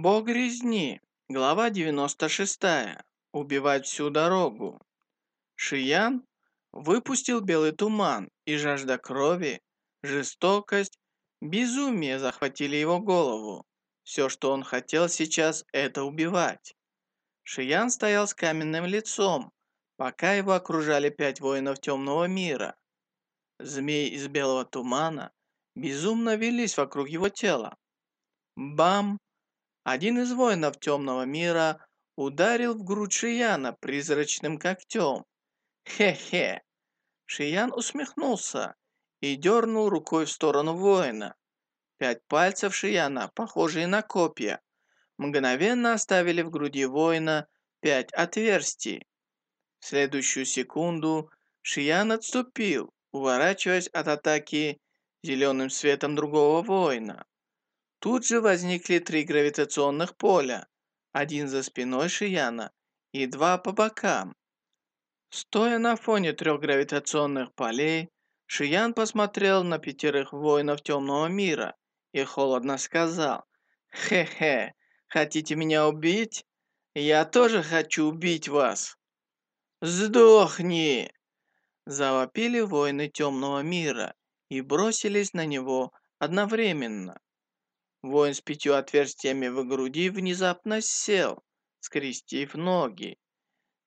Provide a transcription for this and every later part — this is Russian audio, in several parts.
Бог резни. Глава 96. Убивать всю дорогу. Шиян выпустил белый туман, и жажда крови, жестокость, безумие захватили его голову. Все, что он хотел сейчас, это убивать. Шиян стоял с каменным лицом, пока его окружали пять воинов темного мира. Змеи из белого тумана безумно велись вокруг его тела. Бам! Один из воинов темного мира ударил в грудь Шияна призрачным когтем. Хе-хе. Шиян усмехнулся и дернул рукой в сторону воина. Пять пальцев Шияна, похожие на копья, мгновенно оставили в груди воина пять отверстий. В следующую секунду Шиян отступил, уворачиваясь от атаки зеленым светом другого воина. Тут же возникли три гравитационных поля, один за спиной Шияна и два по бокам. Стоя на фоне трех гравитационных полей, Шиян посмотрел на пятерых воинов темного мира и холодно сказал, «Хе-хе, хотите меня убить? Я тоже хочу убить вас!» «Сдохни!» Завопили воины темного мира и бросились на него одновременно. Воин с пятью отверстиями в груди внезапно сел, скрестив ноги.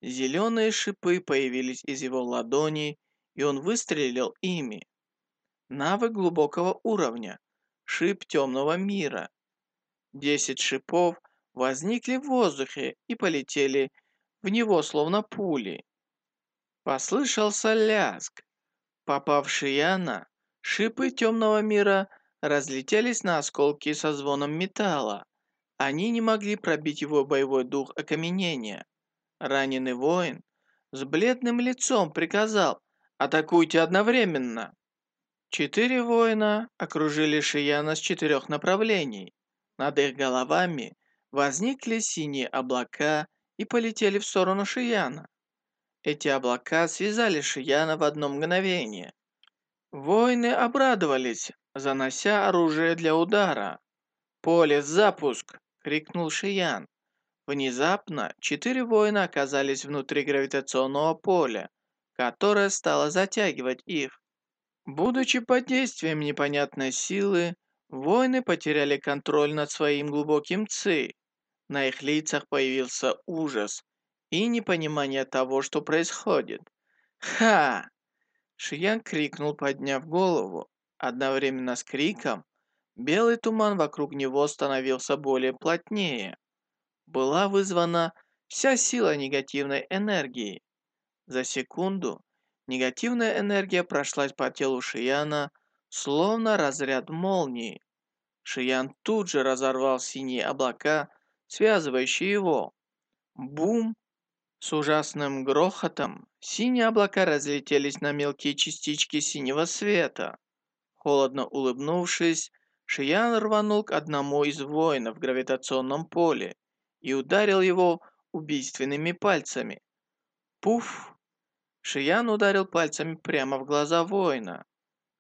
Зеленые шипы появились из его ладоней, и он выстрелил ими. Навык глубокого уровня. Шип темного мира. Десять шипов возникли в воздухе и полетели в него словно пули. Послышался лязг. Попавший Яна, шипы темного мира разлетелись на осколки со звоном металла. Они не могли пробить его боевой дух окаменения. Раненый воин с бледным лицом приказал «Атакуйте одновременно!». Четыре воина окружили Шияна с четырех направлений. Над их головами возникли синие облака и полетели в сторону Шияна. Эти облака связали Шияна в одно мгновение. Воины обрадовались, занося оружие для удара. «Поле, запуск!» — крикнул Шиян. Внезапно четыре воина оказались внутри гравитационного поля, которое стало затягивать их. Будучи под действием непонятной силы, воины потеряли контроль над своим глубоким ци. На их лицах появился ужас и непонимание того, что происходит. «Ха!» Шиян крикнул, подняв голову. Одновременно с криком белый туман вокруг него становился более плотнее. Была вызвана вся сила негативной энергии. За секунду негативная энергия прошлась по телу Шияна, словно разряд молнии. Шиян тут же разорвал синие облака, связывающие его. Бум! С ужасным грохотом синие облака разлетелись на мелкие частички синего света. Холодно улыбнувшись, Шиян рванул к одному из воинов в гравитационном поле и ударил его убийственными пальцами. Пуф! Шиян ударил пальцами прямо в глаза воина.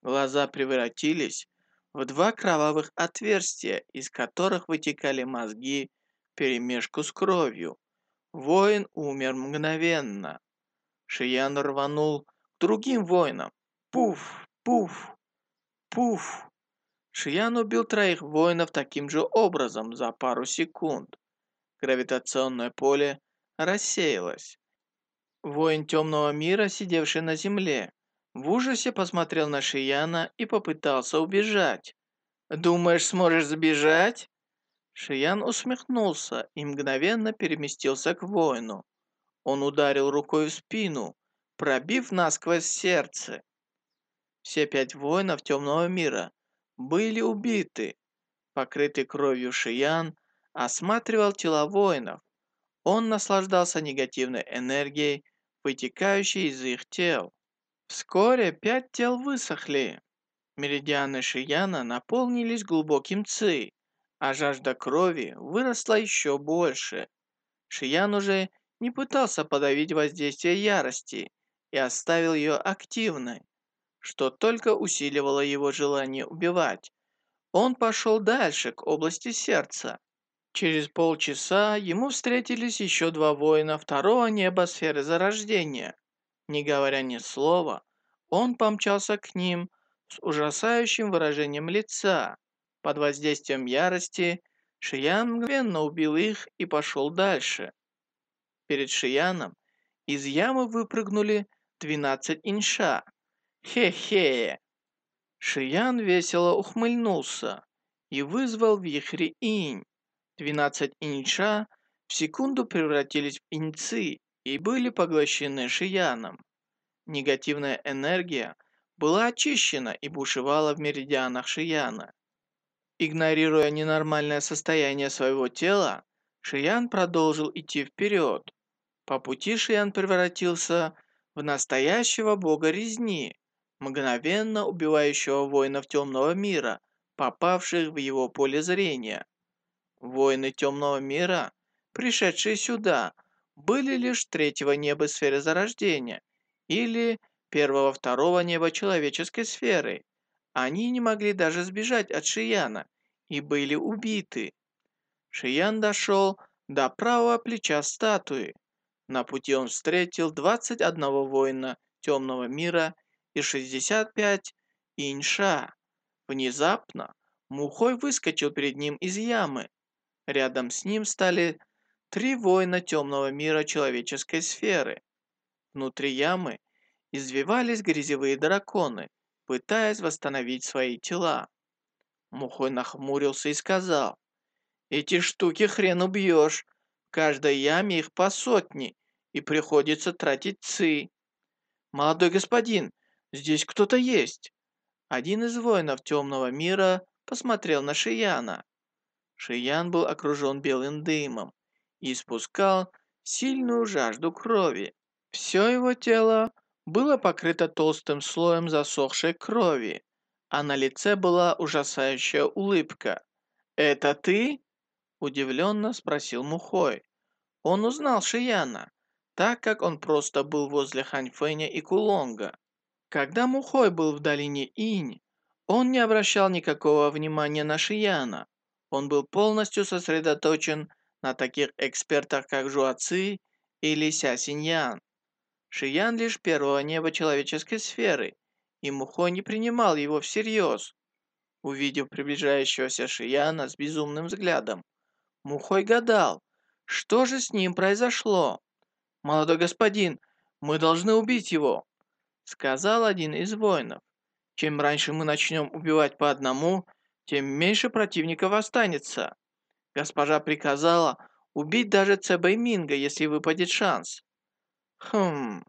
Глаза превратились в два кровавых отверстия, из которых вытекали мозги вперемешку с кровью. Воин умер мгновенно. Шиян рванул к другим воинам. Пуф! Пуф! Пуф! Шиян убил троих воинов таким же образом за пару секунд. Гравитационное поле рассеялось. Воин темного мира, сидевший на земле, в ужасе посмотрел на Шияна и попытался убежать. «Думаешь, сможешь сбежать?» Шиян усмехнулся и мгновенно переместился к воину. Он ударил рукой в спину, пробив насквозь сердце. Все пять воинов темного мира были убиты. Покрытый кровью Шиян осматривал тела воинов. Он наслаждался негативной энергией, вытекающей из их тел. Вскоре пять тел высохли. Меридианы Шияна наполнились глубоким ци, а жажда крови выросла еще больше. Шиян уже не пытался подавить воздействие ярости и оставил ее активной что только усиливало его желание убивать. Он пошел дальше, к области сердца. Через полчаса ему встретились еще два воина второго неба сферы зарождения. Не говоря ни слова, он помчался к ним с ужасающим выражением лица. Под воздействием ярости Шиян мгновенно убил их и пошел дальше. Перед Шияном из ямы выпрыгнули 12 инша. Хе-хе! Шиян весело ухмыльнулся и вызвал вихри инь. 12 инша в секунду превратились в иньцы и были поглощены Шияном. Негативная энергия была очищена и бушевала в меридианах Шияна. Игнорируя ненормальное состояние своего тела, Шиян продолжил идти вперед. По пути Шиян превратился в настоящего бога резни, мгновенно убивающего воинов темного мира, попавших в его поле зрения. Воины темного мира, пришедшие сюда, были лишь третьего неба сферы зарождения или первого-второго неба человеческой сферы. Они не могли даже сбежать от Шияна и были убиты. Шиян дошел до правого плеча статуи. На пути он встретил 21 воина темного мира и 65 инша. Внезапно Мухой выскочил перед ним из ямы. Рядом с ним стали три воина темного мира человеческой сферы. Внутри ямы извивались грязевые драконы, пытаясь восстановить свои тела. Мухой нахмурился и сказал, «Эти штуки хрен убьешь. В каждой яме их по сотне, и приходится тратить ци. Молодой господин, здесь кто-то есть». Один из воинов темного мира посмотрел на Шияна. Шиян был окружен белым дымом и испускал сильную жажду крови. Все его тело было покрыто толстым слоем засохшей крови а на лице была ужасающая улыбка. «Это ты?» – удивленно спросил Мухой. Он узнал Шияна, так как он просто был возле Ханьфэня и Кулонга. Когда Мухой был в долине Инь, он не обращал никакого внимания на Шияна. Он был полностью сосредоточен на таких экспертах, как Жуаци или Ся Синьян. Шиян лишь первого неба человеческой сферы, и Мухой не принимал его всерьез. Увидев приближающегося Шияна с безумным взглядом, Мухой гадал, что же с ним произошло. «Молодой господин, мы должны убить его», — сказал один из воинов. «Чем раньше мы начнем убивать по одному, тем меньше противников останется. Госпожа приказала убить даже Цебэй Минга, если выпадет шанс». «Хм...»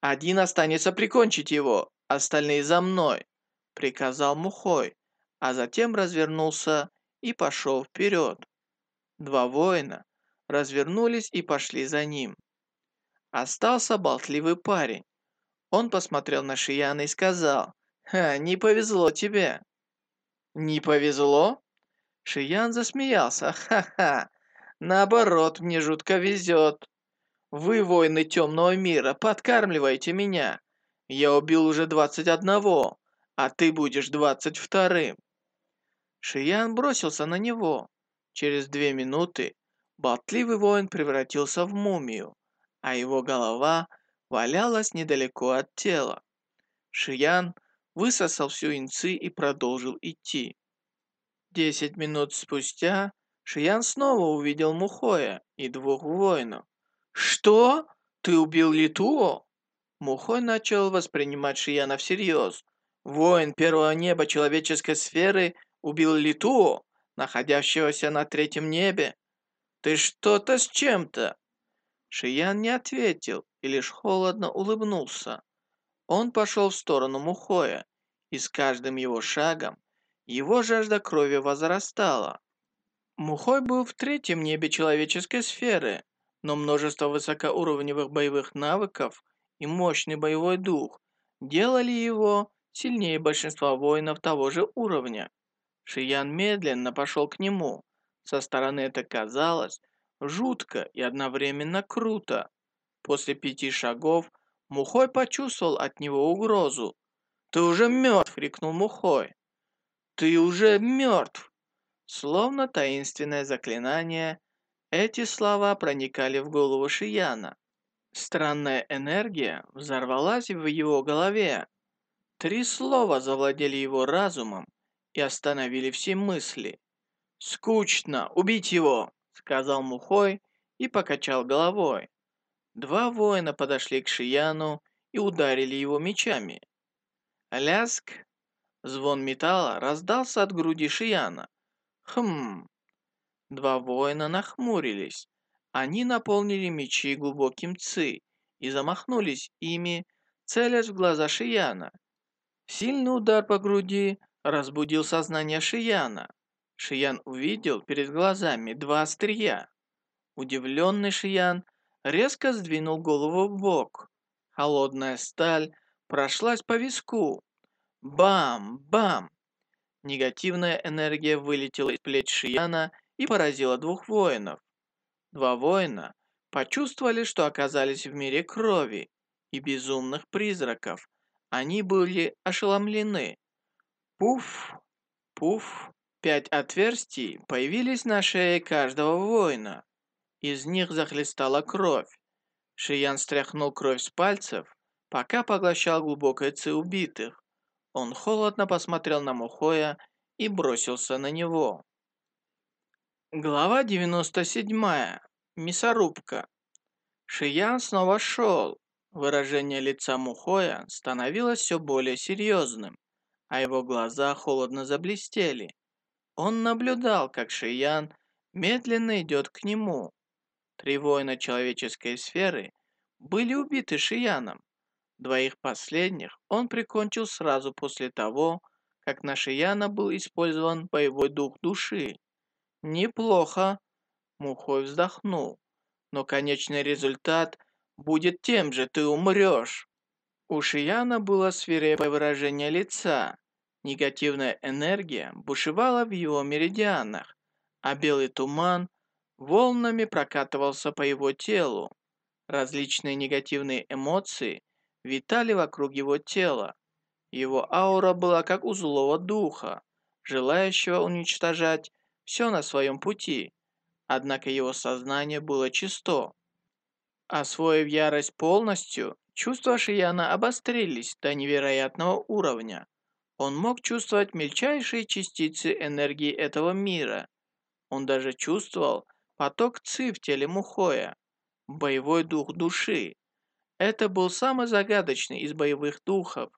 «Один останется прикончить его, «Остальные за мной!» — приказал Мухой, а затем развернулся и пошел вперед. Два воина развернулись и пошли за ним. Остался болтливый парень. Он посмотрел на Шияна и сказал, «Ха, не повезло тебе». «Не повезло?» Шиян засмеялся, «Ха-ха, наоборот, мне жутко везет. Вы, воины темного мира, подкармливаете меня, я убил уже двадцать одного, а ты будешь двадцать вторым. Шиян бросился на него. Через две минуты болтливый воин превратился в мумию, а его голова валялась недалеко от тела. Шиян высосал всю инцы и продолжил идти. Десять минут спустя Шиян снова увидел Мухоя и двух воинов. «Что? Ты убил Литуо?» Мухой начал воспринимать Шияна всерьез. Воин первого неба человеческой сферы убил Литуо, находящегося на третьем небе. Ты что-то с чем-то? Шиян не ответил и лишь холодно улыбнулся. Он пошел в сторону Мухоя, и с каждым его шагом его жажда крови возрастала. Мухой был в третьем небе человеческой сферы, но множество высокоуровневых боевых навыков и мощный боевой дух делали его сильнее большинства воинов того же уровня. Шиян медленно пошел к нему. Со стороны это казалось жутко и одновременно круто. После пяти шагов Мухой почувствовал от него угрозу. «Ты уже мертв!» — крикнул Мухой. «Ты уже мертв!» Словно таинственное заклинание, эти слова проникали в голову Шияна. Странная энергия взорвалась в его голове. Три слова завладели его разумом и остановили все мысли. «Скучно! Убить его!» — сказал Мухой и покачал головой. Два воина подошли к Шияну и ударили его мечами. Ляск! Звон металла раздался от груди Шияна. Хм. Два воина нахмурились. Они наполнили мечи глубоким ци и замахнулись ими, целясь в глаза Шияна. Сильный удар по груди разбудил сознание Шияна. Шиян увидел перед глазами два острия. Удивленный Шиян резко сдвинул голову в бок. Холодная сталь прошлась по виску. Бам! Бам! Негативная энергия вылетела из плеч Шияна и поразила двух воинов. Два воина почувствовали, что оказались в мире крови и безумных призраков. Они были ошеломлены. Пуф! Пуф! Пять отверстий появились на шее каждого воина. Из них захлестала кровь. Шиян стряхнул кровь с пальцев, пока поглощал глубокое ци убитых. Он холодно посмотрел на Мухоя и бросился на него. Глава 97. Мясорубка. Шиян снова шел. Выражение лица Мухоя становилось все более серьезным, а его глаза холодно заблестели. Он наблюдал, как Шиян медленно идет к нему. Три воина человеческой сферы были убиты Шияном. Двоих последних он прикончил сразу после того, как на Шияна был использован боевой дух души. Неплохо, Мухой вздохнул, но конечный результат будет тем же, ты умрешь. У Шияна было свирепое выражение лица. Негативная энергия бушевала в его меридианах, а белый туман волнами прокатывался по его телу. Различные негативные эмоции витали вокруг его тела. Его аура была как у злого духа, желающего уничтожать все на своем пути. Однако его сознание было чисто. Освоив ярость полностью, чувства Шияна обострились до невероятного уровня. Он мог чувствовать мельчайшие частицы энергии этого мира. Он даже чувствовал поток ци в теле Мухоя, боевой дух души. Это был самый загадочный из боевых духов.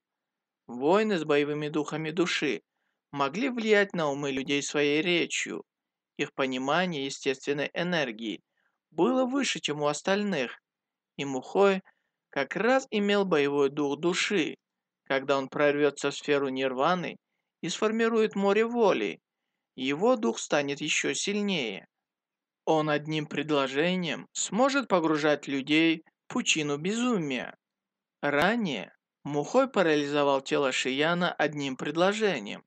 Воины с боевыми духами души могли влиять на умы людей своей речью. Их понимание естественной энергии было выше, чем у остальных. И Мухой как раз имел боевой дух души. Когда он прорвется в сферу нирваны и сформирует море воли, его дух станет еще сильнее. Он одним предложением сможет погружать людей в пучину безумия. Ранее Мухой парализовал тело Шияна одним предложением.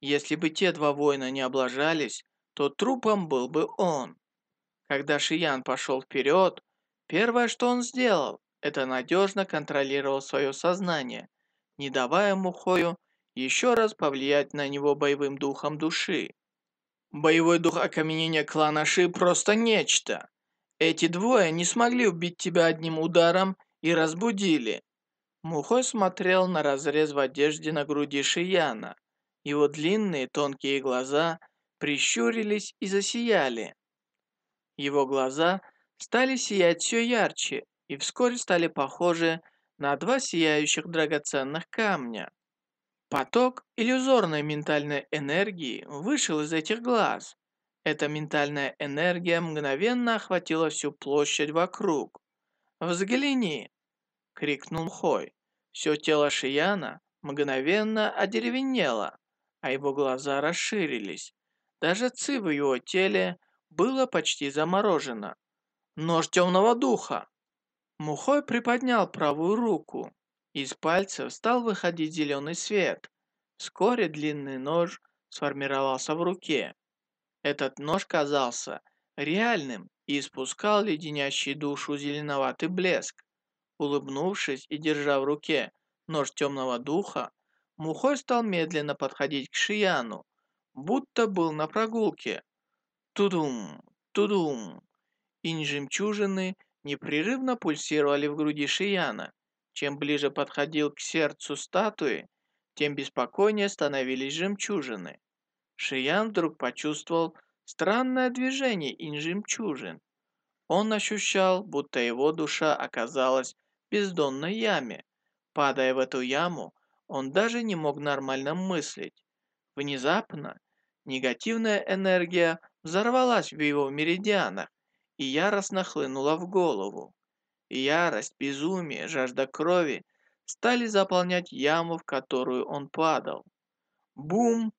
Если бы те два воина не облажались, то трупом был бы он. Когда Шиян пошел вперед, первое, что он сделал, это надежно контролировал свое сознание не давая Мухою еще раз повлиять на него боевым духом души. Боевой дух окаменения клана Ши просто нечто. Эти двое не смогли убить тебя одним ударом и разбудили. Мухой смотрел на разрез в одежде на груди Шияна. Его длинные тонкие глаза прищурились и засияли. Его глаза стали сиять все ярче и вскоре стали похожи на два сияющих драгоценных камня. Поток иллюзорной ментальной энергии вышел из этих глаз. Эта ментальная энергия мгновенно охватила всю площадь вокруг. «Взгляни!» — крикнул Хой. Все тело Шияна мгновенно одеревенело, а его глаза расширились. Даже ци в его теле было почти заморожено. «Нож темного духа!» Мухой приподнял правую руку. Из пальцев стал выходить зеленый свет. Вскоре длинный нож сформировался в руке. Этот нож казался реальным и испускал леденящий душу зеленоватый блеск. Улыбнувшись и держа в руке нож темного духа, Мухой стал медленно подходить к Шияну. будто был на прогулке. Тудум, тудум. Инь жемчужины непрерывно пульсировали в груди Шияна. Чем ближе подходил к сердцу статуи, тем беспокойнее становились жемчужины. Шиян вдруг почувствовал странное движение инь-жемчужин. Он ощущал, будто его душа оказалась в бездонной яме. Падая в эту яму, он даже не мог нормально мыслить. Внезапно негативная энергия взорвалась в его меридианах и яростно хлынула в голову. Ярость, безумие, жажда крови стали заполнять яму, в которую он падал. Бум!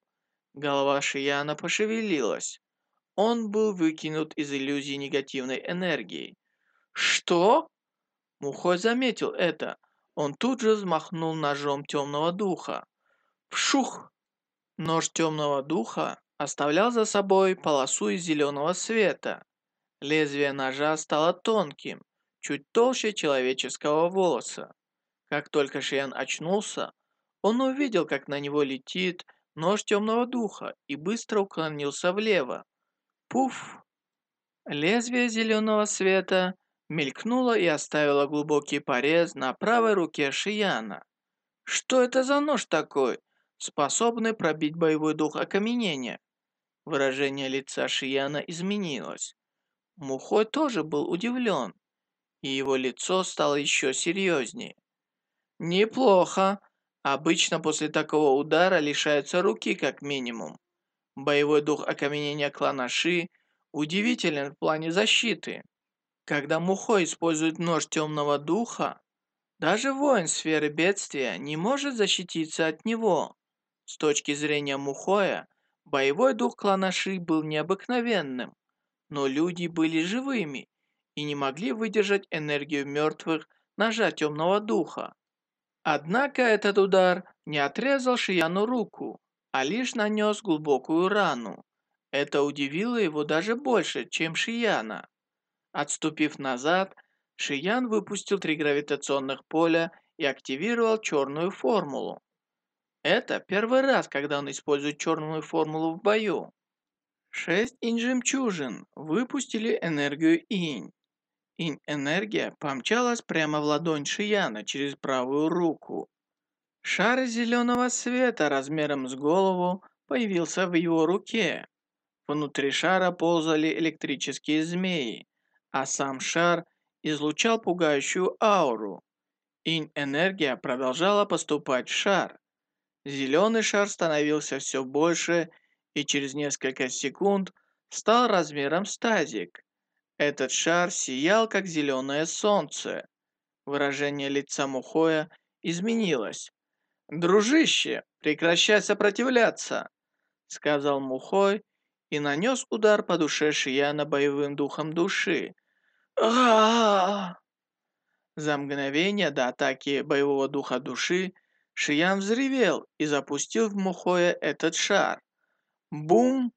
Голова Шияна пошевелилась. Он был выкинут из иллюзии негативной энергии. «Что?» Мухой заметил это. Он тут же взмахнул ножом темного духа. Вшух! Нож темного духа оставлял за собой полосу из зеленого света. Лезвие ножа стало тонким, чуть толще человеческого волоса. Как только Шиян очнулся, он увидел, как на него летит нож темного духа и быстро уклонился влево. Пуф! Лезвие зеленого света мелькнуло и оставило глубокий порез на правой руке Шияна. Что это за нож такой, способный пробить боевой дух окаменения? Выражение лица Шияна изменилось. Мухой тоже был удивлен, и его лицо стало еще серьезнее. Неплохо. Обычно после такого удара лишаются руки как минимум. Боевой дух окаменения клана Ши удивителен в плане защиты. Когда Мухой использует нож темного духа, даже воин сферы бедствия не может защититься от него. С точки зрения Мухоя, боевой дух клана Ши был необыкновенным, но люди были живыми и не могли выдержать энергию мертвых ножа темного духа. Однако этот удар не отрезал Шияну руку, а лишь нанес глубокую рану. Это удивило его даже больше, чем Шияна. Отступив назад, Шиян выпустил три гравитационных поля и активировал черную формулу. Это первый раз, когда он использует черную формулу в бою. Шесть инь-жемчужин выпустили энергию инь. Инь-энергия помчалась прямо в ладонь Шияна через правую руку. Шар зеленого света размером с голову появился в его руке. Внутри шара ползали электрические змеи, а сам шар излучал пугающую ауру. Инь-энергия продолжала поступать в шар. Зеленый шар становился все больше и через несколько секунд стал размером с тазик. Этот шар сиял, как зеленое солнце. Выражение лица Мухоя изменилось. «Дружище, прекращай сопротивляться!» Сказал Мухой и нанес удар по душе Шияна боевым духом души. а За мгновение до атаки боевого духа души Шиян взревел и запустил в Мухоя этот шар. Бум!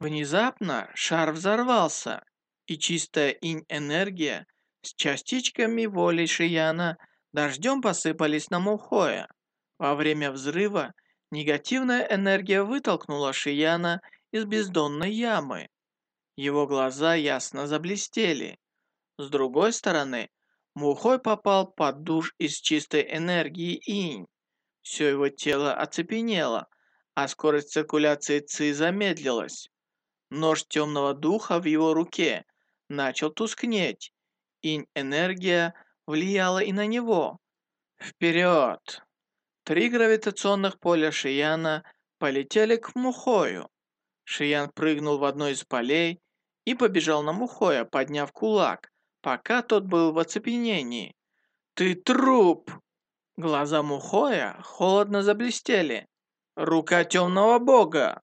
Внезапно шар взорвался, и чистая инь-энергия с частичками воли Шияна дождем посыпались на Мухоя. Во время взрыва негативная энергия вытолкнула Шияна из бездонной ямы. Его глаза ясно заблестели. С другой стороны, Мухой попал под душ из чистой энергии инь. Все его тело оцепенело, а скорость циркуляции ци замедлилась. Нож темного духа в его руке начал тускнеть. Инь-энергия влияла и на него. Вперед! Три гравитационных поля Шияна полетели к Мухою. Шиян прыгнул в одно из полей и побежал на Мухоя, подняв кулак, пока тот был в оцепенении. «Ты труп!» Глаза Мухоя холодно заблестели. «Рука темного бога!»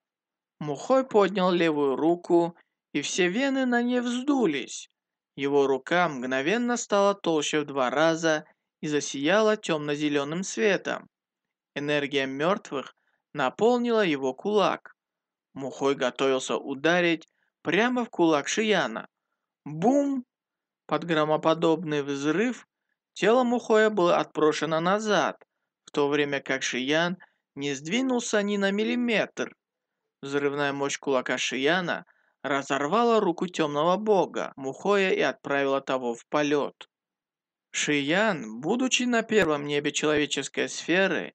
Мухой поднял левую руку, и все вены на ней вздулись. Его рука мгновенно стала толще в два раза и засияла темно-зеленым светом. Энергия мертвых наполнила его кулак. Мухой готовился ударить прямо в кулак Шияна. Бум! Под громоподобный взрыв тело Мухоя было отброшено назад, в то время как Шиян не сдвинулся ни на миллиметр. Взрывная мощь кулака Шияна разорвала руку темного бога Мухоя и отправила того в полет. Шиян, будучи на первом небе человеческой сферы,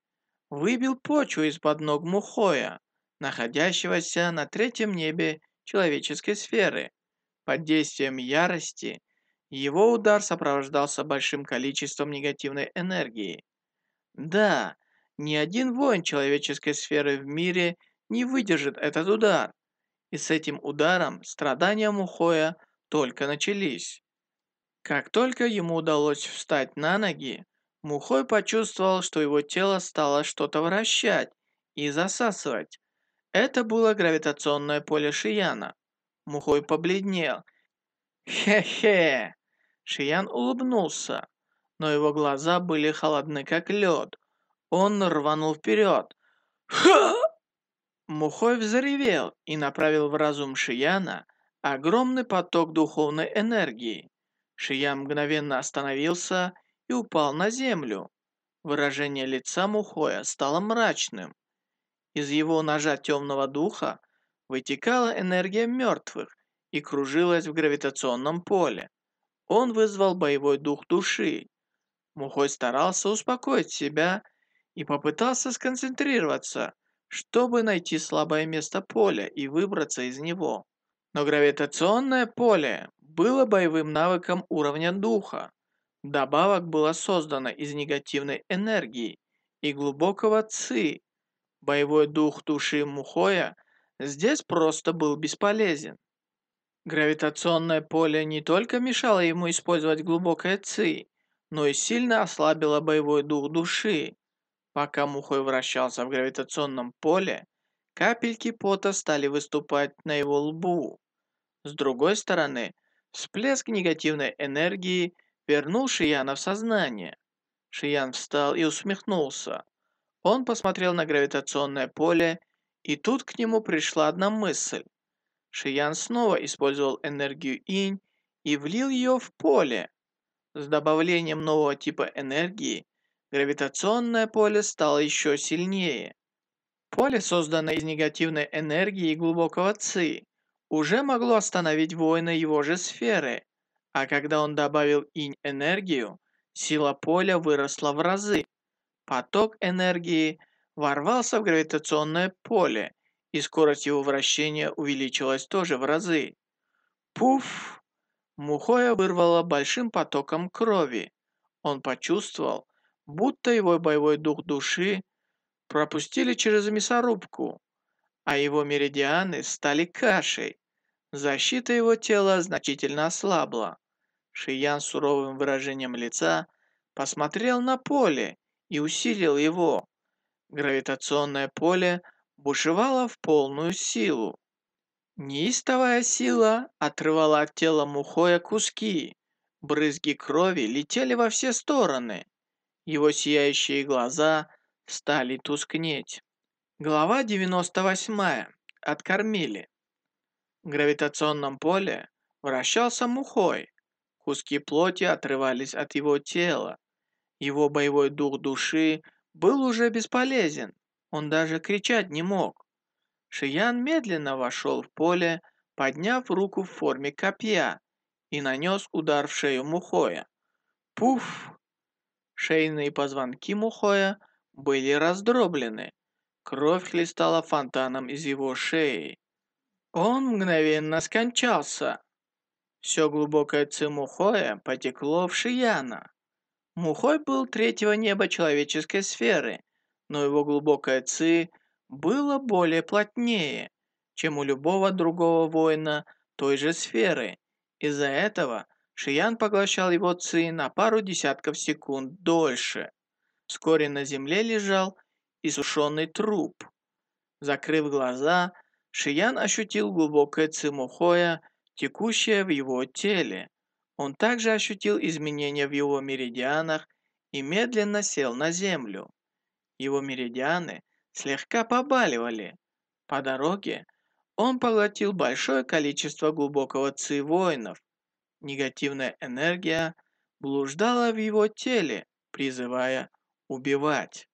выбил почву из-под ног Мухоя, находящегося на третьем небе человеческой сферы. Под действием ярости его удар сопровождался большим количеством негативной энергии. Да, ни один воин человеческой сферы в мире не выдержит этот удар. И с этим ударом страдания Мухоя только начались. Как только ему удалось встать на ноги, Мухой почувствовал, что его тело стало что-то вращать и засасывать. Это было гравитационное поле Шияна. Мухой побледнел. «Хе-хе!» Шиян улыбнулся, но его глаза были холодны, как лед. Он рванул вперед. «Ха!» Мухой взревел и направил в разум Шияна огромный поток духовной энергии. Шиян мгновенно остановился и упал на землю. Выражение лица Мухоя стало мрачным. Из его ножа темного духа вытекала энергия мертвых и кружилась в гравитационном поле. Он вызвал боевой дух души. Мухой старался успокоить себя и попытался сконцентрироваться, чтобы найти слабое место поля и выбраться из него. Но гравитационное поле было боевым навыком уровня духа. Добавок было создано из негативной энергии и глубокого ци. Боевой дух души Мухоя здесь просто был бесполезен. Гравитационное поле не только мешало ему использовать глубокое ци, но и сильно ослабило боевой дух души. Пока Мухой вращался в гравитационном поле, капельки пота стали выступать на его лбу. С другой стороны, всплеск негативной энергии вернул Шияна в сознание. Шиян встал и усмехнулся. Он посмотрел на гравитационное поле, и тут к нему пришла одна мысль. Шиян снова использовал энергию инь и влил ее в поле. С добавлением нового типа энергии гравитационное поле стало еще сильнее. Поле, созданное из негативной энергии глубокого ци, уже могло остановить воина его же сферы, а когда он добавил инь-энергию, сила поля выросла в разы. Поток энергии ворвался в гравитационное поле, и скорость его вращения увеличилась тоже в разы. Пуф! Мухоя вырвало большим потоком крови. Он почувствовал, будто его боевой дух души пропустили через мясорубку, а его меридианы стали кашей. Защита его тела значительно ослабла. Шиян с суровым выражением лица посмотрел на поле и усилил его. Гравитационное поле бушевало в полную силу. Неистовая сила отрывала от тела Мухоя куски. Брызги крови летели во все стороны. Его сияющие глаза стали тускнеть. Глава 98. Откормили. В гравитационном поле вращался Мухой. Куски плоти отрывались от его тела. Его боевой дух души был уже бесполезен. Он даже кричать не мог. Шиян медленно вошел в поле, подняв руку в форме копья и нанес удар в шею Мухоя. Пуф! Шейные позвонки Мухоя были раздроблены. Кровь хлестала фонтаном из его шеи. Он мгновенно скончался. Все глубокое ци Мухоя потекло в Шияна. Мухой был третьего неба человеческой сферы, но его глубокое ци было более плотнее, чем у любого другого воина той же сферы. Из-за этого Шиян поглощал его ци на пару десятков секунд дольше. Вскоре на земле лежал иссушенный труп. Закрыв глаза, Шиян ощутил глубокое цимухоя, текущее в его теле. Он также ощутил изменения в его меридианах и медленно сел на землю. Его меридианы слегка побаливали. По дороге он поглотил большое количество глубокого ци воинов. Негативная энергия блуждала в его теле, призывая убивать.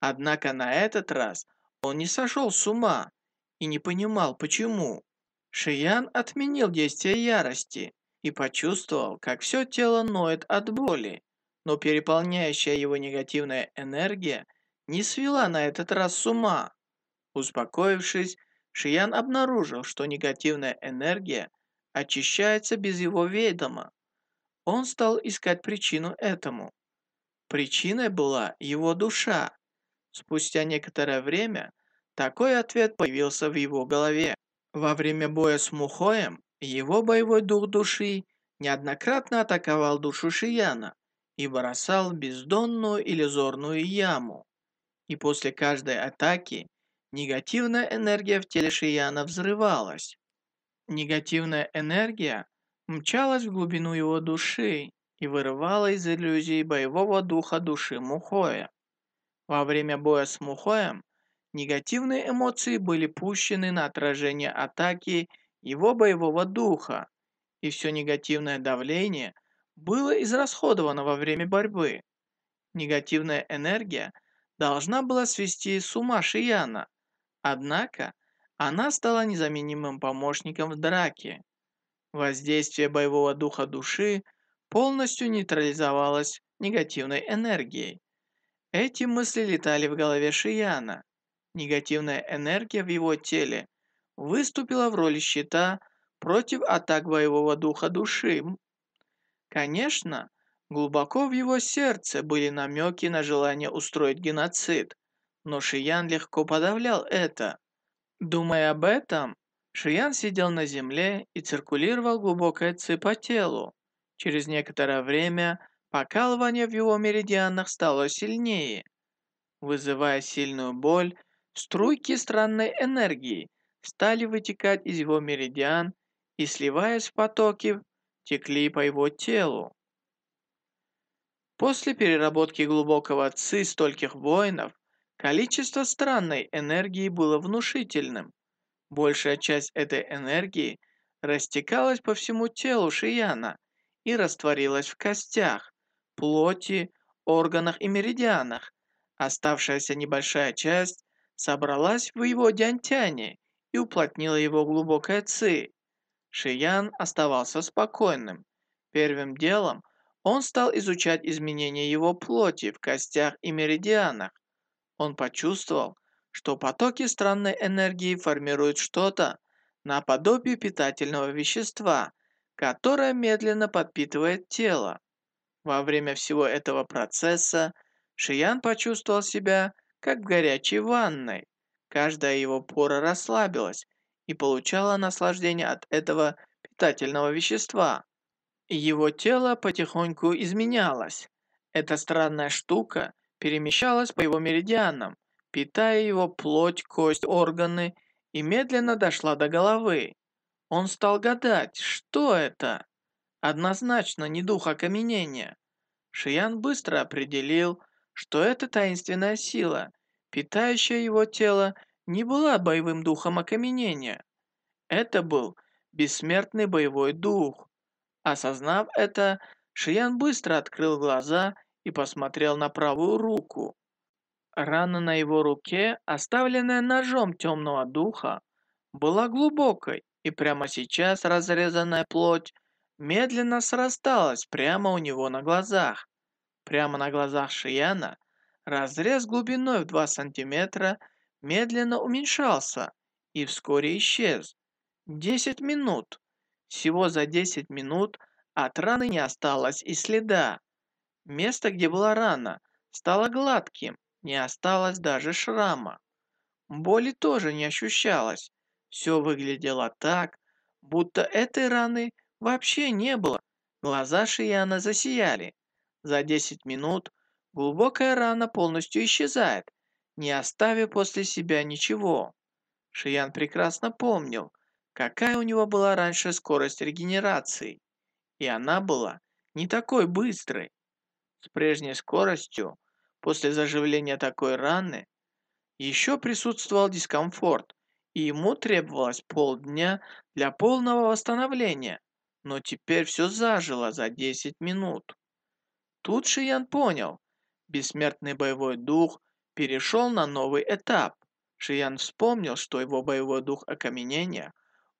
Однако на этот раз он не сошел с ума и не понимал, почему. Шиян отменил действие ярости и почувствовал, как все тело ноет от боли, но переполняющая его негативная энергия не свела на этот раз с ума. Успокоившись, Шиян обнаружил, что негативная энергия очищается без его ведома. Он стал искать причину этому. Причиной была его душа. Спустя некоторое время такой ответ появился в его голове. Во время боя с Мухоем его боевой дух души неоднократно атаковал душу Шияна и бросал бездонную иллюзорную яму. И после каждой атаки негативная энергия в теле Шияна взрывалась. Негативная энергия мчалась в глубину его души и вырывала из иллюзии боевого духа души Мухоя. Во время боя с Мухоем негативные эмоции были пущены на отражение атаки его боевого духа, и все негативное давление было израсходовано во время борьбы. Негативная энергия должна была свести с ума Шияна, однако она стала незаменимым помощником в драке. Воздействие боевого духа души полностью нейтрализовалось негативной энергией. Эти мысли летали в голове Шияна. Негативная энергия в его теле выступила в роли щита против атак боевого духа души. Конечно, глубоко в его сердце были намеки на желание устроить геноцид, но Шиян легко подавлял это. Думая об этом, Шиян сидел на земле и циркулировал глубокое ци по телу. Через некоторое время покалывание в его меридианах стало сильнее. Вызывая сильную боль, струйки странной энергии стали вытекать из его меридиан и, сливаясь в потоки, текли по его телу. После переработки глубокого ци стольких воинов, Количество странной энергии было внушительным. Большая часть этой энергии растекалась по всему телу Шияна и растворилась в костях, плоти, органах и меридианах. Оставшаяся небольшая часть собралась в его дянтяне и уплотнила его глубокое ци. Шиян оставался спокойным. Первым делом он стал изучать изменения его плоти в костях и меридианах. Он почувствовал, что потоки странной энергии формируют что-то наподобие питательного вещества, которое медленно подпитывает тело. Во время всего этого процесса Шиян почувствовал себя как в горячей ванной. Каждая его пора расслабилась и получала наслаждение от этого питательного вещества. Его тело потихоньку изменялось. Эта странная штука перемещалась по его меридианам, питая его плоть, кость, органы и медленно дошла до головы. Он стал гадать, что это? Однозначно не дух окаменения. Шиян быстро определил, что эта таинственная сила, питающая его тело, не была боевым духом окаменения. Это был бессмертный боевой дух. Осознав это, Шиян быстро открыл глаза и посмотрел на правую руку. Рана на его руке, оставленная ножом темного духа, была глубокой, и прямо сейчас разрезанная плоть медленно срасталась прямо у него на глазах. Прямо на глазах Шияна разрез глубиной в 2 сантиметра медленно уменьшался и вскоре исчез. 10 минут. Всего за 10 минут от раны не осталось и следа. Место, где была рана, стало гладким, не осталось даже шрама. Боли тоже не ощущалось. Все выглядело так, будто этой раны вообще не было. Глаза Шияна засияли. За 10 минут глубокая рана полностью исчезает, не оставив после себя ничего. Шиян прекрасно помнил, какая у него была раньше скорость регенерации. И она была не такой быстрой. С прежней скоростью, после заживления такой раны, еще присутствовал дискомфорт, и ему требовалось полдня для полного восстановления, но теперь все зажило за 10 минут. Тут Шиян понял, бессмертный боевой дух перешел на новый этап. Шиян вспомнил, что его боевой дух окаменения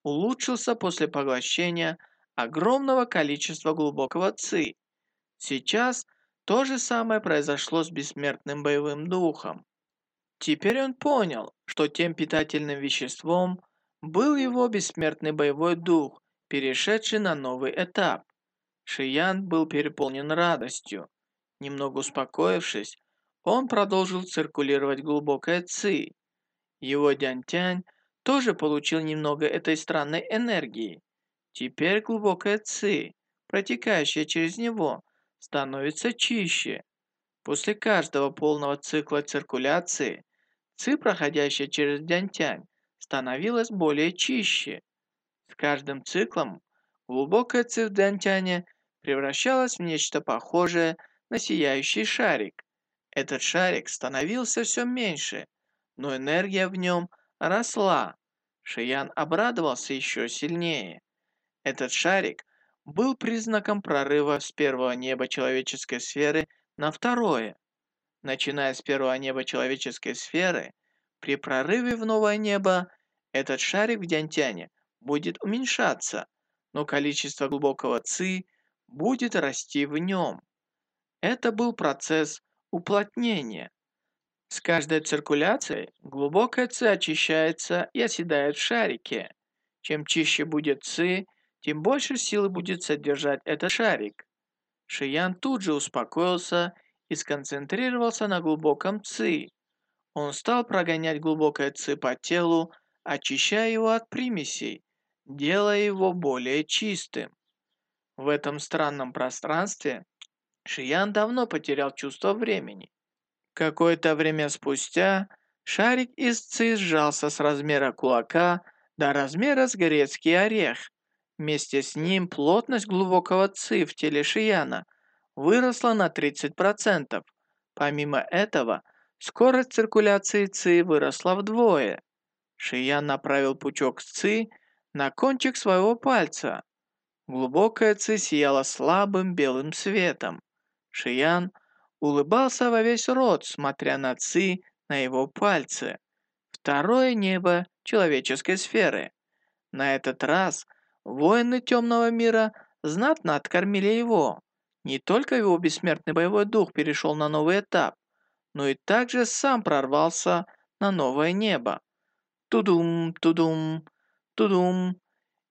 улучшился после поглощения огромного количества глубокого ци. Сейчас то же самое произошло с бессмертным боевым духом. Теперь он понял, что тем питательным веществом был его бессмертный боевой дух, перешедший на новый этап. Шиян был переполнен радостью. Немного успокоившись, он продолжил циркулировать глубокое ци. Его Дянтянь тоже получил немного этой странной энергии. Теперь глубокое ци, протекающее через него, становится чище. После каждого полного цикла циркуляции, ци, проходящая через Дянтянь, становилась более чище. С каждым циклом глубокое ци в Дянтяне превращалось в нечто похожее на сияющий шарик. Этот шарик становился все меньше, но энергия в нем росла. Шиян обрадовался еще сильнее. Этот шарик был признаком прорыва с первого неба человеческой сферы на второе. Начиная с первого неба человеческой сферы, при прорыве в новое небо этот шарик в Дянтяне будет уменьшаться, но количество глубокого ци будет расти в нем. Это был процесс уплотнения. С каждой циркуляцией глубокая ци очищается и оседает в шарике. Чем чище будет ци, тем больше силы будет содержать этот шарик. Шиян тут же успокоился и сконцентрировался на глубоком ци. Он стал прогонять глубокое ци по телу, очищая его от примесей, делая его более чистым. В этом странном пространстве Шиян давно потерял чувство времени. Какое-то время спустя шарик из ци сжался с размера кулака до размера с грецкий орех. Вместе с ним плотность глубокого ци в теле Шияна выросла на 30%. Помимо этого, скорость циркуляции ци выросла вдвое. Шиян направил пучок ци на кончик своего пальца. Глубокая ци сияла слабым белым светом. Шиян улыбался во весь рот, смотря на Ци на его пальце. Второе небо человеческой сферы. На этот раз воины темного мира знатно откормили его. Не только его бессмертный боевой дух перешел на новый этап, но и также сам прорвался на новое небо. Тудум, тудум, тудум.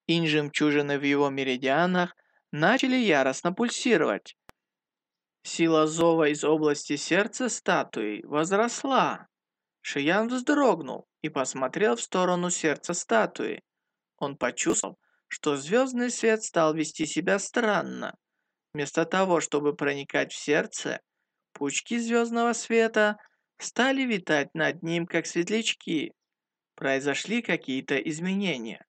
Инь-жемчужины в его меридианах начали яростно пульсировать. Сила зова из области сердца статуи возросла. Шиян вздрогнул и посмотрел в сторону сердца статуи. Он почувствовал, что звездный свет стал вести себя странно. Вместо того, чтобы проникать в сердце, пучки звездного света стали витать над ним, как светлячки. Произошли какие-то изменения.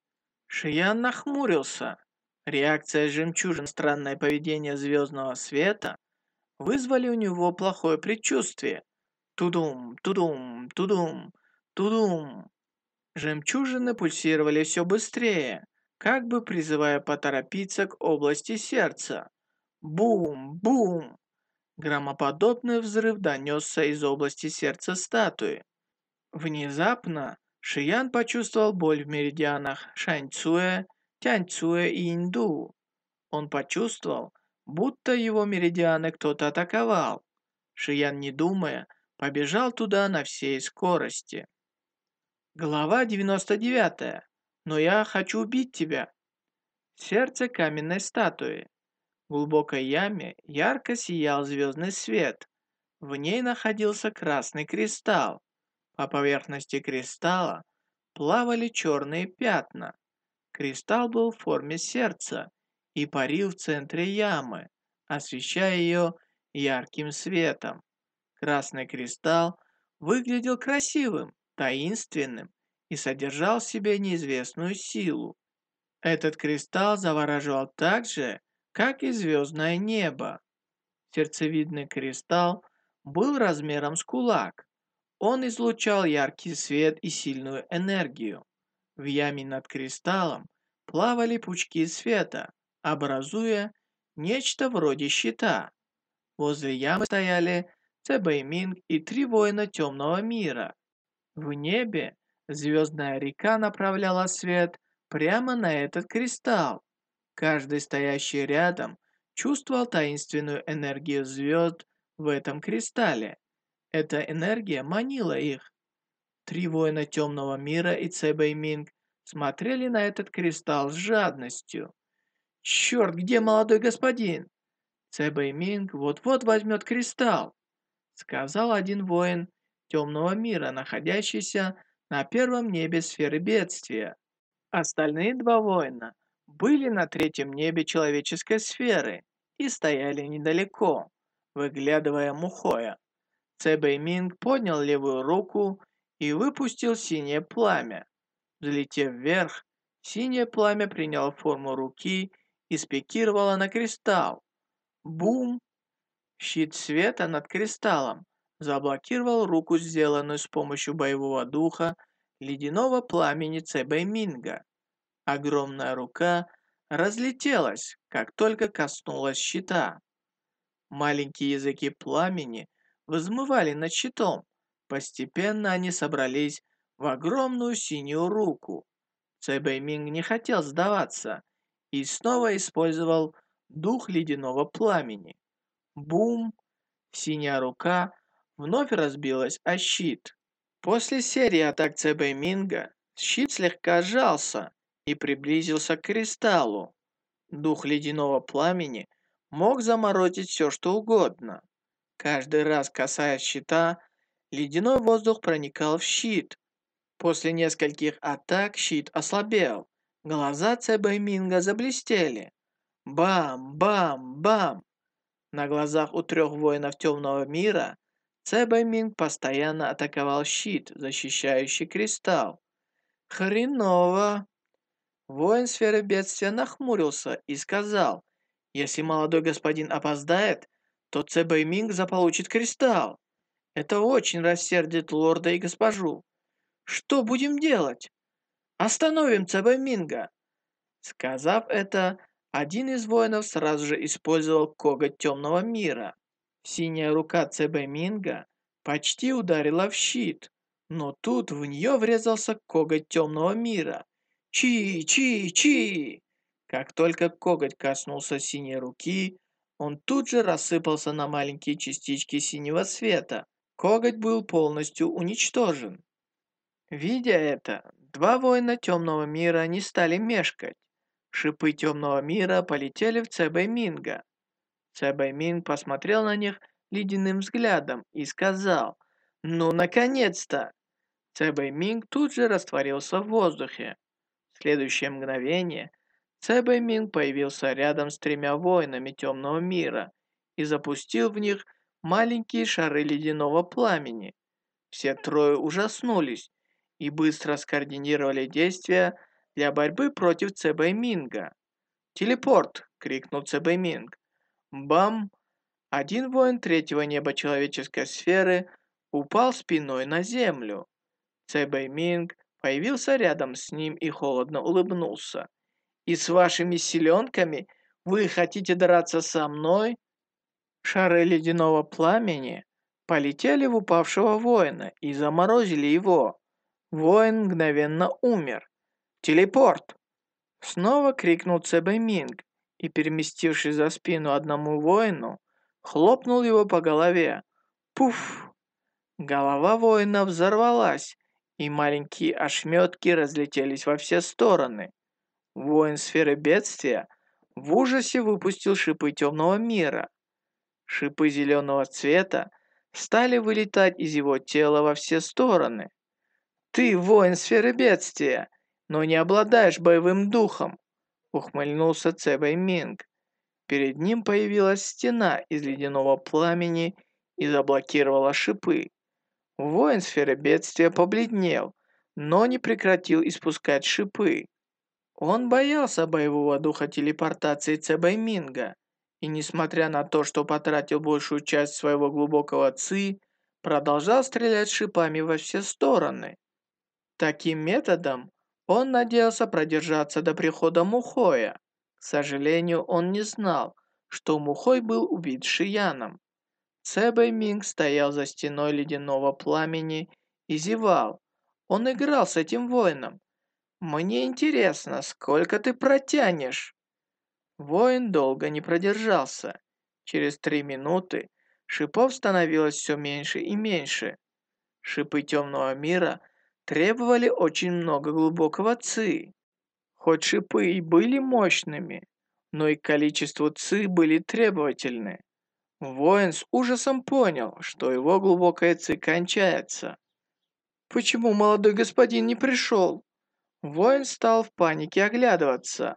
Шиян нахмурился. Реакция жемчужин странное поведение звездного света вызвали у него плохое предчувствие. Тудум, тудум, тудум, тудум. Жемчужины пульсировали все быстрее, как бы призывая поторопиться к области сердца. Бум, бум. Громоподобный взрыв донесся из области сердца статуи. Внезапно Шиян почувствовал боль в меридианах Шаньцуэ, Тяньцуэ и Инду. Он почувствовал, будто его меридианы кто-то атаковал. Шиян, не думая, побежал туда на всей скорости. Глава 99. Но я хочу убить тебя. Сердце каменной статуи. В глубокой яме ярко сиял звездный свет. В ней находился красный кристалл. По поверхности кристалла плавали черные пятна. Кристалл был в форме сердца и парил в центре ямы, освещая ее ярким светом. Красный кристалл выглядел красивым, таинственным и содержал в себе неизвестную силу. Этот кристалл завораживал так же, как и звездное небо. Сердцевидный кристалл был размером с кулак. Он излучал яркий свет и сильную энергию. В яме над кристаллом плавали пучки света, образуя нечто вроде щита. Возле ямы стояли Цебэйминг и три воина темного мира. В небе звездная река направляла свет прямо на этот кристалл. Каждый стоящий рядом чувствовал таинственную энергию звезд в этом кристалле. Эта энергия манила их. Три воина темного мира и Цебэй Минг смотрели на этот кристалл с жадностью. «Черт, где молодой господин?» Цебэй Минг вот-вот возьмет кристалл, сказал один воин темного мира, находящийся на первом небе сферы бедствия. Остальные два воина были на третьем небе человеческой сферы и стояли недалеко, выглядывая Мухоя. Цебэй Минг поднял левую руку и выпустил синее пламя. Взлетев вверх, синее пламя приняло форму руки и спикировало на кристалл. Бум! Щит света над кристаллом заблокировал руку, сделанную с помощью боевого духа ледяного пламени Цебэй Минга. Огромная рука разлетелась, как только коснулась щита. Маленькие языки пламени взмывали над щитом. Постепенно они собрались в огромную синюю руку. Цебэй Минг не хотел сдаваться и снова использовал дух ледяного пламени. Бум! Синяя рука вновь разбилась о щит. После серии атак ЦБ Минга щит слегка сжался и приблизился к кристаллу. Дух ледяного пламени мог заморозить все, что угодно. Каждый раз касаясь щита, ледяной воздух проникал в щит. После нескольких атак щит ослабел. Глаза ЦБ Минга заблестели. Бам, бам, бам! На глазах у трех воинов темного мира Цебэй Минг постоянно атаковал щит, защищающий кристалл. Хреново. Воин сферы бедствия нахмурился и сказал, если молодой господин опоздает, то Цебэй Минг заполучит кристалл. Это очень рассердит лорда и госпожу. Что будем делать? Остановим Цебэй Минга. Сказав это, один из воинов сразу же использовал коготь темного мира. Синяя рука ЦБ Минга почти ударила в щит, но тут в нее врезался коготь темного мира. Чи-чи-чи! Как только коготь коснулся синей руки, он тут же рассыпался на маленькие частички синего света. Коготь был полностью уничтожен. Видя это, два воина темного мира не стали мешкать. Шипы темного мира полетели в ЦБ Минга. Цэ Мин посмотрел на них ледяным взглядом и сказал «Ну, наконец-то!». Цэ Минг тут же растворился в воздухе. В следующее мгновение Цэ Минг появился рядом с тремя воинами темного мира и запустил в них маленькие шары ледяного пламени. Все трое ужаснулись и быстро скоординировали действия для борьбы против Цэ Минга. «Телепорт!» — крикнул Цэ Минг. Бам! Один воин третьего неба человеческой сферы упал спиной на землю. Цэбэй Минг появился рядом с ним и холодно улыбнулся. «И с вашими силенками вы хотите драться со мной?» Шары ледяного пламени полетели в упавшего воина и заморозили его. Воин мгновенно умер. «Телепорт!» Снова крикнул Цэбэ Минг и, переместившись за спину одному воину, хлопнул его по голове. Пуф! Голова воина взорвалась, и маленькие ошметки разлетелись во все стороны. Воин сферы бедствия в ужасе выпустил шипы темного мира. Шипы зеленого цвета стали вылетать из его тела во все стороны. «Ты воин сферы бедствия, но не обладаешь боевым духом ухмыльнулся Цебэй Минг. Перед ним появилась стена из ледяного пламени и заблокировала шипы. Воин сферы бедствия побледнел, но не прекратил испускать шипы. Он боялся боевого духа телепортации Цебэй Минга, и несмотря на то, что потратил большую часть своего глубокого ци, продолжал стрелять шипами во все стороны. Таким методом он надеялся продержаться до прихода Мухоя. К сожалению, он не знал, что Мухой был убит Шияном. Цэбэй Минг стоял за стеной ледяного пламени и зевал, Он играл с этим воином. Мне интересно, сколько ты протянешь? Воин долго не продержался. Через три минуты шипов становилось все меньше и меньше. Шипы темного мира требовали очень много глубокого ци. Хоть шипы и были мощными, но и количество ци были требовательны. Воин с ужасом понял, что его глубокая ци кончается. «Почему молодой господин не пришел?» Воин стал в панике оглядываться.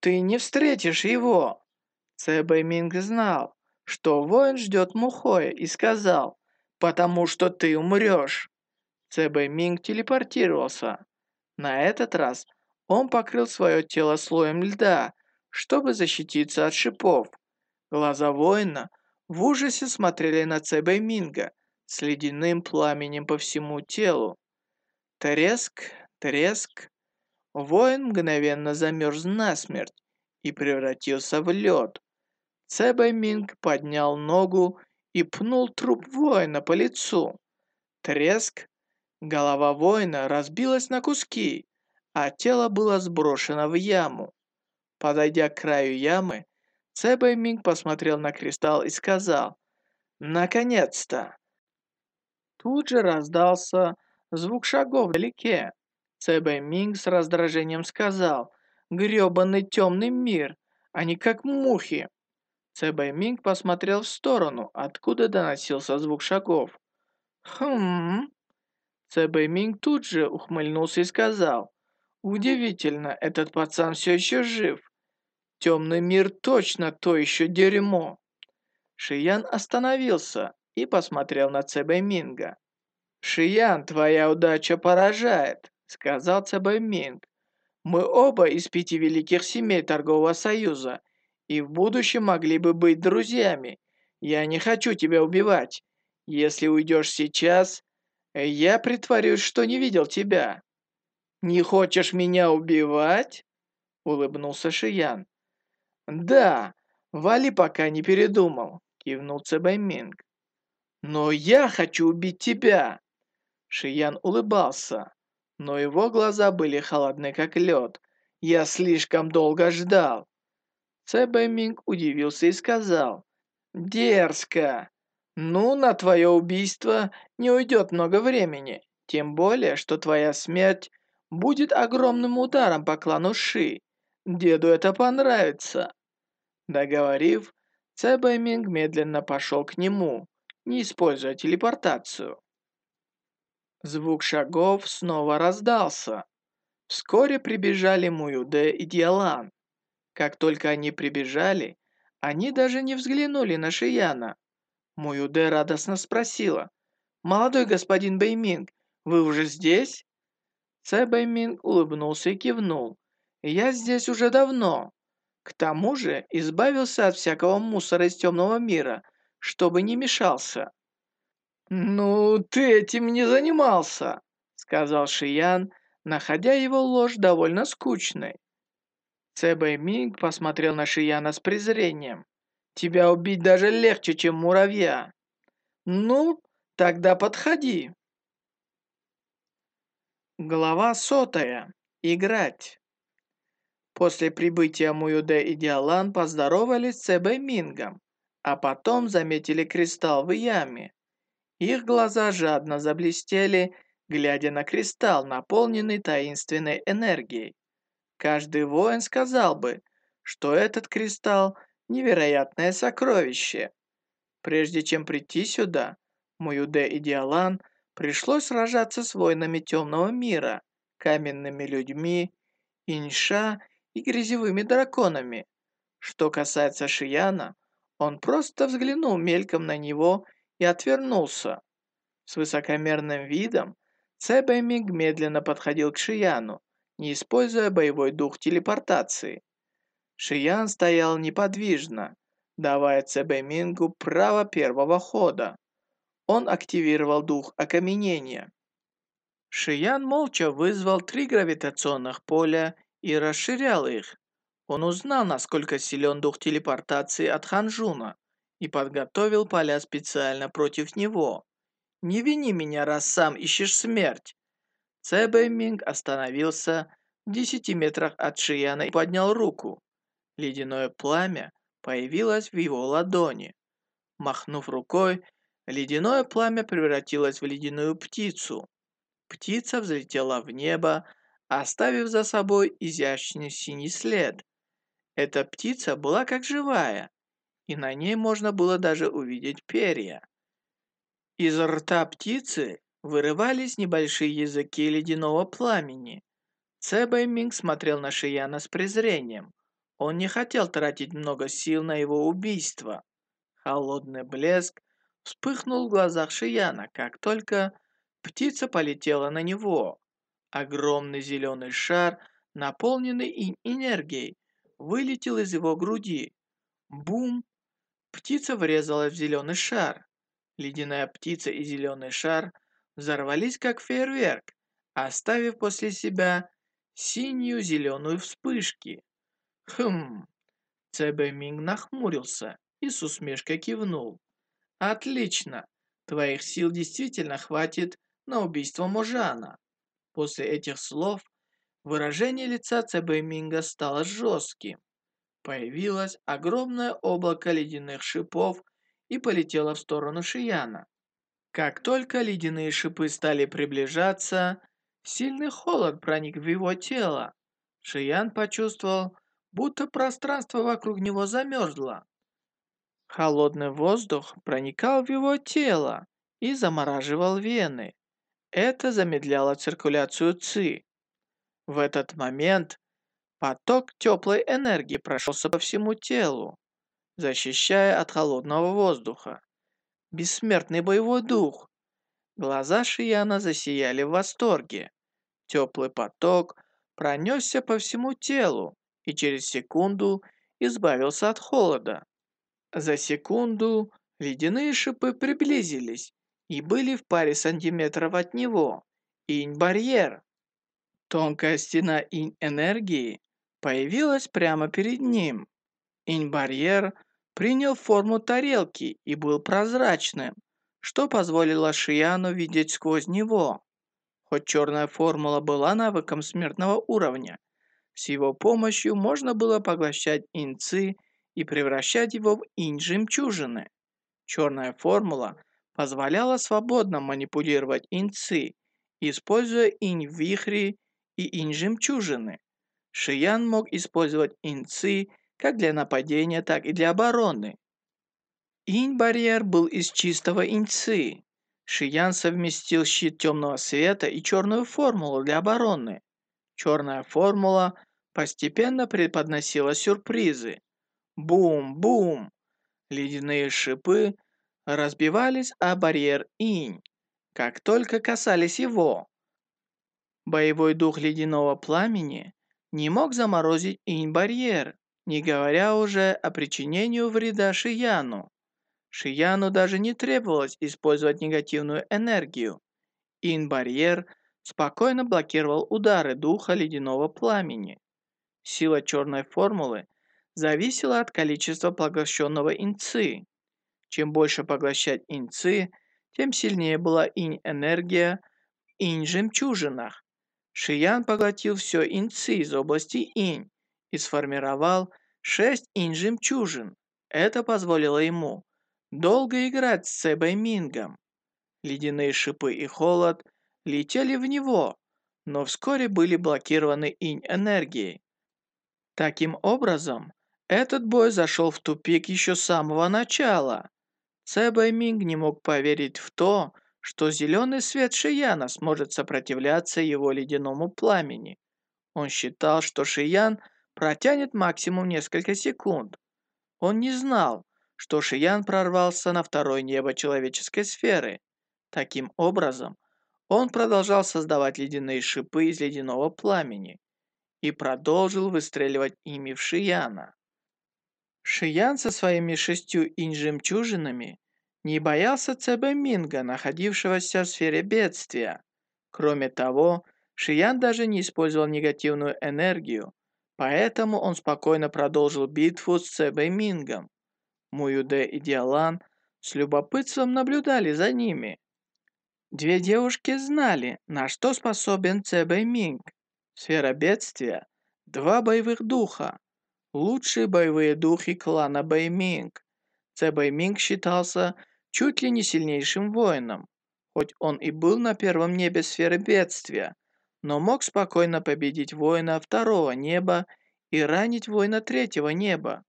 «Ты не встретишь его!» Цэ Минг знал, что воин ждет Мухоя и сказал, «Потому что ты умрешь!» Цэ Минг телепортировался. На этот раз он покрыл свое тело слоем льда, чтобы защититься от шипов. Глаза воина в ужасе смотрели на Цебэй Минга с ледяным пламенем по всему телу. Треск, треск. Воин мгновенно замерз насмерть и превратился в лед. Цебэй Минг поднял ногу и пнул труп воина по лицу. Треск. Голова воина разбилась на куски, а тело было сброшено в яму. Подойдя к краю ямы, Цэбэй Минг посмотрел на кристалл и сказал «Наконец-то!». Тут же раздался звук шагов вдалеке. Цэбэй Минг с раздражением сказал «Грёбаный темный мир, они как мухи!». Цэбэй Минг посмотрел в сторону, откуда доносился звук шагов. «Хм...» Цэбэй Минг тут же ухмыльнулся и сказал «Удивительно, этот пацан все еще жив. Темный мир точно то еще дерьмо. Шиян остановился и посмотрел на Цебэй Минга. «Шиян, твоя удача поражает», — сказал Цебэй Минг. «Мы оба из пяти великих семей торгового союза и в будущем могли бы быть друзьями. Я не хочу тебя убивать. Если уйдешь сейчас, я притворюсь, что не видел тебя». «Не хочешь меня убивать?» — улыбнулся Шиян. «Да, вали пока не передумал», — кивнул Цебайминг. «Но я хочу убить тебя!» Шиян улыбался, но его глаза были холодны, как лед. «Я слишком долго ждал!» Цебайминг удивился и сказал. «Дерзко! Ну, на твое убийство не уйдет много времени, тем более, что твоя смерть будет огромным ударом по клану Ши. Деду это понравится». Договорив, Цэ Бэйминг медленно пошел к нему, не используя телепортацию. Звук шагов снова раздался. Вскоре прибежали Муюде и Диалан. Как только они прибежали, они даже не взглянули на Шияна. Муюде радостно спросила, «Молодой господин Бэйминг, вы уже здесь?» Цэ Бэйминг улыбнулся и кивнул. Я здесь уже давно. К тому же избавился от всякого мусора из темного мира, чтобы не мешался. «Ну, ты этим не занимался», — сказал Шиян, находя его ложь довольно скучной. Цэбэй Минг посмотрел на Шияна с презрением. «Тебя убить даже легче, чем муравья». «Ну, тогда подходи». Глава сотая. Играть. После прибытия Муюде и Диалан поздоровались с Эбэй Мингом, а потом заметили кристалл в яме. Их глаза жадно заблестели, глядя на кристалл, наполненный таинственной энергией. Каждый воин сказал бы, что этот кристалл – невероятное сокровище. Прежде чем прийти сюда, Муюде и Диалан пришлось сражаться с воинами темного мира, каменными людьми, инша и грязевыми драконами. Что касается Шияна, он просто взглянул мельком на него и отвернулся. С высокомерным видом Цебэминг медленно подходил к Шияну, не используя боевой дух телепортации. Шиян стоял неподвижно, давая Цебэмингу право первого хода. Он активировал дух окаменения. Шиян молча вызвал три гравитационных поля и расширял их. Он узнал, насколько силен дух телепортации от Ханжуна и подготовил поля специально против него. «Не вини меня, раз сам ищешь смерть!» Цэ Минг остановился в десяти метрах от Шияна и поднял руку. Ледяное пламя появилось в его ладони. Махнув рукой, ледяное пламя превратилось в ледяную птицу. Птица взлетела в небо, оставив за собой изящный синий след. Эта птица была как живая, и на ней можно было даже увидеть перья. Из рта птицы вырывались небольшие языки ледяного пламени. Цэ Минг смотрел на Шияна с презрением. Он не хотел тратить много сил на его убийство. Холодный блеск вспыхнул в глазах Шияна, как только птица полетела на него. Огромный зеленый шар, наполненный энергией, вылетел из его груди. Бум! Птица врезалась в зеленый шар. Ледяная птица и зеленый шар взорвались как фейерверк, оставив после себя синюю зеленую вспышки. Хм. Цебэ Минг нахмурился и с усмешкой кивнул. Отлично. Твоих сил действительно хватит на убийство Можана. После этих слов выражение лица Цебэ Минга стало жестким. Появилось огромное облако ледяных шипов и полетело в сторону Шияна. Как только ледяные шипы стали приближаться, сильный холод проник в его тело. Шиян почувствовал, будто пространство вокруг него замерзло. Холодный воздух проникал в его тело и замораживал вены. Это замедляло циркуляцию ЦИ. В этот момент Поток теплой энергии прошелся по всему телу, защищая от холодного воздуха. Бессмертный боевой дух. Глаза Шияна засияли в восторге. Теплый поток пронесся по всему телу и через секунду избавился от холода. За секунду ледяные шипы приблизились и были в паре сантиметров от него. Инь-барьер. Тонкая стена инь-энергии появилась прямо перед ним. Инь-барьер принял форму тарелки и был прозрачным, что позволило Шияну видеть сквозь него. Хоть черная формула была навыком смертного уровня, с его помощью можно было поглощать инцы и превращать его в инь-жемчужины. Черная формула позволяла свободно манипулировать инцы, используя инь-вихри и инь-жемчужины. Шиян мог использовать инцы как для нападения, так и для обороны. Инь-барьер был из чистого инцы. Шиян совместил щит темного света и черную формулу для обороны. Черная формула постепенно преподносила сюрпризы. Бум-бум! Ледяные шипы разбивались о барьер инь, как только касались его. Боевой дух ледяного пламени не мог заморозить инь-барьер, не говоря уже о причинении вреда Шияну. Шияну даже не требовалось использовать негативную энергию. Инь-барьер спокойно блокировал удары духа ледяного пламени. Сила черной формулы зависела от количества поглощенного инцы. Чем больше поглощать инцы, тем сильнее была инь-энергия в инь-жемчужинах. Шиян поглотил все инцы из области инь и сформировал шесть инь-жемчужин. Это позволило ему долго играть с Сэбой Мингом. Ледяные шипы и холод летели в него, но вскоре были блокированы инь-энергией. Таким образом, этот бой зашел в тупик еще с самого начала. Сэбэй Минг не мог поверить в то, что зеленый свет Шияна сможет сопротивляться его ледяному пламени. Он считал, что Шиян протянет максимум несколько секунд. Он не знал, что Шиян прорвался на второе небо человеческой сферы. Таким образом, он продолжал создавать ледяные шипы из ледяного пламени и продолжил выстреливать ими в Шияна. Шиян со своими шестью инь-жемчужинами не боялся Цебэ Минга, находившегося в сфере бедствия. Кроме того, Шиян даже не использовал негативную энергию, поэтому он спокойно продолжил битву с Цебэ Мингом. Муюде и Диалан с любопытством наблюдали за ними. Две девушки знали, на что способен Цебэй Минг. Сфера бедствия – два боевых духа. Лучшие боевые духи клана Бэйминг. Цебэй Минг считался чуть ли не сильнейшим воином. Хоть он и был на первом небе сферы бедствия, но мог спокойно победить воина второго неба и ранить воина третьего неба.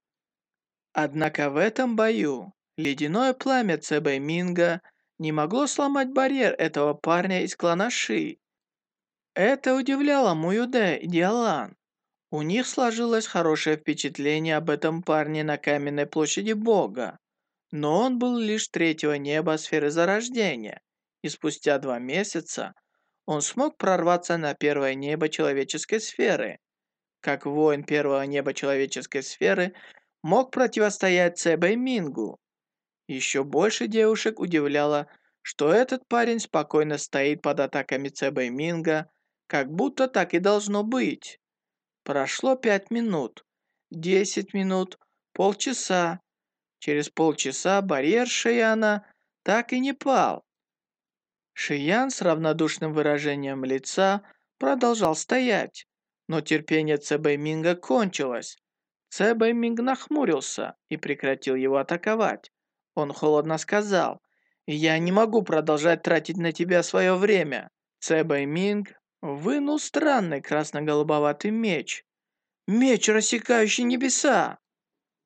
Однако в этом бою ледяное пламя Цебэй Минга – не могло сломать барьер этого парня из клана Ши. Это удивляло Муюде и Диалан. У них сложилось хорошее впечатление об этом парне на каменной площади Бога. Но он был лишь третьего неба сферы зарождения, и спустя два месяца он смог прорваться на первое небо человеческой сферы. Как воин первого неба человеческой сферы мог противостоять Цебэй Мингу. Еще больше девушек удивляло, что этот парень спокойно стоит под атаками Цебэй Минга, как будто так и должно быть. Прошло пять минут, десять минут, полчаса. Через полчаса барьер Шияна так и не пал. Шиян с равнодушным выражением лица продолжал стоять, но терпение Цебэй Минга кончилось. Цебэй Минг нахмурился и прекратил его атаковать. Он холодно сказал, «Я не могу продолжать тратить на тебя свое время». Цебэй Минг вынул странный красно-голубоватый меч. «Меч, рассекающий небеса!»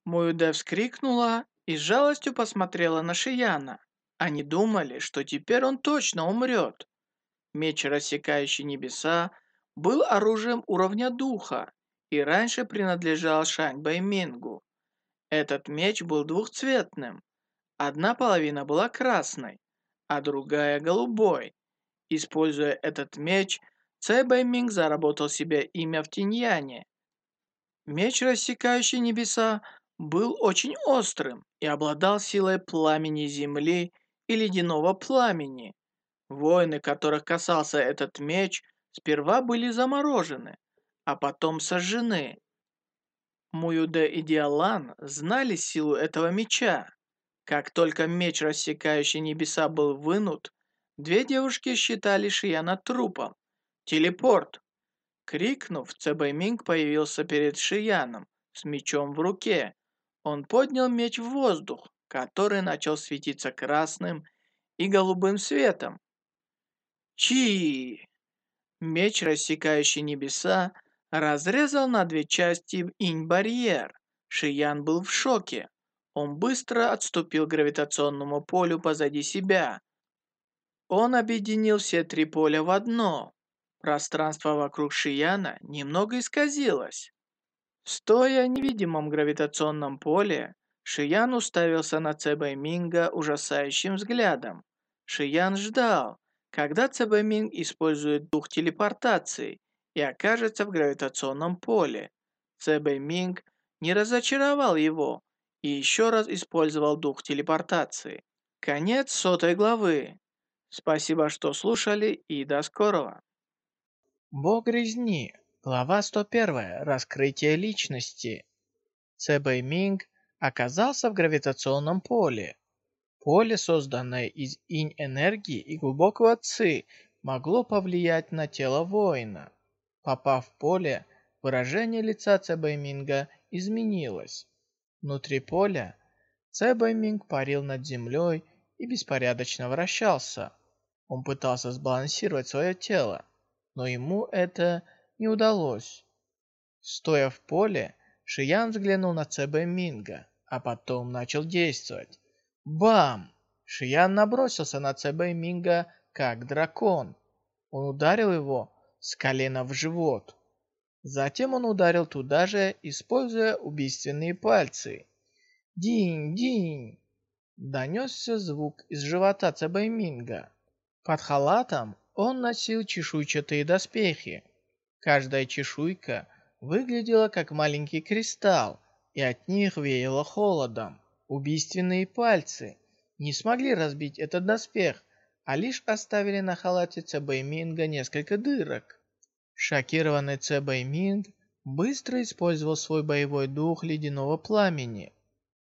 Муюде вскрикнула и с жалостью посмотрела на Шияна. Они думали, что теперь он точно умрет. Меч, рассекающий небеса, был оружием уровня духа и раньше принадлежал Шань Бэймингу. Этот меч был двухцветным, Одна половина была красной, а другая голубой. Используя этот меч, Цай Бэйминг заработал себе имя в Тиньяне. Меч, рассекающий небеса, был очень острым и обладал силой пламени земли и ледяного пламени. Воины, которых касался этот меч, сперва были заморожены, а потом сожжены. Муюде и Диалан знали силу этого меча. Как только меч, рассекающий небеса, был вынут, две девушки считали Шияна трупом. «Телепорт!» Крикнув, Цебэй Минг появился перед Шияном с мечом в руке. Он поднял меч в воздух, который начал светиться красным и голубым светом. Чи! Меч, рассекающий небеса, разрезал на две части инь-барьер. Шиян был в шоке. Он быстро отступил к гравитационному полю позади себя. Он объединил все три поля в одно. Пространство вокруг Шияна немного исказилось. Стоя в невидимом гравитационном поле, Шиян уставился на Цебэй Минга ужасающим взглядом. Шиян ждал, когда Цебэй Минг использует дух телепортации и окажется в гравитационном поле. Цебэй Минг не разочаровал его, и еще раз использовал дух телепортации. Конец сотой главы. Спасибо, что слушали, и до скорого. Бог резни. Глава 101. Раскрытие личности. Цэбэй Минг оказался в гравитационном поле. Поле, созданное из инь-энергии и глубокого ци, могло повлиять на тело воина. Попав в поле, выражение лица Цэбэй Минга изменилось. Внутри поля Цэбэйминг парил над землей и беспорядочно вращался. Он пытался сбалансировать свое тело, но ему это не удалось. Стоя в поле, Шиян взглянул на Цэбэйминга, а потом начал действовать. Бам! Шиян набросился на Цэбэйминга, как дракон. Он ударил его с колена в живот. Затем он ударил туда же, используя убийственные пальцы. Динь-динь! Донесся звук из живота Цебайминга. Под халатом он носил чешуйчатые доспехи. Каждая чешуйка выглядела как маленький кристалл, и от них веяло холодом. Убийственные пальцы не смогли разбить этот доспех, а лишь оставили на халате Цебайминга несколько дырок. Шокированный Цебэй Минг быстро использовал свой боевой дух ледяного пламени.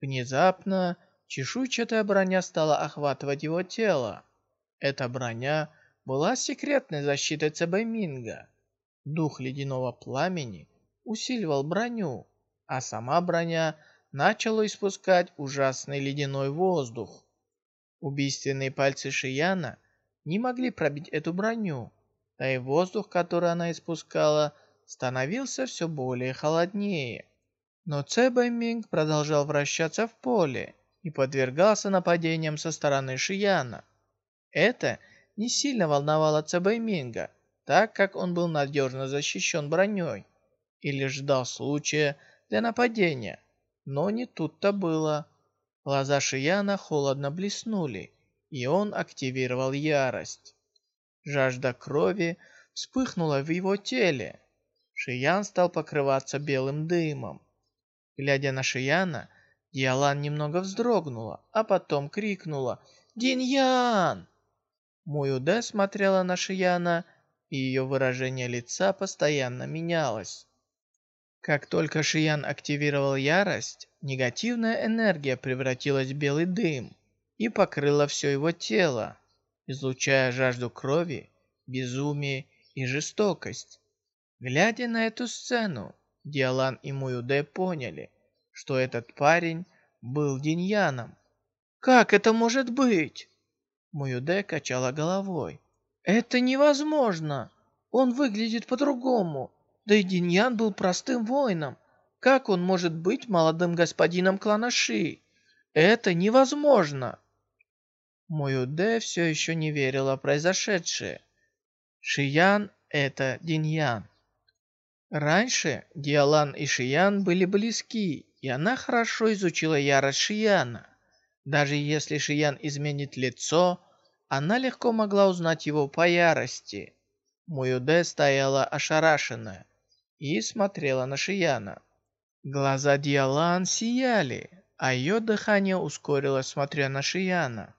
Внезапно чешуйчатая броня стала охватывать его тело. Эта броня была секретной защитой Цебайминга. Дух ледяного пламени усиливал броню, а сама броня начала испускать ужасный ледяной воздух. Убийственные пальцы Шияна не могли пробить эту броню, да и воздух, который она испускала, становился все более холоднее. Но Цебай Минг продолжал вращаться в поле и подвергался нападениям со стороны Шияна. Это не сильно волновало Цебай Минга, так как он был надежно защищен броней и лишь ждал случая для нападения. Но не тут-то было. Глаза Шияна холодно блеснули, и он активировал ярость. Жажда крови вспыхнула в его теле. Шиян стал покрываться белым дымом. Глядя на Шияна, Диалан немного вздрогнула, а потом крикнула «Диньян!». Муюде смотрела на Шияна, и ее выражение лица постоянно менялось. Как только Шиян активировал ярость, негативная энергия превратилась в белый дым и покрыла все его тело, излучая жажду крови, безумие и жестокость. Глядя на эту сцену, Диалан и Муюде поняли, что этот парень был Диньяном. «Как это может быть?» Муюде качала головой. «Это невозможно! Он выглядит по-другому. Да и Диньян был простым воином. Как он может быть молодым господином клана Ши? Это невозможно!» Муюде все еще не верила в произошедшее. Шиян — это Диньян. Раньше Диалан и Шиян были близки, и она хорошо изучила ярость Шияна. Даже если Шиян изменит лицо, она легко могла узнать его по ярости. Муюде стояла ошарашенная и смотрела на Шияна. Глаза Диалан сияли, а ее дыхание ускорилось, смотря на Шияна.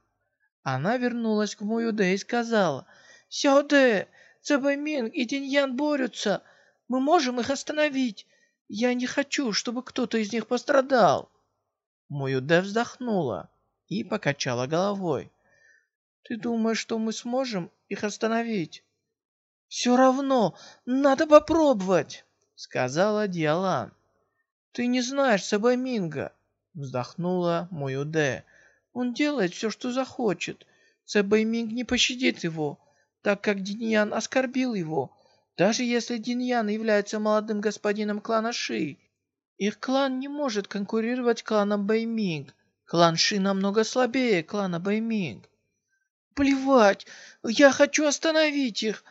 Она вернулась к Муюде и сказала, «Сяоде, Цебэмин и Диньян борются. Мы можем их остановить. Я не хочу, чтобы кто-то из них пострадал». Муюде вздохнула и покачала головой. «Ты думаешь, что мы сможем их остановить?» «Все равно, надо попробовать!» сказала Диалан. «Ты не знаешь Сабаминга!» вздохнула Муюде. «Он делает все, что захочет. Цэ Бэйминг не пощадит его, так как Диньян оскорбил его, даже если Диньян является молодым господином клана Ши. Их клан не может конкурировать кланом Бэйминг. Клан Ши намного слабее клана Бэйминг. Плевать, я хочу остановить их!»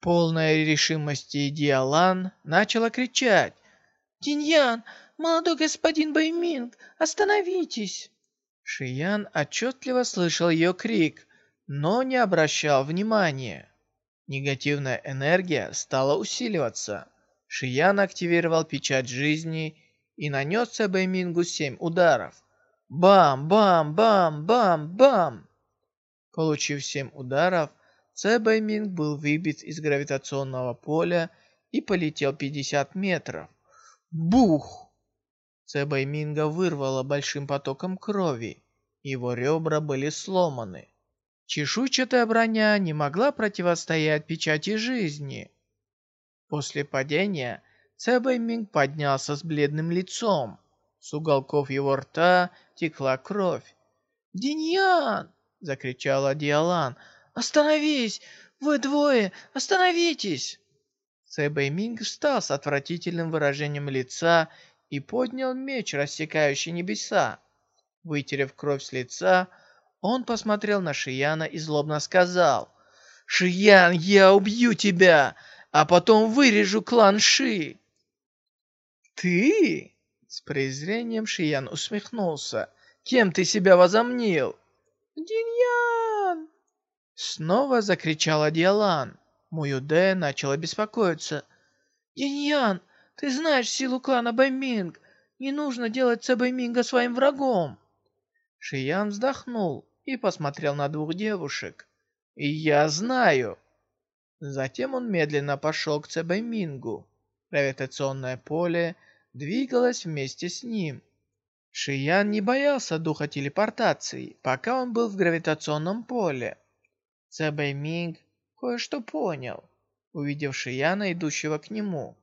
Полная решимости Диалан начала кричать. «Тиньян, молодой господин Байминг, остановитесь!» Шиян отчетливо слышал ее крик, но не обращал внимания. Негативная энергия стала усиливаться. Шиян активировал печать жизни и нанес Баймингу семь ударов. Бам-бам-бам-бам-бам! Получив семь ударов, Цебайминг был выбит из гравитационного поля и полетел 50 метров. Бух! Цебайминга вырвало большим потоком крови. Его ребра были сломаны. Чешуйчатая броня не могла противостоять печати жизни. После падения Цебайминг поднялся с бледным лицом. С уголков его рта текла кровь. «Диньян!» — закричала Диалан — «Остановись! Вы двое! Остановитесь!» Цэ Бэйминг встал с отвратительным выражением лица и поднял меч, рассекающий небеса. Вытерев кровь с лица, он посмотрел на Шияна и злобно сказал, «Шиян, я убью тебя, а потом вырежу клан Ши!» «Ты?» С презрением Шиян усмехнулся. «Кем ты себя возомнил?» «Диньян!» Снова закричала Диалан. Муюде начала беспокоиться. «Диньян, ты знаешь силу клана Байминг. Не нужно делать Цэ своим врагом». Шиян вздохнул и посмотрел на двух девушек. «И я знаю». Затем он медленно пошел к Цебаймингу. Гравитационное поле двигалось вместе с ним. Шиян не боялся духа телепортации, пока он был в гравитационном поле. Цебэй Минг кое-что понял. Увидев Шияна, идущего к нему,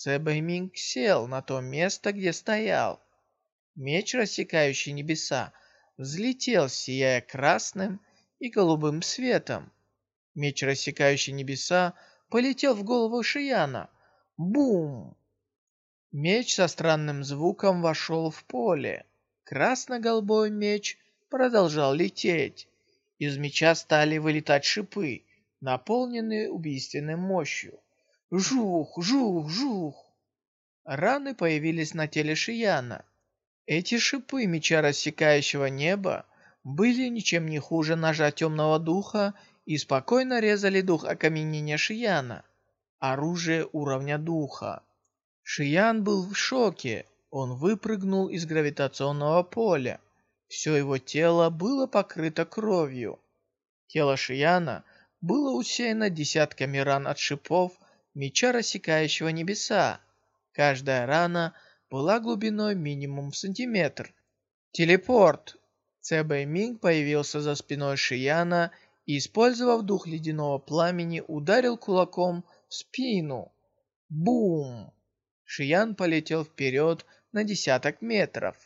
Цебэй Минг сел на то место, где стоял. Меч, рассекающий небеса, взлетел, сияя красным и голубым светом. Меч, рассекающий небеса, полетел в голову Шияна. Бум! Меч со странным звуком вошел в поле. Красно-голубой меч продолжал лететь. Из меча стали вылетать шипы, наполненные убийственной мощью. Жух, жух, жух. Раны появились на теле Шияна. Эти шипы меча рассекающего неба были ничем не хуже ножа темного духа и спокойно резали дух окаменения Шияна, оружие уровня духа. Шиян был в шоке, он выпрыгнул из гравитационного поля. Все его тело было покрыто кровью. Тело Шияна было усеяно десятками ран от шипов меча, рассекающего небеса. Каждая рана была глубиной минимум в сантиметр. Телепорт. Цебэй Минг появился за спиной Шияна и, использовав дух ледяного пламени, ударил кулаком в спину. Бум! Шиян полетел вперед на десяток метров.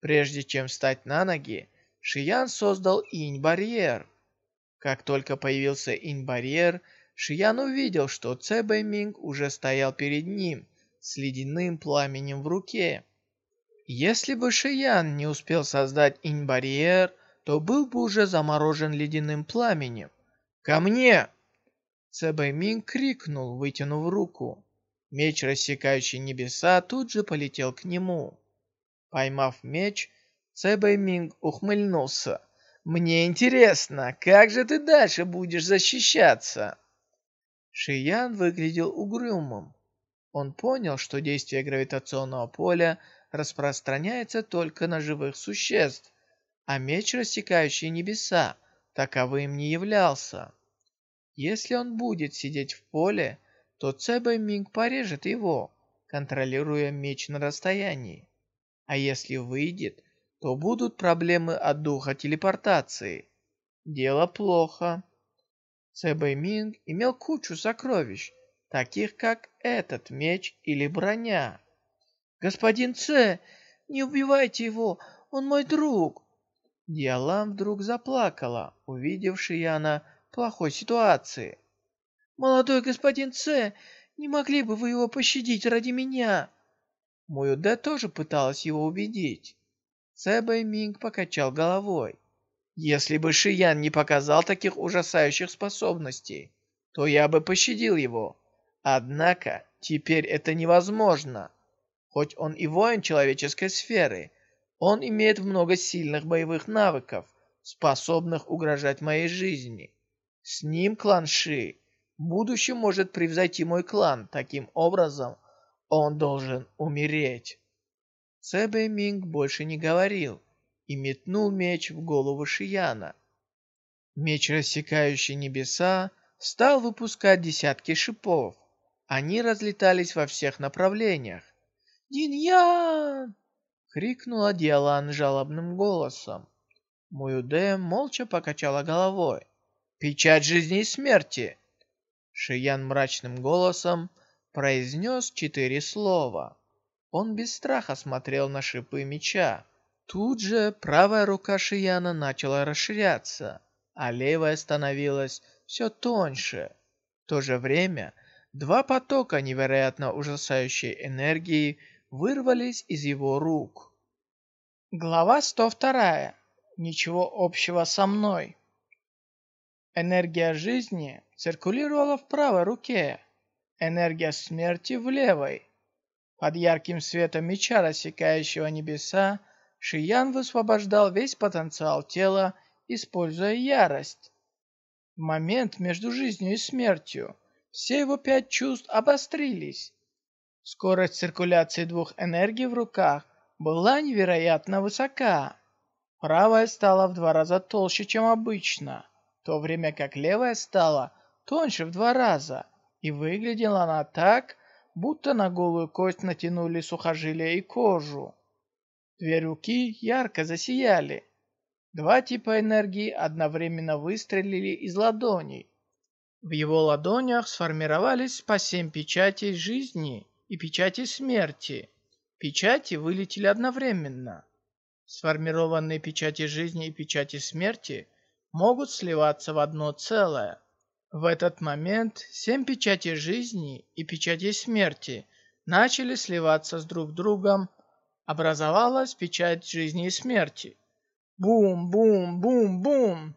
Прежде чем встать на ноги, Шиян создал инь-барьер. Как только появился инь-барьер, Шиян увидел, что Цебэй Минг уже стоял перед ним с ледяным пламенем в руке. Если бы Шиян не успел создать инь-барьер, то был бы уже заморожен ледяным пламенем. «Ко мне!» Цебэй Минг крикнул, вытянув руку. Меч, рассекающий небеса, тут же полетел к нему. Поймав меч, Цебэй Минг ухмыльнулся. «Мне интересно, как же ты дальше будешь защищаться?» Шиян выглядел угрюмым. Он понял, что действие гравитационного поля распространяется только на живых существ, а меч, рассекающий небеса, таковым не являлся. Если он будет сидеть в поле, то Цебэй Минг порежет его, контролируя меч на расстоянии. А если выйдет, то будут проблемы от духа телепортации. Дело плохо. Цебэй Минг имел кучу сокровищ, таких как этот меч или броня. «Господин Ц, не убивайте его, он мой друг!» Диалам вдруг заплакала, увидев Шияна в плохой ситуации. «Молодой господин Ц, не могли бы вы его пощадить ради меня?» Муюде тоже пыталась его убедить. Цэ Минг покачал головой. «Если бы Шиян не показал таких ужасающих способностей, то я бы пощадил его. Однако теперь это невозможно. Хоть он и воин человеческой сферы, он имеет много сильных боевых навыков, способных угрожать моей жизни. С ним клан Ши в будущем может превзойти мой клан. Таким образом, он должен умереть. Цебэй Минг больше не говорил и метнул меч в голову Шияна. Меч, рассекающий небеса, стал выпускать десятки шипов. Они разлетались во всех направлениях. «Диньян!» — крикнула Диалан жалобным голосом. Муюде молча покачала головой. «Печать жизни и смерти!» Шиян мрачным голосом произнес четыре слова. Он без страха смотрел на шипы меча. Тут же правая рука Шияна начала расширяться, а левая становилась все тоньше. В то же время два потока невероятно ужасающей энергии вырвались из его рук. Глава 102. Ничего общего со мной. Энергия жизни циркулировала в правой руке, энергия смерти в левой. Под ярким светом меча, рассекающего небеса, Шиян высвобождал весь потенциал тела, используя ярость. В момент между жизнью и смертью все его пять чувств обострились. Скорость циркуляции двух энергий в руках была невероятно высока. Правая стала в два раза толще, чем обычно, в то время как левая стала тоньше в два раза – и выглядела она так, будто на голую кость натянули сухожилия и кожу. Две руки ярко засияли. Два типа энергии одновременно выстрелили из ладоней. В его ладонях сформировались по семь печатей жизни и печати смерти. Печати вылетели одновременно. Сформированные печати жизни и печати смерти могут сливаться в одно целое. В этот момент семь печатей жизни и печати смерти начали сливаться с друг другом. Образовалась печать жизни и смерти. Бум-бум-бум-бум!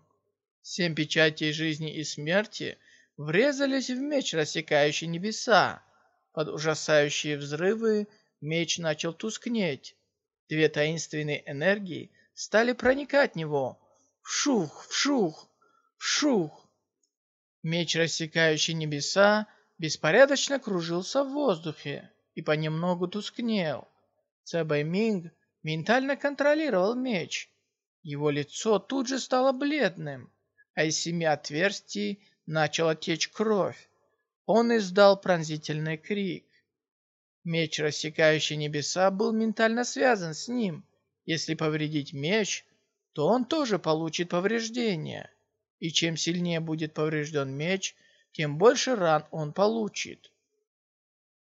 Семь печатей жизни и смерти врезались в меч, рассекающий небеса. Под ужасающие взрывы меч начал тускнеть. Две таинственные энергии стали проникать в него. Вшух, вшух, вшух. Меч, рассекающий небеса, беспорядочно кружился в воздухе и понемногу тускнел. Цебэй Минг ментально контролировал меч. Его лицо тут же стало бледным, а из семи отверстий начала течь кровь. Он издал пронзительный крик. Меч, рассекающий небеса, был ментально связан с ним. Если повредить меч, то он тоже получит повреждения. И чем сильнее будет поврежден меч, тем больше ран он получит.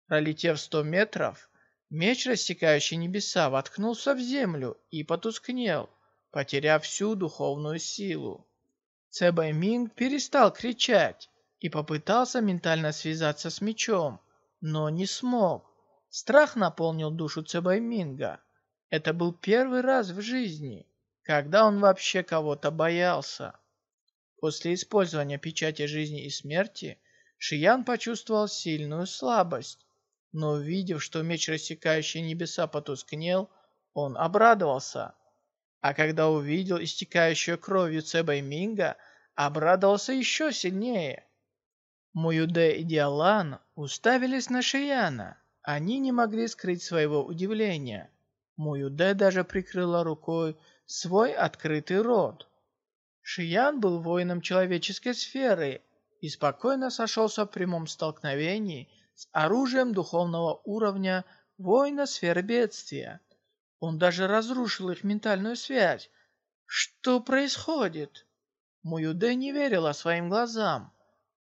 Пролетев сто метров, меч, рассекающий небеса, воткнулся в землю и потускнел потеряв всю духовную силу. Цебай Минг перестал кричать и попытался ментально связаться с мечом, но не смог. Страх наполнил душу Цебай Минга. Это был первый раз в жизни, когда он вообще кого-то боялся. После использования печати жизни и смерти, Шиян почувствовал сильную слабость. Но увидев, что меч, рассекающий небеса, потускнел, он обрадовался. А когда увидел истекающую кровью Цебэй Минга, обрадовался еще сильнее. Муюде и Диалан уставились на Шияна. Они не могли скрыть своего удивления. Муюде даже прикрыла рукой свой открытый рот. Шиян был воином человеческой сферы и спокойно сошелся в прямом столкновении с оружием духовного уровня воина сферы бедствия. Он даже разрушил их ментальную связь. Что происходит? Муюде не верила своим глазам.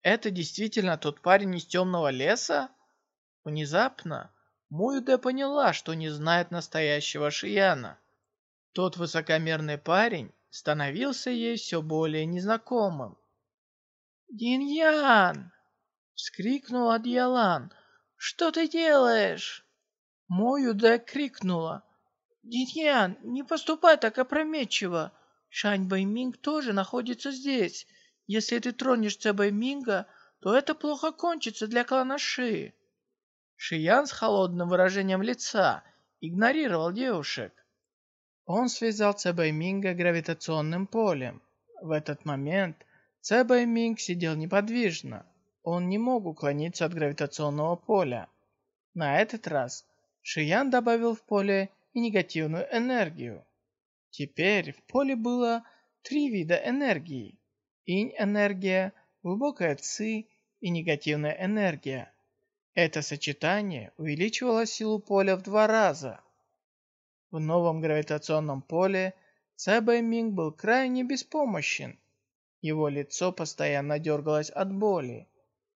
Это действительно тот парень из темного леса? Внезапно Муюде поняла, что не знает настоящего Шияна. Тот высокомерный парень становился ей все более незнакомым. «Диньян!» — вскрикнула Дьялан. «Что ты делаешь?» Муюде крикнула. «Диньян, не поступай так опрометчиво. Шань Бэйминг тоже находится здесь. Если ты тронешь Цэ Бэйминга, то это плохо кончится для клана Ши». Шиян с холодным выражением лица игнорировал девушек. Он связал Цэ Бэйминга гравитационным полем. В этот момент Цэ Бэйминг сидел неподвижно. Он не мог уклониться от гравитационного поля. На этот раз Шиян добавил в поле и негативную энергию. Теперь в поле было три вида энергии. Инь-энергия, глубокая ци и негативная энергия. Это сочетание увеличивало силу поля в два раза. В новом гравитационном поле Цэ Минг был крайне беспомощен. Его лицо постоянно дергалось от боли.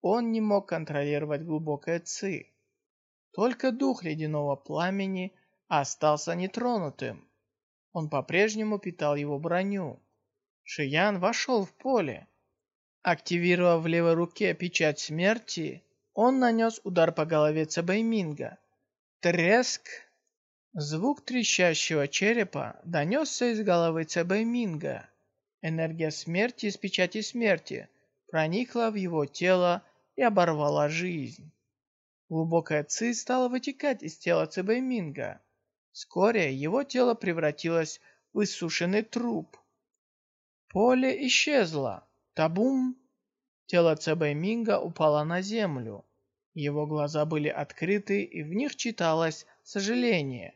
Он не мог контролировать глубокое ци. Только дух ледяного пламени остался нетронутым. Он по-прежнему питал его броню. Шиян вошел в поле. Активировав в левой руке печать смерти, он нанес удар по голове Цебэйминга. Треск! Звук трещащего черепа донесся из головы Цебэйминга. Энергия смерти из печати смерти проникла в его тело и оборвала жизнь. Глубокая ци стала вытекать из тела Цебэйминга. Вскоре его тело превратилось в иссушенный труп. Поле исчезло. Табум! Тело Цебэй Минга упало на землю. Его глаза были открыты, и в них читалось сожаление.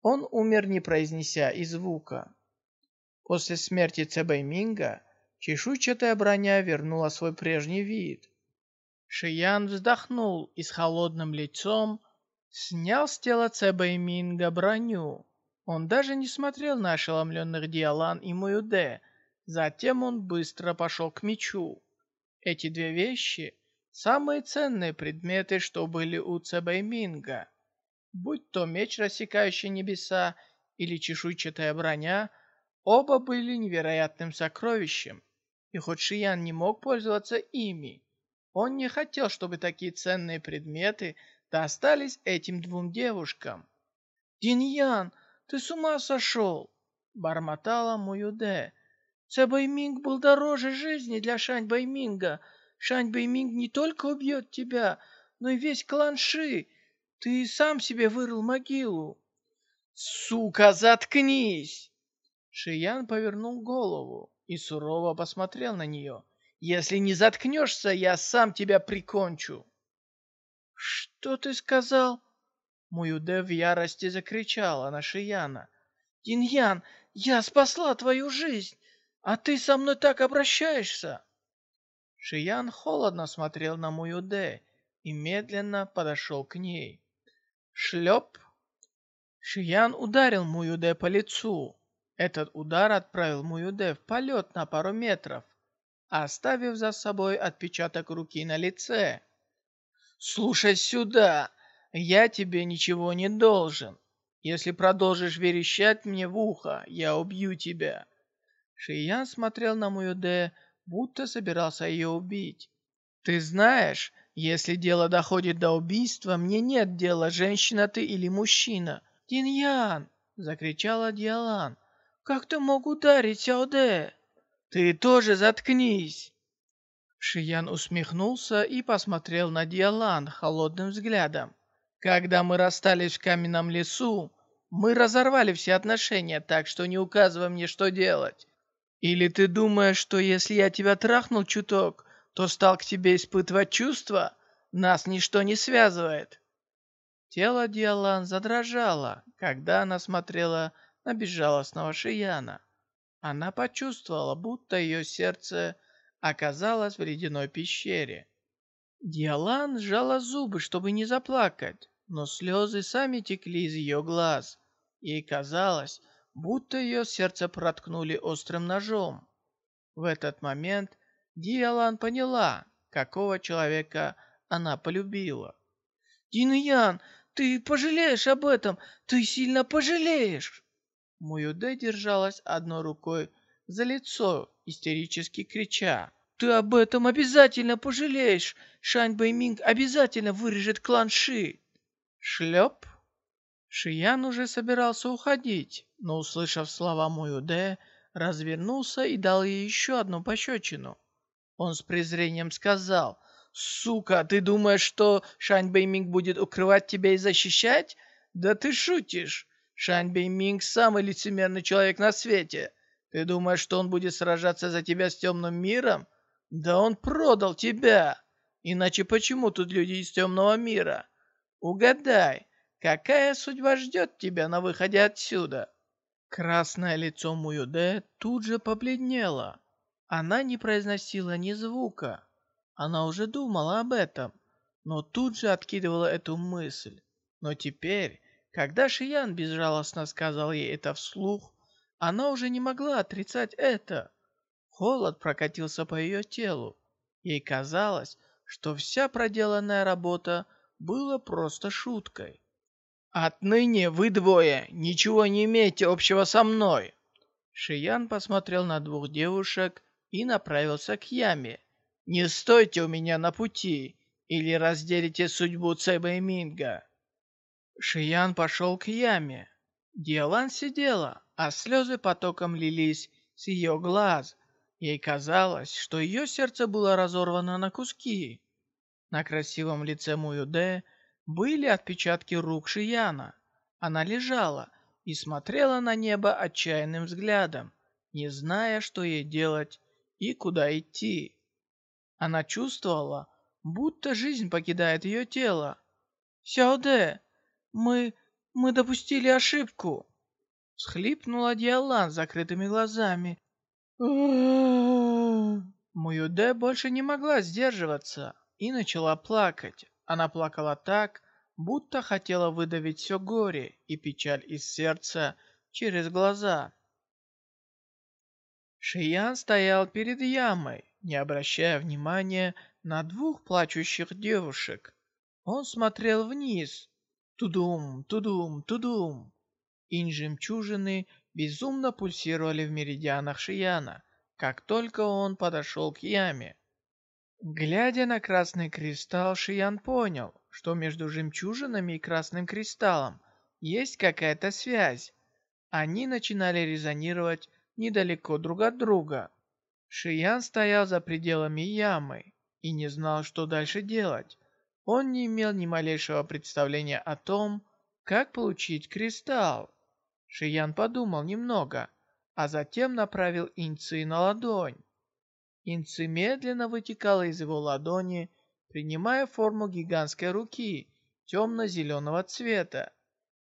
Он умер, не произнеся и звука. После смерти Цебэй Минга чешуйчатая броня вернула свой прежний вид. Шиян вздохнул и с холодным лицом снял с тела Цебэйминга броню. Он даже не смотрел на ошеломленных Диалан и Муюде. Затем он быстро пошел к мечу. Эти две вещи – самые ценные предметы, что были у Цебэйминга. Будь то меч, рассекающий небеса, или чешуйчатая броня, оба были невероятным сокровищем. И хоть Шиян не мог пользоваться ими, он не хотел, чтобы такие ценные предметы достались этим двум девушкам. «Диньян, ты с ума сошел!» — бормотала Муюде. «Цэ Бэйминг был дороже жизни для Шань Бэйминга. Шань Бэйминг не только убьет тебя, но и весь клан Ши. Ты сам себе вырыл могилу». «Сука, заткнись!» Шиян повернул голову и сурово посмотрел на нее. «Если не заткнешься, я сам тебя прикончу!» «Что ты сказал?» Муюде в ярости закричала на Шияна. «Диньян, я спасла твою жизнь, а ты со мной так обращаешься!» Шиян холодно смотрел на Муюде и медленно подошел к ней. Шлеп! Шиян ударил Муюде по лицу. Этот удар отправил Муюде в полет на пару метров, оставив за собой отпечаток руки на лице. «Слушай сюда, я тебе ничего не должен. Если продолжишь верещать мне в ухо, я убью тебя». Шиян смотрел на Муюде, будто собирался ее убить. «Ты знаешь, если дело доходит до убийства, мне нет дела, женщина ты или мужчина». «Диньян!» — закричала Диалан. «Как ты мог ударить Сяоде?» «Ты тоже заткнись!» Шиян усмехнулся и посмотрел на Диалан холодным взглядом. «Когда мы расстались в каменном лесу, мы разорвали все отношения, так что не указывай мне, что делать. Или ты думаешь, что если я тебя трахнул чуток, то стал к тебе испытывать чувства? Нас ничто не связывает». Тело Диалан задрожало, когда она смотрела на безжалостного Шияна. Она почувствовала, будто ее сердце оказалась в ледяной пещере. Диалан сжала зубы, чтобы не заплакать, но слезы сами текли из ее глаз. Ей казалось, будто ее сердце проткнули острым ножом. В этот момент Диалан поняла, какого человека она полюбила. «Диньян, ты пожалеешь об этом! Ты сильно пожалеешь!» Муюде держалась одной рукой за лицо, истерически крича. «Ты об этом обязательно пожалеешь! Шань Бэйминг обязательно вырежет клан Ши!» Шлеп! Шиян уже собирался уходить, но, услышав слова Муюде, развернулся и дал ей еще одну пощечину. Он с презрением сказал, «Сука, ты думаешь, что Шань Бэйминг будет укрывать тебя и защищать? Да ты шутишь! Шань Бэйминг самый лицемерный человек на свете!» Ты думаешь, что он будет сражаться за тебя с темным миром? Да он продал тебя! Иначе почему тут люди из темного мира? Угадай, какая судьба ждет тебя на выходе отсюда?» Красное лицо Муюде тут же побледнело. Она не произносила ни звука. Она уже думала об этом, но тут же откидывала эту мысль. Но теперь, когда Шиян безжалостно сказал ей это вслух, она уже не могла отрицать это. Холод прокатился по ее телу. Ей казалось, что вся проделанная работа была просто шуткой. «Отныне вы двое ничего не имеете общего со мной!» Шиян посмотрел на двух девушек и направился к яме. «Не стойте у меня на пути, или разделите судьбу Цеба и Минга!» Шиян пошел к яме. Диалан сидела, а слезы потоком лились с ее глаз. Ей казалось, что ее сердце было разорвано на куски. На красивом лице Муюде были отпечатки рук Шияна. Она лежала и смотрела на небо отчаянным взглядом, не зная, что ей делать и куда идти. Она чувствовала, будто жизнь покидает ее тело. «Сяоде, мы... мы допустили ошибку!» Схлипнула Диалан закрытыми глазами. Муюде больше не могла сдерживаться и начала плакать. Она плакала так, будто хотела выдавить все горе и печаль из сердца через глаза. Шиян стоял перед ямой, не обращая внимания на двух плачущих девушек. Он смотрел вниз. Тудум, тудум, тудум. Инь жемчужины безумно пульсировали в меридианах Шияна, как только он подошел к яме. Глядя на красный кристалл, Шиян понял, что между жемчужинами и красным кристаллом есть какая-то связь. Они начинали резонировать недалеко друг от друга. Шиян стоял за пределами ямы и не знал, что дальше делать. Он не имел ни малейшего представления о том, как получить кристалл. Шиян подумал немного, а затем направил инцы на ладонь. Инцы медленно вытекала из его ладони, принимая форму гигантской руки темно-зеленого цвета.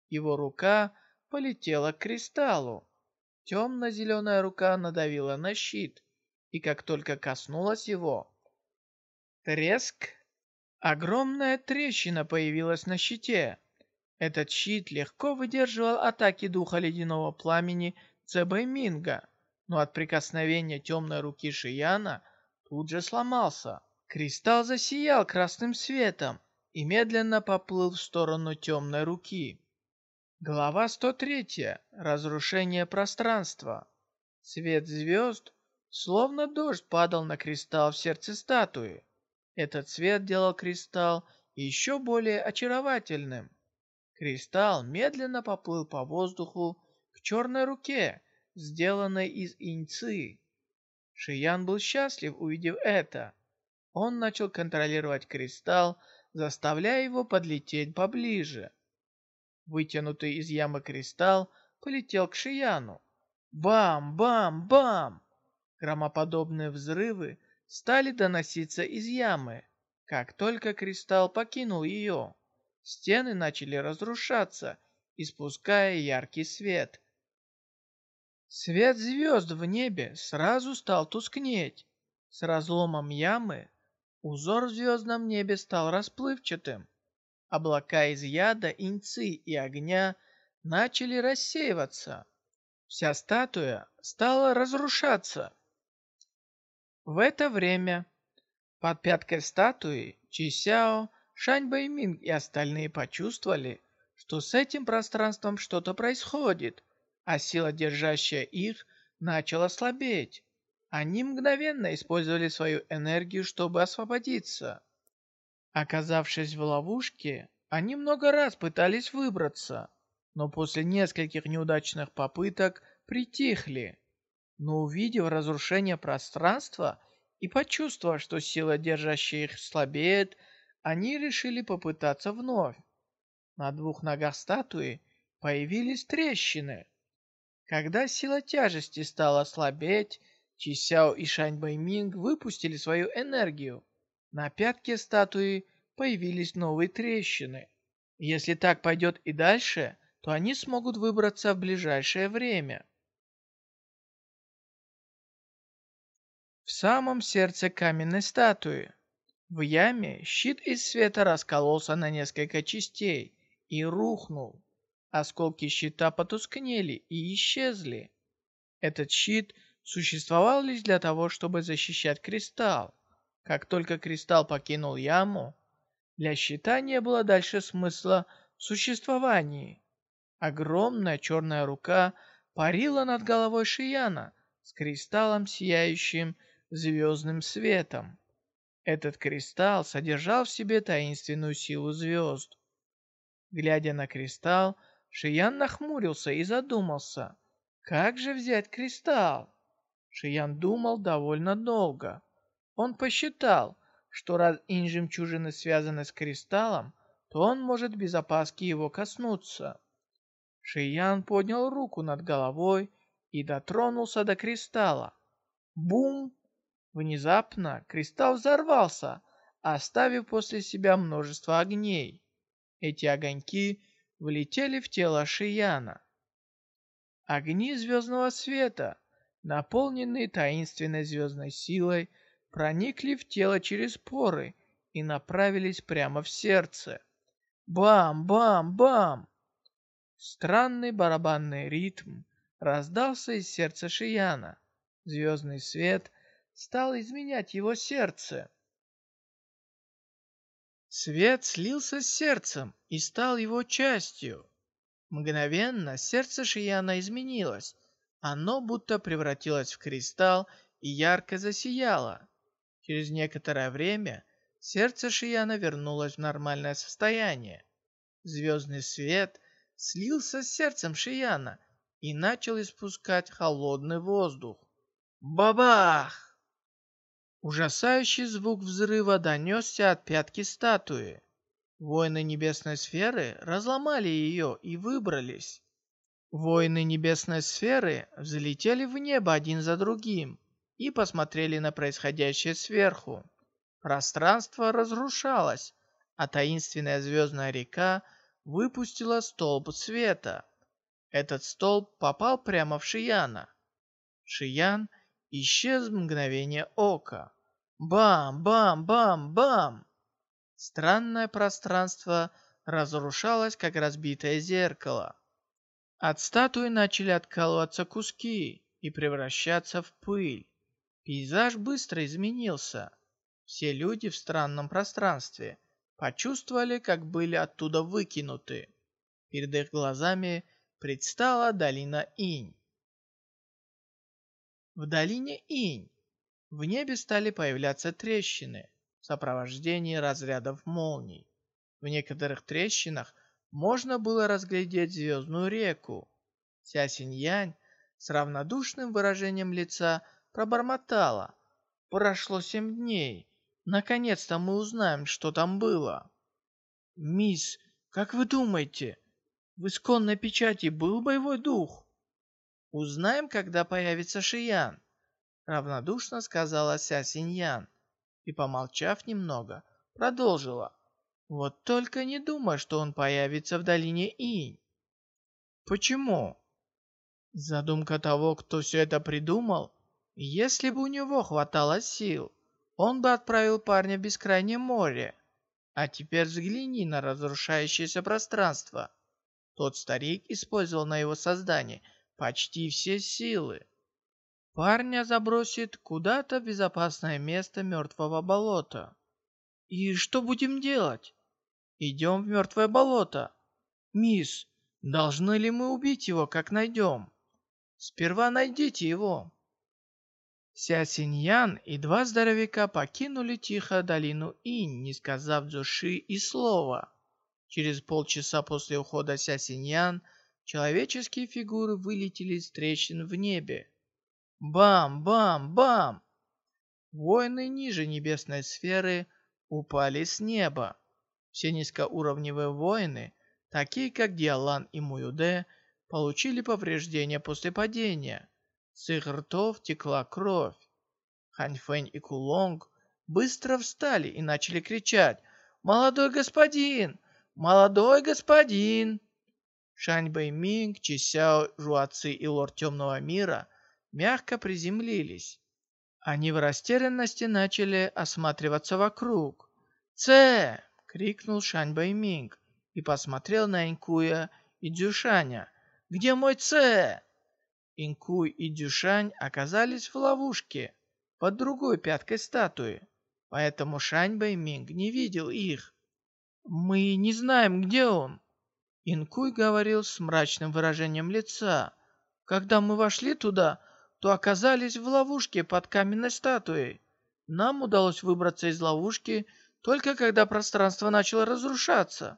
Его рука полетела к кристаллу. Темно-зеленая рука надавила на щит, и как только коснулась его, треск, огромная трещина появилась на щите. Этот щит легко выдерживал атаки духа ледяного пламени Цебэйминга, но от прикосновения темной руки Шияна тут же сломался. Кристалл засиял красным светом и медленно поплыл в сторону темной руки. Глава 103. Разрушение пространства. Свет звезд, словно дождь, падал на кристалл в сердце статуи. Этот свет делал кристалл еще более очаровательным. Кристалл медленно поплыл по воздуху к черной руке, сделанной из иньцы. Шиян был счастлив, увидев это. Он начал контролировать кристалл, заставляя его подлететь поближе. Вытянутый из ямы кристалл полетел к Шияну. Бам, бам, бам! Громоподобные взрывы стали доноситься из ямы. Как только кристалл покинул ее, стены начали разрушаться, испуская яркий свет. Свет звезд в небе сразу стал тускнеть. С разломом ямы узор в звездном небе стал расплывчатым. Облака из яда, инцы и огня начали рассеиваться. Вся статуя стала разрушаться. В это время под пяткой статуи Чисяо, Шань Бэйминг и остальные почувствовали, что с этим пространством что-то происходит, а сила, держащая их, начала слабеть. Они мгновенно использовали свою энергию, чтобы освободиться. Оказавшись в ловушке, они много раз пытались выбраться, но после нескольких неудачных попыток притихли. Но увидев разрушение пространства и почувствовав, что сила, держащая их, слабеет, они решили попытаться вновь. На двух ногах статуи появились трещины. Когда сила тяжести стала слабеть, Чисяо и Шань Бэйминг выпустили свою энергию. На пятке статуи появились новые трещины. Если так пойдет и дальше, то они смогут выбраться в ближайшее время. В самом сердце каменной статуи. В яме щит из света раскололся на несколько частей и рухнул. Осколки щита потускнели и исчезли. Этот щит существовал лишь для того, чтобы защищать кристалл. Как только кристалл покинул яму, для щита не было дальше смысла в существовании. Огромная черная рука парила над головой Шияна с кристаллом, сияющим звездным светом. Этот кристалл содержал в себе таинственную силу звезд. Глядя на кристалл, Шиян нахмурился и задумался, как же взять кристалл? Шиян думал довольно долго. Он посчитал, что раз инь-жемчужины связаны с кристаллом, то он может без опаски его коснуться. Шиян поднял руку над головой и дотронулся до кристалла. Бум! Внезапно кристалл взорвался, оставив после себя множество огней. Эти огоньки влетели в тело Шияна. Огни звездного света наполненные таинственной звездной силой, проникли в тело через поры и направились прямо в сердце. Бам-бам-бам! Странный барабанный ритм раздался из сердца Шияна. Звездный свет стал изменять его сердце. Свет слился с сердцем и стал его частью. Мгновенно сердце Шияна изменилось. Оно будто превратилось в кристалл и ярко засияло. Через некоторое время сердце Шияна вернулось в нормальное состояние. Звездный свет слился с сердцем Шияна и начал испускать холодный воздух. Бабах! Ужасающий звук взрыва донесся от пятки статуи. Воины Небесной Сферы разломали ее и выбрались. Воины Небесной Сферы взлетели в небо один за другим и посмотрели на происходящее сверху. Пространство разрушалось, а таинственная звездная река выпустила столб света. Этот столб попал прямо в Шияна. Шиян исчез мгновение ока. Бам, бам, бам, бам! Странное пространство разрушалось, как разбитое зеркало. От статуи начали откалываться куски и превращаться в пыль. Пейзаж быстро изменился. Все люди в странном пространстве почувствовали, как были оттуда выкинуты. Перед их глазами предстала долина Инь. В долине Инь в небе стали появляться трещины в сопровождении разрядов молний. В некоторых трещинах можно было разглядеть звездную реку. Ся Синьянь с равнодушным выражением лица пробормотала. «Прошло семь дней, Наконец-то мы узнаем, что там было. Мисс, как вы думаете, в исконной печати был боевой дух? Узнаем, когда появится Шиян, равнодушно сказала Ся Синьян и, помолчав немного, продолжила. Вот только не думай, что он появится в долине Инь. Почему? Задумка того, кто все это придумал, если бы у него хватало сил, он бы отправил парня в бескрайнее море. А теперь взгляни на разрушающееся пространство. Тот старик использовал на его создание почти все силы. Парня забросит куда-то в безопасное место мертвого болота. И что будем делать? Идем в мертвое болото. Мисс, должны ли мы убить его, как найдем? Сперва найдите его. Ся Синьян и два здоровяка покинули тихо долину Инь, не сказав души и слова. Через полчаса после ухода Ся Синьян человеческие фигуры вылетели из трещин в небе. Бам-бам-бам! Воины ниже небесной сферы упали с неба. Все низкоуровневые воины, такие как Диалан и Муюде, получили повреждения после падения. С их ртов текла кровь. Ханьфэнь и Кулонг быстро встали и начали кричать «Молодой господин! Молодой господин!» Шань Бэйминг, Чисяо, Жуаци и Лорд Темного Мира мягко приземлились. Они в растерянности начали осматриваться вокруг. «Цэ!» — крикнул Шань Бэйминг и посмотрел на Инкуя и Дюшаня. «Где мой Цэ?» Инкуй и Дюшань оказались в ловушке под другой пяткой статуи, поэтому Шань Бэйминг не видел их. «Мы не знаем, где он», Инкуй говорил с мрачным выражением лица. «Когда мы вошли туда, то оказались в ловушке под каменной статуей. Нам удалось выбраться из ловушки только когда пространство начало разрушаться».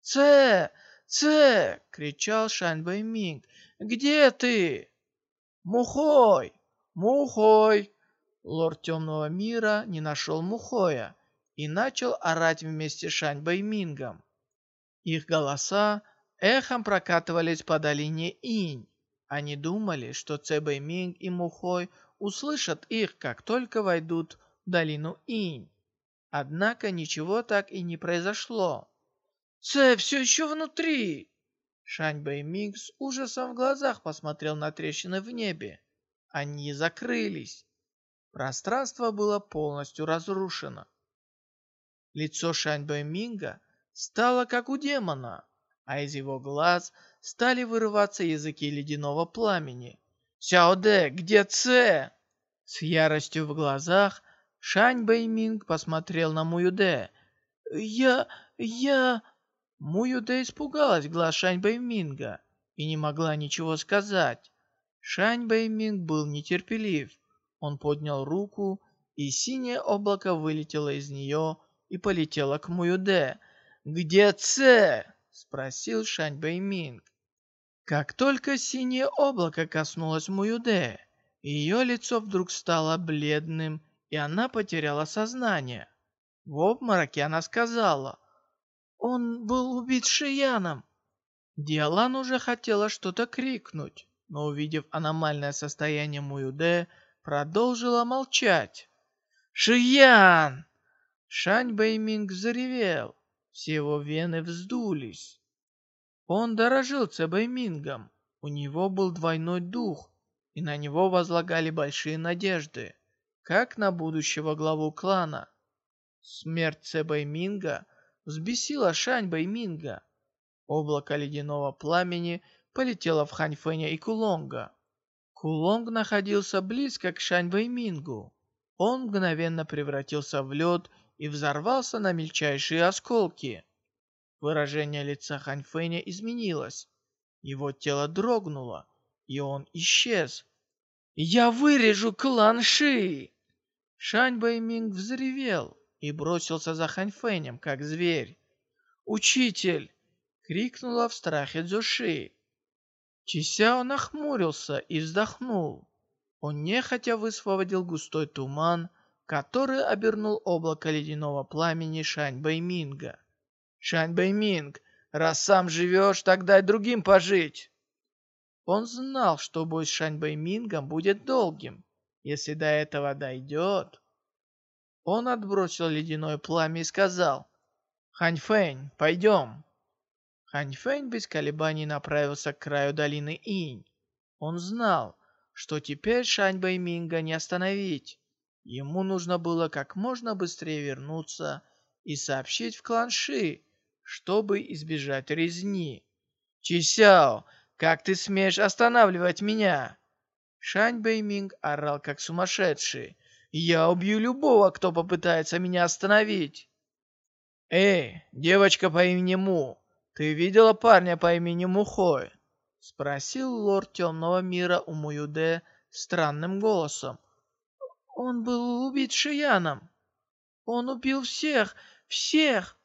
«Цэ! Цэ!» — кричал Шань Бэйминг. Где ты?» «Мухой! Мухой!» Лорд Темного Мира не нашел Мухоя и начал орать вместе с Шань Бэймингом. Их голоса эхом прокатывались по долине Инь. Они думали, что Цэ Бэйминг и Мухой услышат их, как только войдут в долину Инь. Однако ничего так и не произошло. «Цэ все еще внутри!» Шань Бэйминг с ужасом в глазах посмотрел на трещины в небе. Они закрылись. Пространство было полностью разрушено. Лицо Шань Бэйминга стало как у демона, а из его глаз стали вырываться языки ледяного пламени. «Сяоде, где Це?» С яростью в глазах Шань Бэйминг посмотрел на Муюде. «Я... я...» Муюде испугалась глаз Шань Бэйминга и не могла ничего сказать. Шань Бэйминг был нетерпелив. Он поднял руку, и синее облако вылетело из нее и полетело к Муюде. «Где Це?» — спросил Шань Бэйминг. Как только синее облако коснулось Муюде, ее лицо вдруг стало бледным, и она потеряла сознание. В обмороке она сказала, «Он был убит Шияном». Диалан уже хотела что-то крикнуть, но увидев аномальное состояние Муюде, продолжила молчать. «Шиян!» Шань Бэйминг заревел, все его вены вздулись. Он дорожил Цебэймингом, у него был двойной дух, и на него возлагали большие надежды, как на будущего главу клана. Смерть Цебэйминга взбесила Шань Бэйминга. Облако ледяного пламени полетело в Ханьфэня и Кулонга. Кулонг находился близко к Шань Бэймингу. Он мгновенно превратился в лед и взорвался на мельчайшие осколки. Выражение лица Ханьфэня изменилось. Его тело дрогнуло, и он исчез. «Я вырежу клан Ши!» Шань Бэйминг взревел и бросился за Ханьфэнем, как зверь. «Учитель!» — крикнула в страхе Цзюши. Чисяо нахмурился и вздохнул. Он нехотя высвободил густой туман, который обернул облако ледяного пламени Шань Бэйминга. «Шань Бэйминг, раз сам живешь, так дай другим пожить!» Он знал, что бой с Шань Бэймингом будет долгим. Если до этого дойдет... Он отбросил ледяное пламя и сказал, «Хань Фэнь, пойдем!» Хань Фэнь без колебаний направился к краю долины Инь. Он знал, что теперь Шань Бэйминга не остановить. Ему нужно было как можно быстрее вернуться и сообщить в клан Ши, чтобы избежать резни. «Чисяо, как ты смеешь останавливать меня?» Шань Бэйминг орал как сумасшедший. «Я убью любого, кто попытается меня остановить!» «Эй, девочка по имени Му, ты видела парня по имени Мухой?» Спросил лорд Темного Мира у Муюде странным голосом. «Он был убит Шияном. Он убил всех, всех!»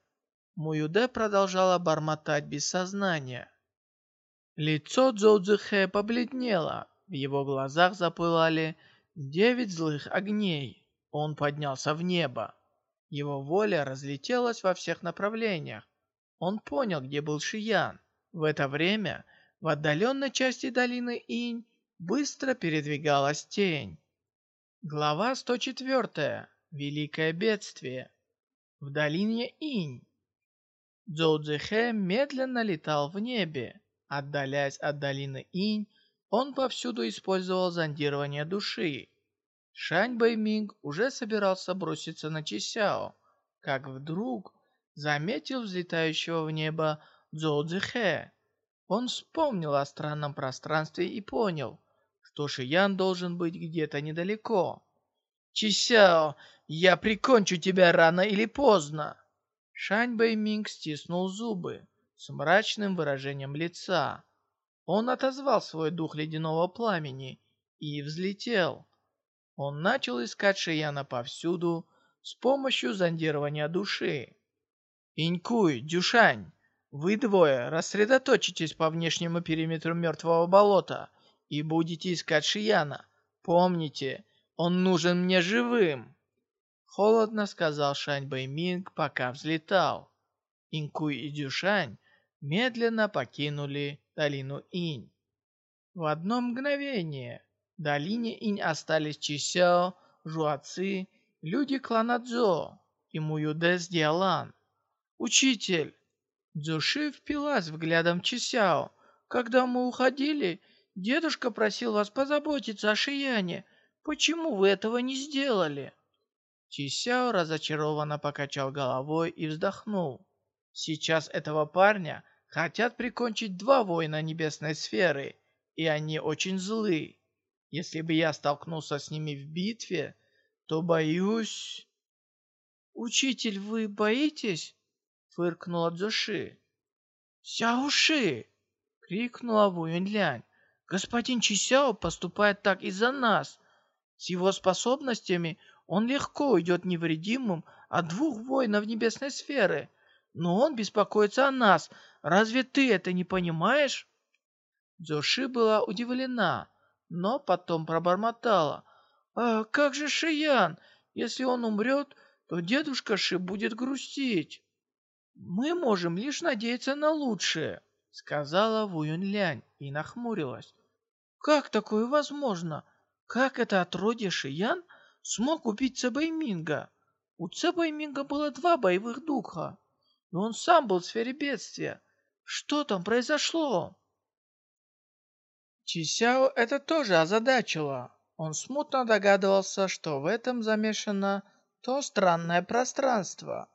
Муюде продолжала бормотать без сознания. Лицо Цзоу Цзэхэ побледнело, в его глазах запылали девять злых огней. Он поднялся в небо. Его воля разлетелась во всех направлениях. Он понял, где был Шиян. В это время в отдаленной части долины Инь быстро передвигалась тень. Глава 104. Великое бедствие. В долине Инь. Цзоудзихэ медленно летал в небе. Отдаляясь от долины Инь, он повсюду использовал зондирование души. Шань Бэйминг уже собирался броситься на Чисяо, как вдруг заметил взлетающего в небо Цзоудзихэ. Он вспомнил о странном пространстве и понял, что Шиян должен быть где-то недалеко. «Чисяо, я прикончу тебя рано или поздно!» Шань Бэйминг стиснул зубы с мрачным выражением лица. Он отозвал свой дух ледяного пламени и взлетел. Он начал искать Шияна повсюду с помощью зондирования души. «Инькуй, Дюшань, вы двое рассредоточитесь по внешнему периметру мертвого болота и будете искать Шияна. Помните, он нужен мне живым!» Холодно сказал Шань Бэйминг, пока взлетал. Инкуй и Дюшань медленно покинули долину Инь. В одно мгновение в долине Инь остались Чисяо, Жуаци, люди клана Цзо и Муюде с Диалан. «Учитель, Дзюши впилась взглядом Чисяо. «Когда мы уходили, дедушка просил вас позаботиться о Шияне. Почему вы этого не сделали?» Чисяо разочарованно покачал головой и вздохнул. «Сейчас этого парня хотят прикончить два воина небесной сферы, и они очень злы. Если бы я столкнулся с ними в битве, то боюсь... «Учитель, вы боитесь?» — фыркнула Дзуши. «Сяуши!» — крикнула Ву Юньлянь. «Господин Чисяо поступает так из-за нас. С его способностями он легко уйдет невредимым от двух воинов небесной сферы. Но он беспокоится о нас. Разве ты это не понимаешь?» Дзуши была удивлена, но потом пробормотала. «А как же Шиян? Если он умрет, то дедушка Ши будет грустить». «Мы можем лишь надеяться на лучшее», — сказала Ву Юнлянь и нахмурилась. «Как такое возможно? Как это отродье Шиян смог убить Цебэйминга? У Цебэйминга было два боевых духа, и он сам был в сфере бедствия. Что там произошло?» Чисяо это тоже озадачило. Он смутно догадывался, что в этом замешано то странное пространство.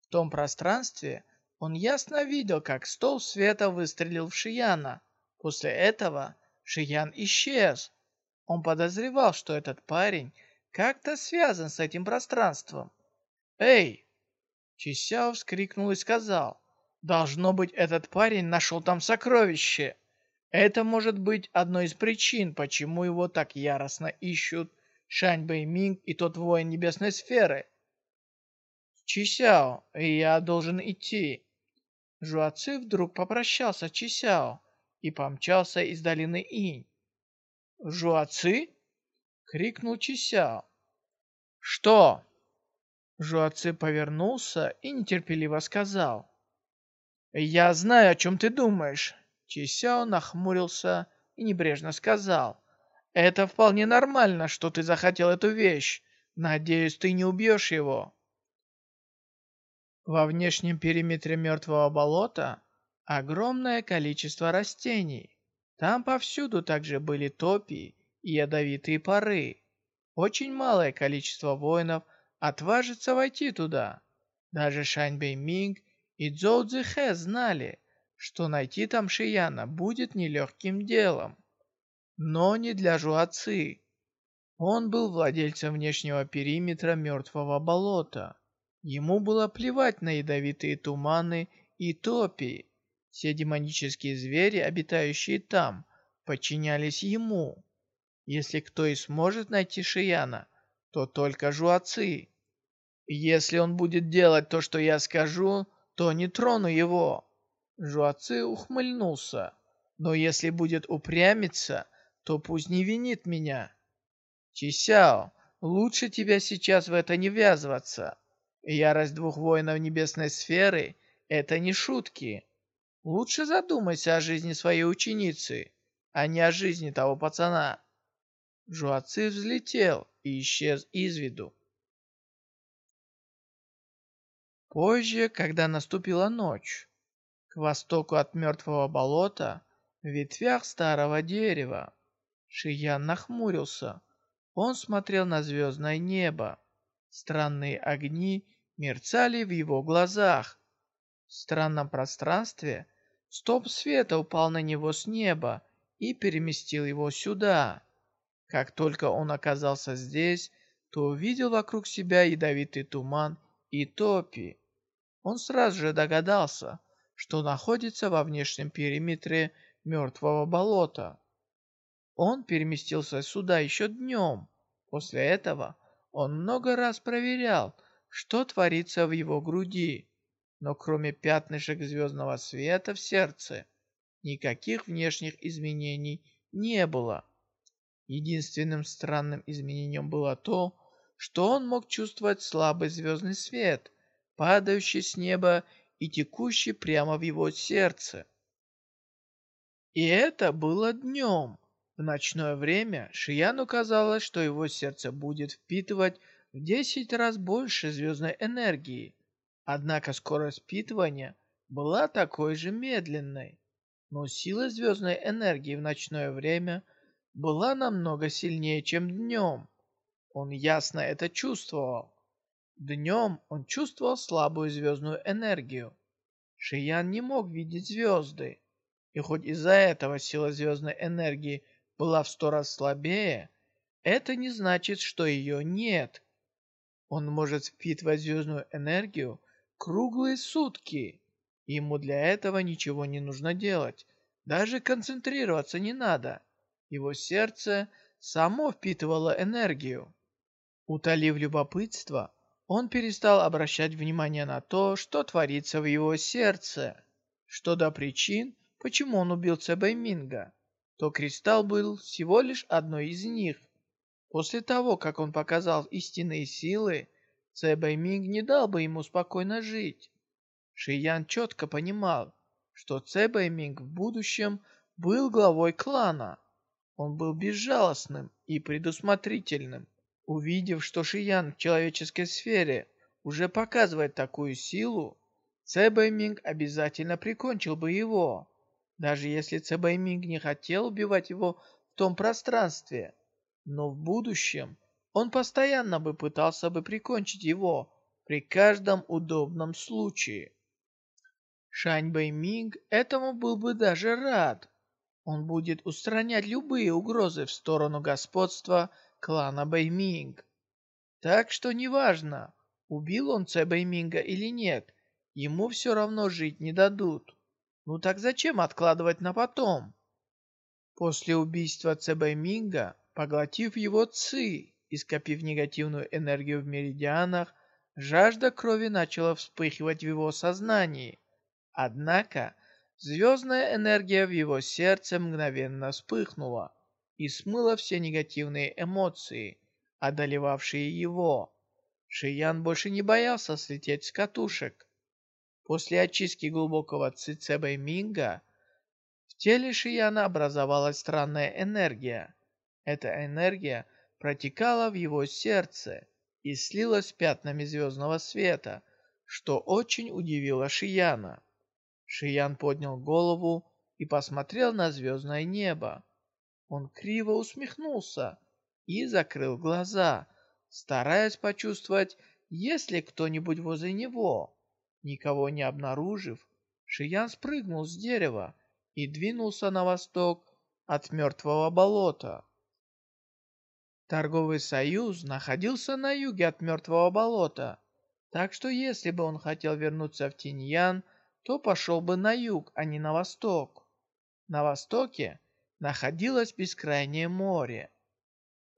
В том пространстве он ясно видел, как стол света выстрелил в Шияна. После этого Шиян исчез. Он подозревал, что этот парень как-то связан с этим пространством. «Эй!» Чисяо вскрикнул и сказал, «Должно быть, этот парень нашел там сокровище!» Это может быть одной из причин, почему его так яростно ищут Шань Бэй Минг и тот воин небесной сферы. Чисяо, я должен идти. Жуаци вдруг попрощался с Чисяо и помчался из долины Инь. «Жуаци?» — крикнул Чисяо. «Что?» Жуаци повернулся и нетерпеливо сказал. «Я знаю, о чем ты думаешь. Чисяо нахмурился и небрежно сказал. «Это вполне нормально, что ты захотел эту вещь. Надеюсь, ты не убьешь его». Во внешнем периметре мертвого болота огромное количество растений. Там повсюду также были топи и ядовитые пары. Очень малое количество воинов отважится войти туда. Даже Шань Минг и Цзоу Цзэхэ знали, что найти там Шияна будет нелегким делом. Но не для Жуаци. Он был владельцем внешнего периметра мертвого болота. Ему было плевать на ядовитые туманы и топи. Все демонические звери, обитающие там, подчинялись ему. Если кто и сможет найти Шияна, то только Жуаци. Если он будет делать то, что я скажу, то не трону его. Жуаци ухмыльнулся. «Но если будет упрямиться, то пусть не винит меня. Чисяо, лучше тебя сейчас в это не ввязываться. Ярость двух воинов небесной сферы — это не шутки. Лучше задумайся о жизни своей ученицы, а не о жизни того пацана». Жуаци взлетел и исчез из виду. Позже, когда наступила ночь, к востоку от мертвого болота, в ветвях старого дерева. Шиян нахмурился. Он смотрел на звездное небо. Странные огни мерцали в его глазах. В странном пространстве стоп света упал на него с неба и переместил его сюда. Как только он оказался здесь, то увидел вокруг себя ядовитый туман и топи. Он сразу же догадался, что находится во внешнем периметре мертвого болота. Он переместился сюда еще днем. После этого он много раз проверял, что творится в его груди. Но кроме пятнышек звездного света в сердце, никаких внешних изменений не было. Единственным странным изменением было то, что он мог чувствовать слабый звездный свет, падающий с неба и текущий прямо в его сердце. И это было днем. В ночное время Шияну казалось, что его сердце будет впитывать в 10 раз больше звездной энергии. Однако скорость впитывания была такой же медленной. Но сила звездной энергии в ночное время была намного сильнее, чем днем. Он ясно это чувствовал. Днем он чувствовал слабую звездную энергию. Шиян не мог видеть звезды. И хоть из-за этого сила звездной энергии была в сто раз слабее, это не значит, что ее нет. Он может впитывать звездную энергию круглые сутки. Ему для этого ничего не нужно делать. Даже концентрироваться не надо. Его сердце само впитывало энергию. Утолив любопытство, он перестал обращать внимание на то, что творится в его сердце. Что до причин, почему он убил Цебэйминга, то кристалл был всего лишь одной из них. После того, как он показал истинные силы, Цебэйминг не дал бы ему спокойно жить. Шиян четко понимал, что Цебэйминг в будущем был главой клана. Он был безжалостным и предусмотрительным. Увидев, что Шиян в человеческой сфере уже показывает такую силу, Цебэйминг обязательно прикончил бы его, даже если Цебэйминг не хотел убивать его в том пространстве. Но в будущем он постоянно бы пытался бы прикончить его при каждом удобном случае. Шань Бэйминг этому был бы даже рад. Он будет устранять любые угрозы в сторону господства клана Бэйминг. Так что неважно, убил он Цэ Бэйминга или нет, ему все равно жить не дадут. Ну так зачем откладывать на потом? После убийства Цэ Бэйминга, поглотив его ци и скопив негативную энергию в меридианах, жажда крови начала вспыхивать в его сознании. Однако звездная энергия в его сердце мгновенно вспыхнула и смыла все негативные эмоции, одолевавшие его. Шиян больше не боялся слететь с катушек. После очистки глубокого цицебэй Минга в теле Шияна образовалась странная энергия. Эта энергия протекала в его сердце и слилась пятнами звездного света, что очень удивило Шияна. Шиян поднял голову и посмотрел на звездное небо. Он криво усмехнулся и закрыл глаза, стараясь почувствовать, есть ли кто-нибудь возле него. Никого не обнаружив, Шиян спрыгнул с дерева и двинулся на восток от мертвого болота. Торговый союз находился на юге от мертвого болота, так что если бы он хотел вернуться в Тиньян, то пошел бы на юг, а не на восток. На востоке находилось бескрайнее море.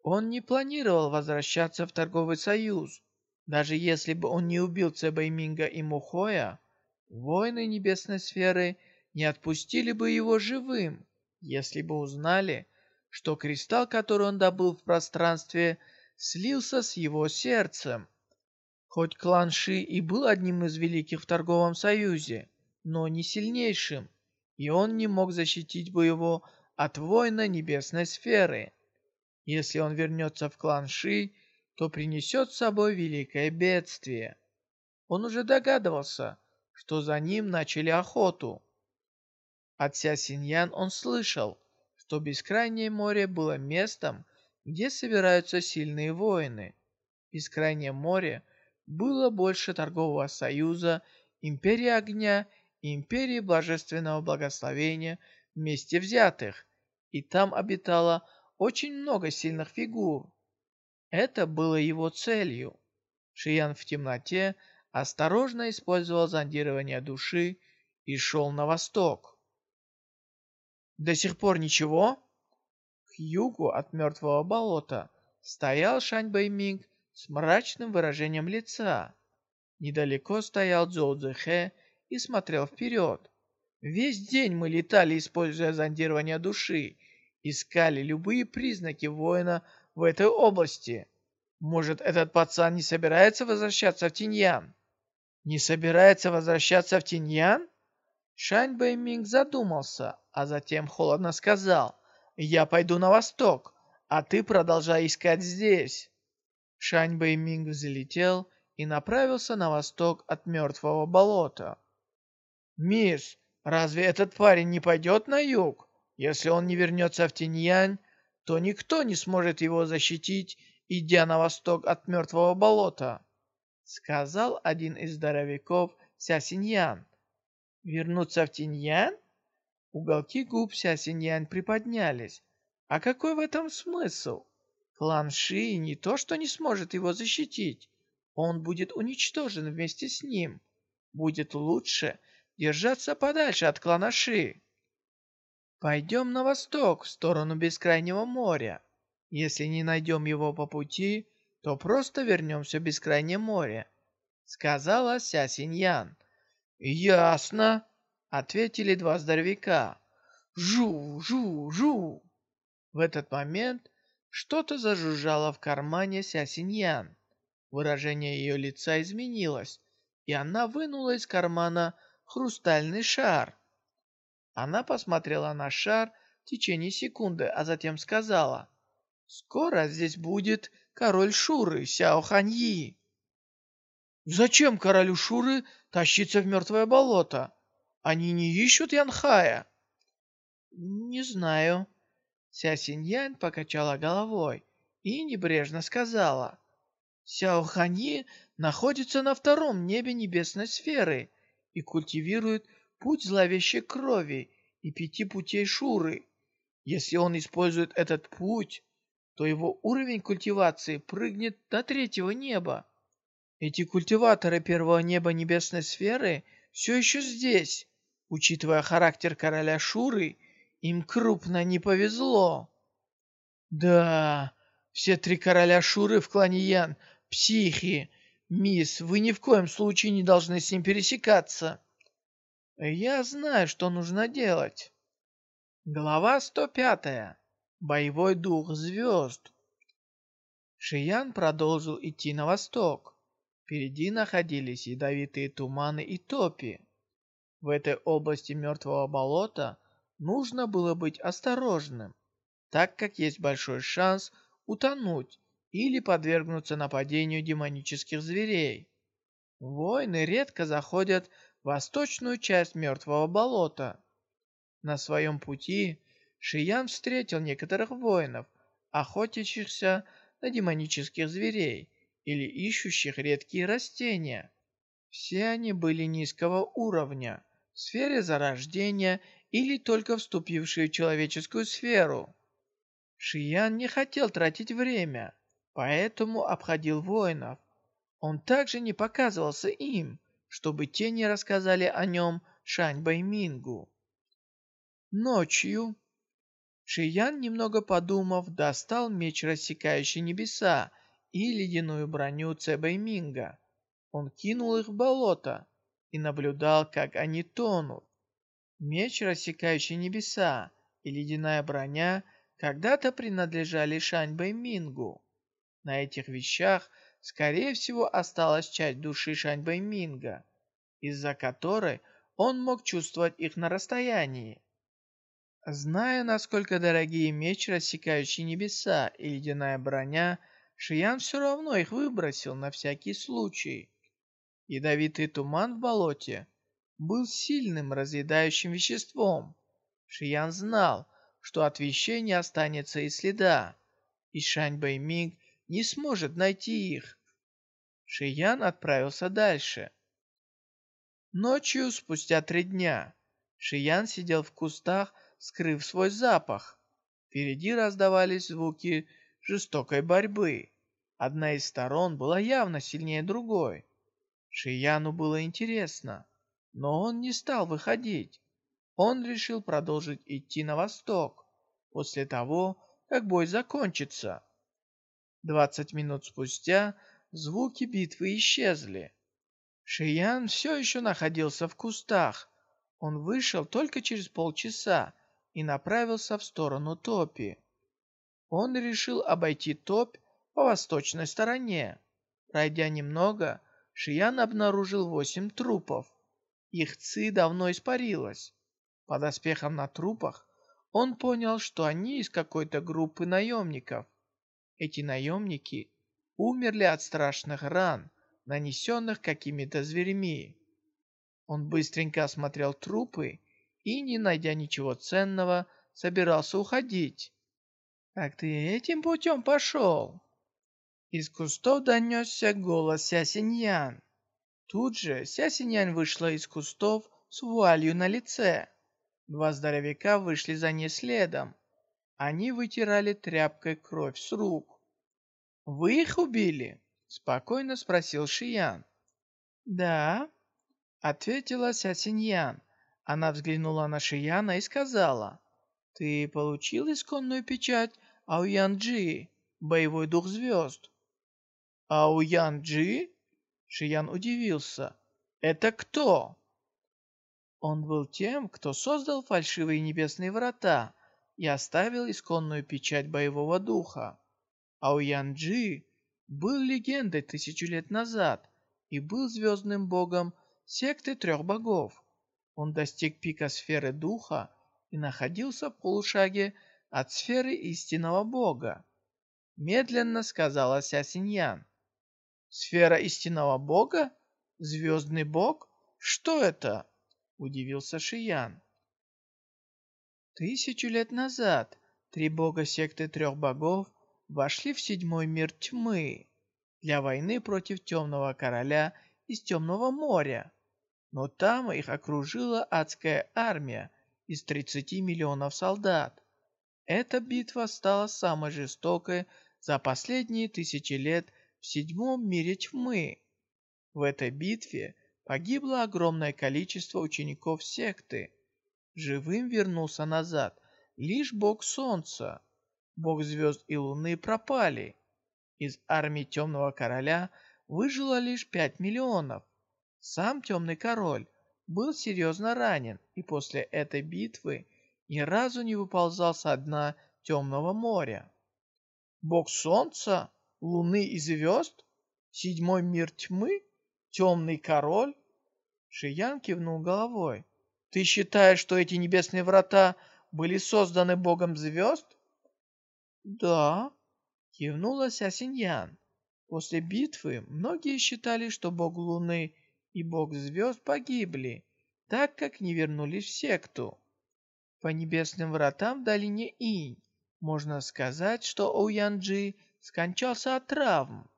Он не планировал возвращаться в торговый союз. Даже если бы он не убил Цебэйминга и Мухоя, воины небесной сферы не отпустили бы его живым, если бы узнали, что кристалл, который он добыл в пространстве, слился с его сердцем. Хоть клан Ши и был одним из великих в торговом союзе, но не сильнейшим, и он не мог защитить бы его от воина небесной сферы. Если он вернется в клан Ши, то принесет с собой великое бедствие. Он уже догадывался, что за ним начали охоту. От Ся Синьян он слышал, что Бескрайнее море было местом, где собираются сильные воины. Бескрайнее море было больше торгового союза, империи огня и империи божественного благословения вместе взятых, и там обитало очень много сильных фигур. Это было его целью. Шиян в темноте осторожно использовал зондирование души и шел на восток. До сих пор ничего? К югу от мертвого болота стоял Шань Бэйминг с мрачным выражением лица. Недалеко стоял Цзоу Цзэхэ и смотрел вперед. Весь день мы летали, используя зондирование души, искали любые признаки воина в этой области. Может, этот пацан не собирается возвращаться в Тиньян? Не собирается возвращаться в Тиньян? Шань Бэйминг задумался, а затем холодно сказал, «Я пойду на восток, а ты продолжай искать здесь». Шань Бэйминг взлетел и направился на восток от мертвого болота. «Мисс, разве этот парень не пойдет на юг? Если он не вернется в Тиньянь, то никто не сможет его защитить, идя на восток от мертвого болота», сказал один из здоровяков Ся Синьян. Вернуться в Тиньян? Уголки губ Ся Синьян приподнялись. А какой в этом смысл? Клан Ши не то что не сможет его защитить, он будет уничтожен вместе с ним. Будет лучше держаться подальше от клана Ши. Пойдем на восток, в сторону Бескрайнего моря. Если не найдем его по пути, то просто вернемся в Бескрайнее море», — сказала Ся Синьян. «Ясно», — ответили два здоровяка. «Жу, жу, жу». В этот момент что-то зажужжало в кармане Ся Синьян. Выражение ее лица изменилось, и она вынула из кармана хрустальный шар. Она посмотрела на шар в течение секунды, а затем сказала, «Скоро здесь будет король Шуры, Сяо Ханьи». «Зачем королю Шуры тащиться в мертвое болото? Они не ищут Янхая?» «Не знаю». Ся Синьян покачала головой и небрежно сказала, «Сяо Ханьи находится на втором небе небесной сферы и культивирует путь зловещей крови и пяти путей Шуры. Если он использует этот путь, то его уровень культивации прыгнет до третьего неба. Эти культиваторы первого неба небесной сферы все еще здесь. Учитывая характер короля Шуры, им крупно не повезло. Да, все три короля Шуры в клане Ян – психи. Мисс, вы ни в коем случае не должны с ним пересекаться. Я знаю, что нужно делать. Глава 105. Боевой дух звезд. Шиян продолжил идти на восток. Впереди находились ядовитые туманы и топи. В этой области мертвого болота нужно было быть осторожным, так как есть большой шанс утонуть или подвергнуться нападению демонических зверей. Воины редко заходят восточную часть Мертвого болота. На своем пути Шиян встретил некоторых воинов, охотящихся на демонических зверей или ищущих редкие растения. Все они были низкого уровня, в сфере зарождения или только вступившие в человеческую сферу. Шиян не хотел тратить время, поэтому обходил воинов. Он также не показывался им, чтобы те не рассказали о нем Шань Баймингу. Ночью Шиян, немного подумав, достал меч, рассекающий небеса, и ледяную броню Цебэйминга. Он кинул их в болото и наблюдал, как они тонут. Меч, рассекающий небеса, и ледяная броня когда-то принадлежали Шань Бэймингу. На этих вещах скорее всего, осталась часть души Шань Бэйминга, из-за которой он мог чувствовать их на расстоянии. Зная, насколько дорогие меч, рассекающий небеса, и ледяная броня, Шиян все равно их выбросил на всякий случай. Ядовитый туман в болоте был сильным разъедающим веществом. Шиян знал, что от вещей не останется и следа, и Шань Бэйминг не сможет найти их. Шиян отправился дальше. Ночью, спустя три дня, Шиян сидел в кустах, скрыв свой запах. Впереди раздавались звуки жестокой борьбы. Одна из сторон была явно сильнее другой. Шияну было интересно, но он не стал выходить. Он решил продолжить идти на восток, после того, как бой закончится. Двадцать минут спустя звуки битвы исчезли. Шиян все еще находился в кустах. Он вышел только через полчаса и направился в сторону топи. Он решил обойти топь по восточной стороне. Пройдя немного, Шиян обнаружил восемь трупов. Их ци давно испарилась. Под оспехом на трупах он понял, что они из какой-то группы наемников. Эти наемники умерли от страшных ран, нанесенных какими-то зверями. Он быстренько осмотрел трупы и, не найдя ничего ценного, собирался уходить. «Так ты этим путем пошел?» Из кустов донесся голос Сясиньян. Тут же Сясиньян вышла из кустов с вуалью на лице. Два здоровяка вышли за ней следом. Они вытирали тряпкой кровь с рук. «Вы их убили?» – спокойно спросил Шиян. «Да», – ответила Сясиньян. Она взглянула на Шияна и сказала, «Ты получил исконную печать Ауянджи, боевой дух звезд?» «Ауянджи?» Шиян удивился. «Это кто?» Он был тем, кто создал фальшивые небесные врата и оставил исконную печать боевого духа. Ауянджи был легендой тысячу лет назад и был звездным богом секты трех богов. Он достиг пика сферы духа и находился в полушаге от сферы истинного бога. Медленно сказала Ся Синьян. «Сфера истинного бога? Звездный бог? Что это?» Удивился Шиян. Тысячу лет назад три бога секты трех богов вошли в седьмой мир тьмы для войны против темного короля из темного моря. Но там их окружила адская армия из 30 миллионов солдат. Эта битва стала самой жестокой за последние тысячи лет в седьмом мире тьмы. В этой битве погибло огромное количество учеников секты, Живым вернулся назад лишь бог солнца. Бог звезд и луны пропали. Из армии темного короля выжило лишь пять миллионов. Сам темный король был серьезно ранен и после этой битвы ни разу не выползал со дна темного моря. Бог солнца, луны и звезд? Седьмой мир тьмы? Темный король? Шиян кивнул головой. Ты считаешь, что эти небесные врата были созданы богом звезд? Да, кивнула Сясиньян. После битвы многие считали, что бог луны и бог звезд погибли, так как не вернулись в секту. По небесным вратам в долине Инь можно сказать, что Оуянджи скончался от травм.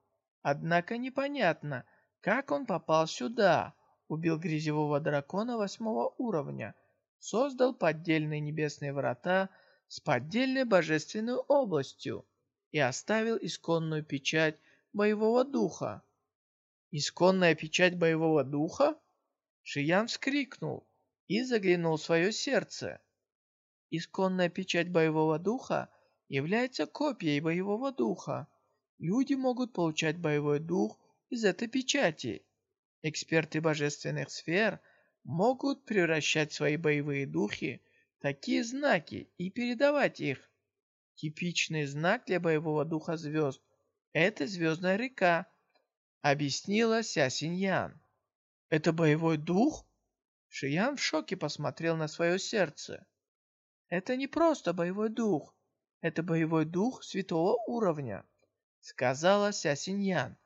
Однако непонятно, как он попал сюда, убил грязевого дракона восьмого уровня, создал поддельные небесные врата с поддельной божественной областью и оставил исконную печать боевого духа. «Исконная печать боевого духа?» Шиян вскрикнул и заглянул в свое сердце. Исконная печать боевого духа является копией боевого духа. Люди могут получать боевой дух из этой печати Эксперты божественных сфер могут превращать свои боевые духи в такие знаки и передавать их. Типичный знак для боевого духа звезд – это звездная река, объяснила Ся Синьян. Это боевой дух? Шиян в шоке посмотрел на свое сердце. Это не просто боевой дух, это боевой дух святого уровня, сказала Ся Синьян.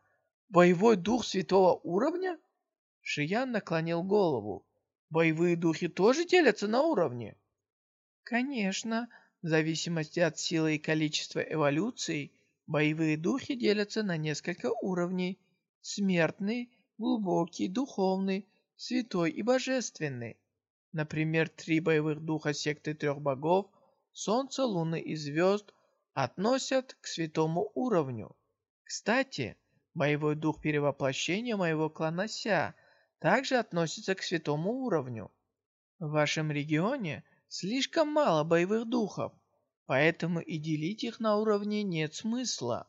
Боевой дух святого уровня? Шиян наклонил голову. Боевые духи тоже делятся на уровни? Конечно, в зависимости от силы и количества эволюций, боевые духи делятся на несколько уровней. Смертный, глубокий, духовный, святой и божественный. Например, три боевых духа секты трех богов, солнца, луны и звезд, относят к святому уровню. Кстати, боевой дух перевоплощения моего клана Ся также относится к святому уровню. В вашем регионе слишком мало боевых духов, поэтому и делить их на уровне нет смысла.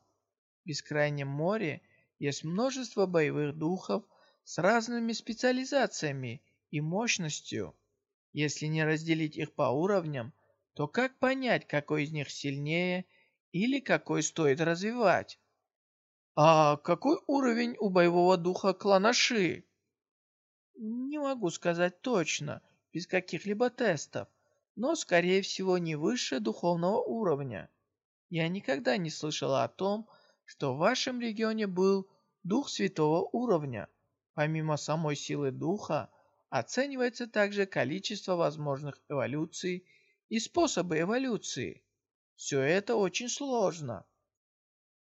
В Бескрайнем море есть множество боевых духов с разными специализациями и мощностью. Если не разделить их по уровням, то как понять, какой из них сильнее или какой стоит развивать? А какой уровень у боевого духа клана? Не могу сказать точно, без каких-либо тестов, но, скорее всего, не выше духовного уровня. Я никогда не слышала о том, что в вашем регионе был дух святого уровня. Помимо самой силы духа, оценивается также количество возможных эволюций и способы эволюции. Все это очень сложно.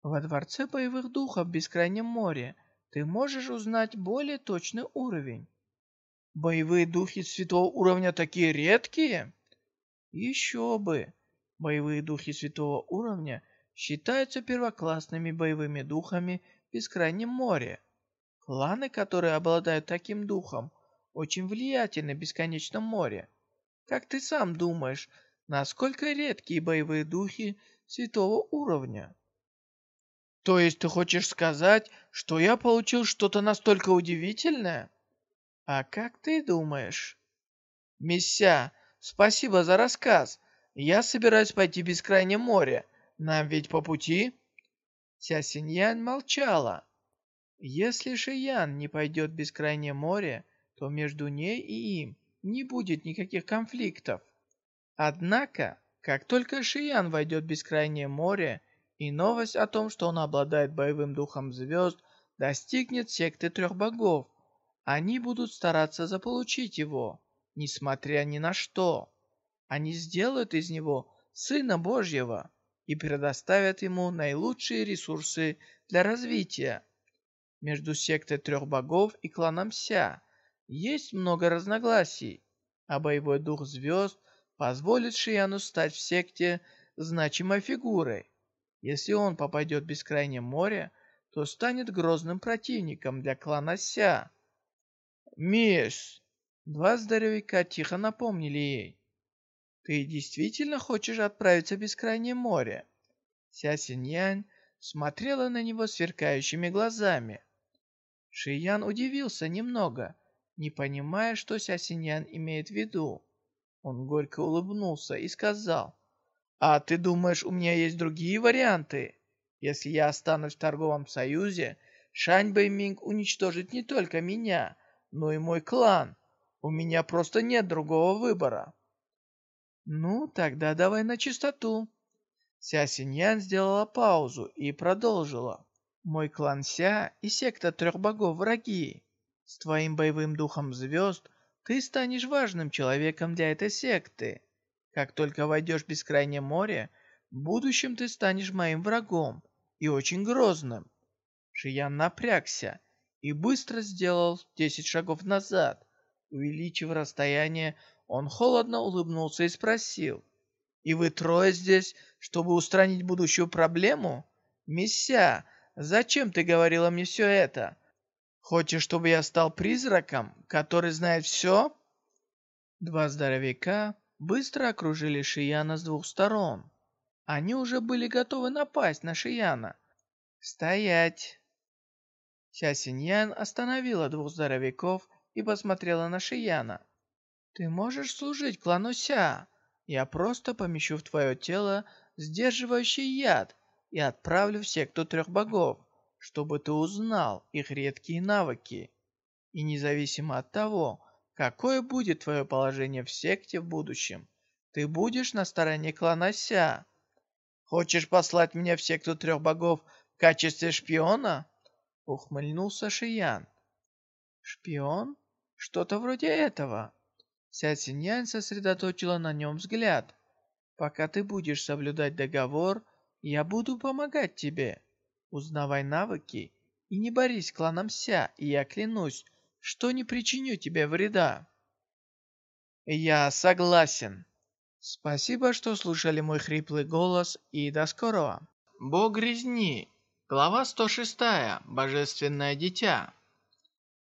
Во Дворце Боевых Духов в Бескрайнем море ты можешь узнать более точный уровень. Боевые духи святого уровня такие редкие? Еще бы! Боевые духи святого уровня считаются первоклассными боевыми духами в Бескрайнем море. Кланы, которые обладают таким духом, очень влиятельны в Бесконечном море. Как ты сам думаешь, насколько редкие боевые духи святого уровня? То есть ты хочешь сказать, что я получил что-то настолько удивительное? А как ты думаешь? Мися, спасибо за рассказ. Я собираюсь пойти в Бескрайнее море. Нам ведь по пути? Ся Синьян молчала. Если Шиян не пойдет в Бескрайнее море, то между ней и им не будет никаких конфликтов. Однако, как только Шиян войдет в Бескрайнее море, и новость о том, что он обладает боевым духом звезд, достигнет секты трех богов. Они будут стараться заполучить его, несмотря ни на что. Они сделают из него Сына Божьего и предоставят ему наилучшие ресурсы для развития. Между сектой трех богов и кланом Ся есть много разногласий, а боевой дух звезд позволит Шияну стать в секте значимой фигурой. Если он попадет в бескрайнее море, то станет грозным противником для клана Ся. «Мисс!» Два здоровяка тихо напомнили ей. «Ты действительно хочешь отправиться в бескрайнее море?» Ся Синьянь смотрела на него сверкающими глазами. Шиян удивился немного, не понимая, что Ся Синьян имеет в виду. Он горько улыбнулся и сказал, а ты думаешь, у меня есть другие варианты? Если я останусь в торговом союзе, Шань Бэйминг уничтожит не только меня, но и мой клан. У меня просто нет другого выбора. Ну, тогда давай на чистоту. Ся Синьян сделала паузу и продолжила. Мой клан Ся и секта трех богов враги. С твоим боевым духом звезд ты станешь важным человеком для этой секты. Как только войдешь в бескрайнее море, в будущем ты станешь моим врагом и очень грозным. Шиян напрягся и быстро сделал десять шагов назад. Увеличив расстояние, он холодно улыбнулся и спросил. «И вы трое здесь, чтобы устранить будущую проблему? Мися, зачем ты говорила мне все это? Хочешь, чтобы я стал призраком, который знает все?» Два здоровяка быстро окружили Шияна с двух сторон. Они уже были готовы напасть на Шияна. «Стоять!» Ся Синьян остановила двух здоровяков и посмотрела на Шияна. «Ты можешь служить клану Ся. Я просто помещу в твое тело сдерживающий яд и отправлю в секту трех богов, чтобы ты узнал их редкие навыки. И независимо от того, Какое будет твое положение в секте в будущем? Ты будешь на стороне клана Ся. Хочешь послать меня в секту трех богов в качестве шпиона?» Ухмыльнулся Шиян. «Шпион? Что-то вроде этого». Ся Синьян сосредоточила на нем взгляд. «Пока ты будешь соблюдать договор, я буду помогать тебе. Узнавай навыки и не борись кланом Ся, и я клянусь, что не причиню тебе вреда». «Я согласен». Спасибо, что слушали мой хриплый голос, и до скорого. Бог резни. Глава 106. Божественное дитя.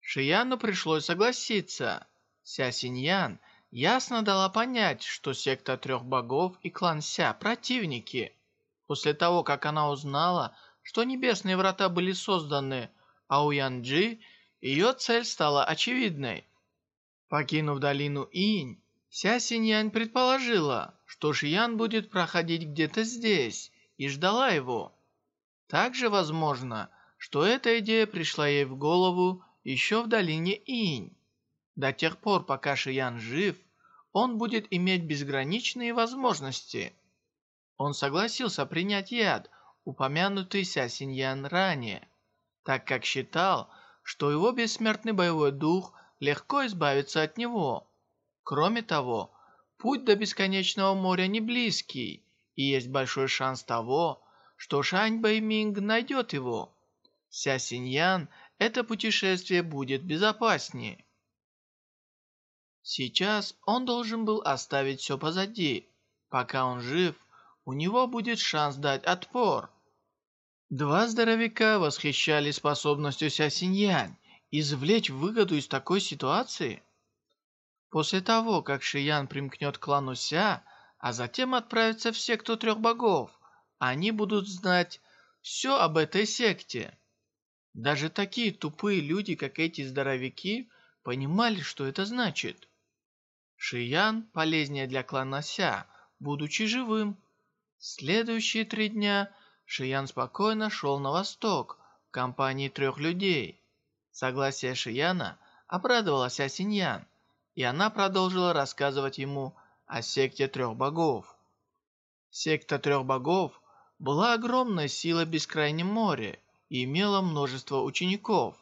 Шияну пришлось согласиться. Ся Синьян ясно дала понять, что секта трех богов и клан Ся – противники. После того, как она узнала, что небесные врата были созданы, а у Янджи – ее цель стала очевидной. Покинув долину Инь, Ся Синьянь предположила, что Шиян будет проходить где-то здесь, и ждала его. Также возможно, что эта идея пришла ей в голову еще в долине Инь. До тех пор, пока Шиян жив, он будет иметь безграничные возможности. Он согласился принять яд, упомянутый Ся Синьян ранее, так как считал, что его бессмертный боевой дух легко избавится от него. Кроме того, путь до бесконечного моря не близкий, и есть большой шанс того, что Шань Бэйминг найдет его. Ся Синьян это путешествие будет безопаснее. Сейчас он должен был оставить все позади. Пока он жив, у него будет шанс дать отпор. Два здоровяка восхищались способностью Ся Синьянь извлечь выгоду из такой ситуации. После того, как Шиян примкнет к клану Ся, а затем отправится в секту трех богов, они будут знать все об этой секте. Даже такие тупые люди, как эти здоровяки, понимали, что это значит. Шиян полезнее для клана Ся, будучи живым. Следующие три дня Шиян спокойно шел на восток в компании трех людей. Согласие Шияна обрадовало Ся Синьян, и она продолжила рассказывать ему о секте трех богов. Секта трех богов была огромной силой в бескрайнем море и имела множество учеников.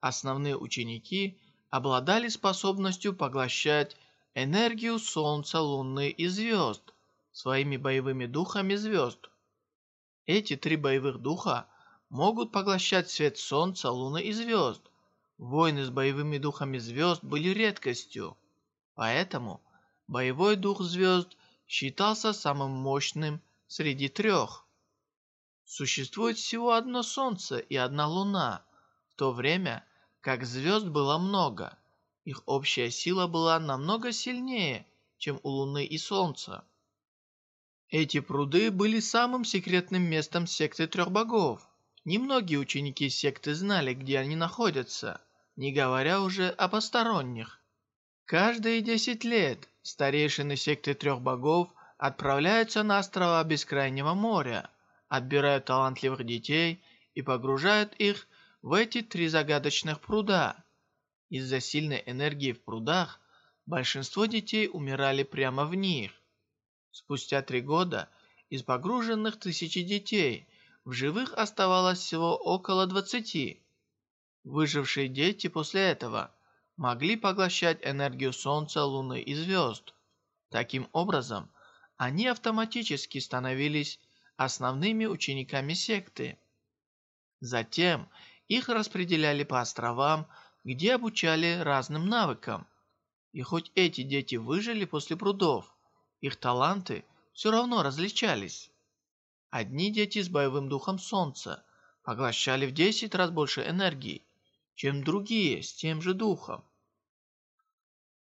Основные ученики обладали способностью поглощать энергию Солнца, Луны и звезд своими боевыми духами звезд. Эти три боевых духа могут поглощать свет Солнца, Луны и звезд. Войны с боевыми духами звезд были редкостью, поэтому боевой дух звезд считался самым мощным среди трех. Существует всего одно Солнце и одна Луна, в то время как звезд было много. Их общая сила была намного сильнее, чем у Луны и Солнца. Эти пруды были самым секретным местом секты трех богов. Немногие ученики секты знали, где они находятся, не говоря уже о посторонних. Каждые десять лет старейшины секты трех богов отправляются на острова Бескрайнего моря, отбирают талантливых детей и погружают их в эти три загадочных пруда. Из-за сильной энергии в прудах большинство детей умирали прямо в них. Спустя три года из погруженных тысячи детей в живых оставалось всего около двадцати. Выжившие дети после этого могли поглощать энергию Солнца, Луны и звезд. Таким образом, они автоматически становились основными учениками секты. Затем их распределяли по островам, где обучали разным навыкам. И хоть эти дети выжили после прудов, их таланты все равно различались. Одни дети с боевым духом солнца поглощали в 10 раз больше энергии, чем другие с тем же духом.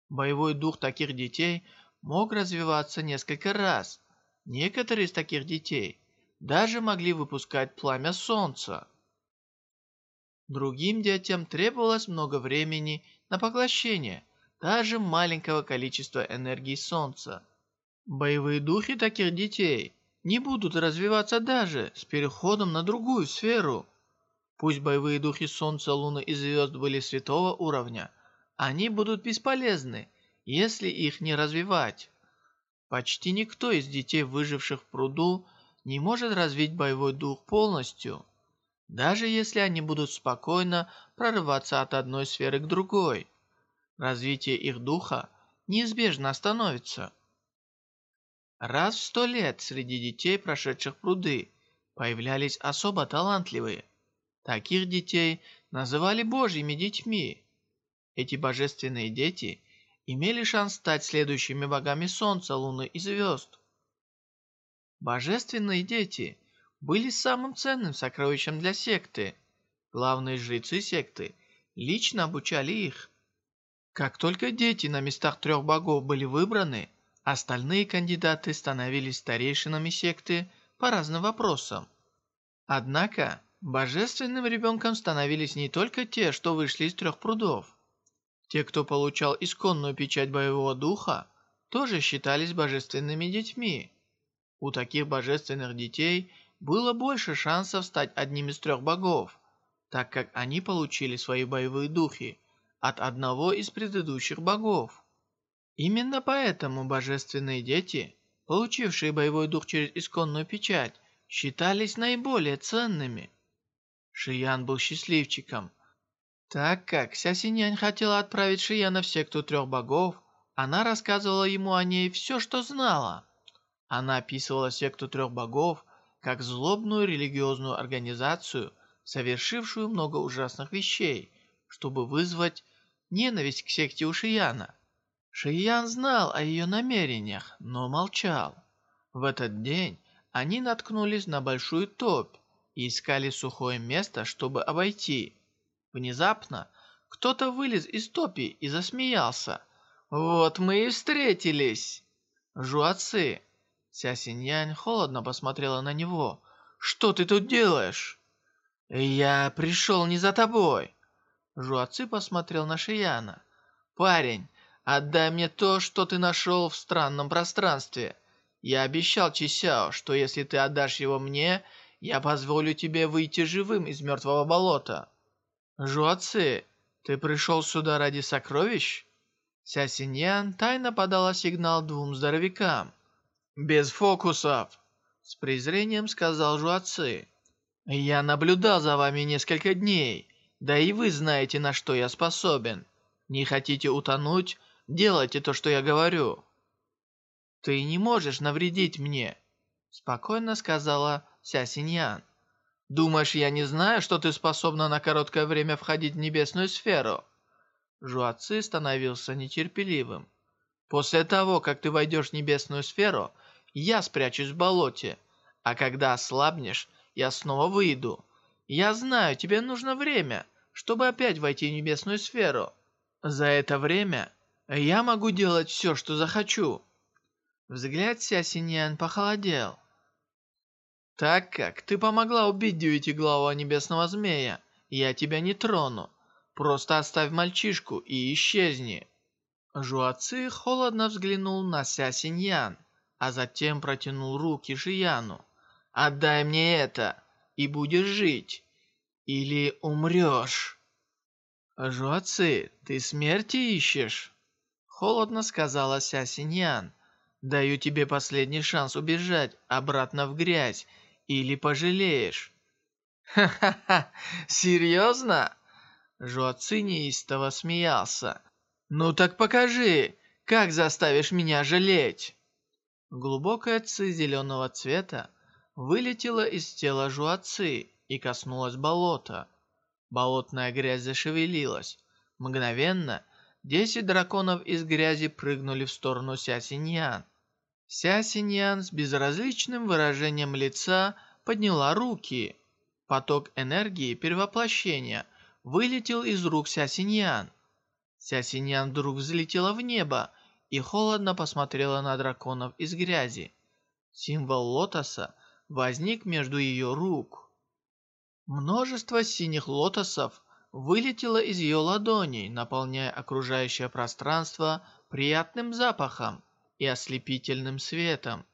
Боевой дух таких детей мог развиваться несколько раз. Некоторые из таких детей даже могли выпускать пламя солнца. Другим детям требовалось много времени на поглощение даже маленького количества энергии солнца. Боевые духи таких детей не будут развиваться даже с переходом на другую сферу. Пусть боевые духи солнца, луны и звезд были святого уровня, они будут бесполезны, если их не развивать. Почти никто из детей, выживших в пруду, не может развить боевой дух полностью, даже если они будут спокойно прорываться от одной сферы к другой. Развитие их духа неизбежно остановится. Раз в сто лет среди детей, прошедших пруды, появлялись особо талантливые. Таких детей называли божьими детьми. Эти божественные дети имели шанс стать следующими богами Солнца, Луны и звезд. Божественные дети были самым ценным сокровищем для секты. Главные жрецы секты лично обучали их. Как только дети на местах трех богов были выбраны, остальные кандидаты становились старейшинами секты по разным вопросам. Однако, божественным ребенком становились не только те, что вышли из трех прудов. Те, кто получал исконную печать боевого духа, тоже считались божественными детьми. У таких божественных детей было больше шансов стать одним из трех богов, так как они получили свои боевые духи от одного из предыдущих богов. Именно поэтому божественные дети, получившие боевой дух через исконную печать, считались наиболее ценными. Шиян был счастливчиком. Так как Ся Синянь хотела отправить Шияна в секту трех богов, она рассказывала ему о ней все, что знала. Она описывала секту трех богов как злобную религиозную организацию, совершившую много ужасных вещей, чтобы вызвать ненависть к секте Ушияна. Шиян знал о ее намерениях, но молчал. В этот день они наткнулись на большую топь и искали сухое место, чтобы обойти. Внезапно кто-то вылез из топи и засмеялся. «Вот мы и встретились!» «Жуацы!» Ся Синьянь холодно посмотрела на него. «Что ты тут делаешь?» «Я пришел не за тобой!» Жуацы посмотрел на Шияна. «Парень, отдай мне то, что ты нашел в странном пространстве. Я обещал Чисяо, что если ты отдашь его мне, я позволю тебе выйти живым из мертвого болота». «Жуацы, ты пришел сюда ради сокровищ?» Ся Синьян тайно подала сигнал двум здоровякам. «Без фокусов!» С презрением сказал Жуацы. «Я наблюдал за вами несколько дней, да и вы знаете, на что я способен. Не хотите утонуть? Делайте то, что я говорю». «Ты не можешь навредить мне», спокойно сказала Ся Синьян. «Думаешь, я не знаю, что ты способна на короткое время входить в небесную сферу?» Жуаци становился нетерпеливым. «После того, как ты войдешь в небесную сферу, я спрячусь в болоте, а когда ослабнешь, я снова выйду. Я знаю, тебе нужно время, чтобы опять войти в небесную сферу. За это время я могу делать все, что захочу». Взгляд Ся Синьян похолодел. Так как ты помогла убить девятиглавого небесного змея, я тебя не трону. Просто оставь мальчишку и исчезни». Жуаци холодно взглянул на Ся Синьян, а затем протянул руки Шияну. «Отдай мне это, и будешь жить, или умрешь». «Жуаци, ты смерти ищешь?» Холодно сказала Ся Синьян. «Даю тебе последний шанс убежать обратно в грязь или пожалеешь». «Ха-ха-ха, серьезно?» Жуаци неистово смеялся. «Ну так покажи, как заставишь меня жалеть?» Глубокая ци зеленого цвета вылетела из тела Жуаци и коснулась болота. Болотная грязь зашевелилась. Мгновенно десять драконов из грязи прыгнули в сторону Ся Синьян. Ся Синьян с безразличным выражением лица подняла руки. Поток энергии перевоплощения вылетел из рук Ся Синьян. Ся Синьян вдруг взлетела в небо и холодно посмотрела на драконов из грязи. Символ лотоса возник между ее рук. Множество синих лотосов вылетело из ее ладоней, наполняя окружающее пространство приятным запахом и ослепительным светом.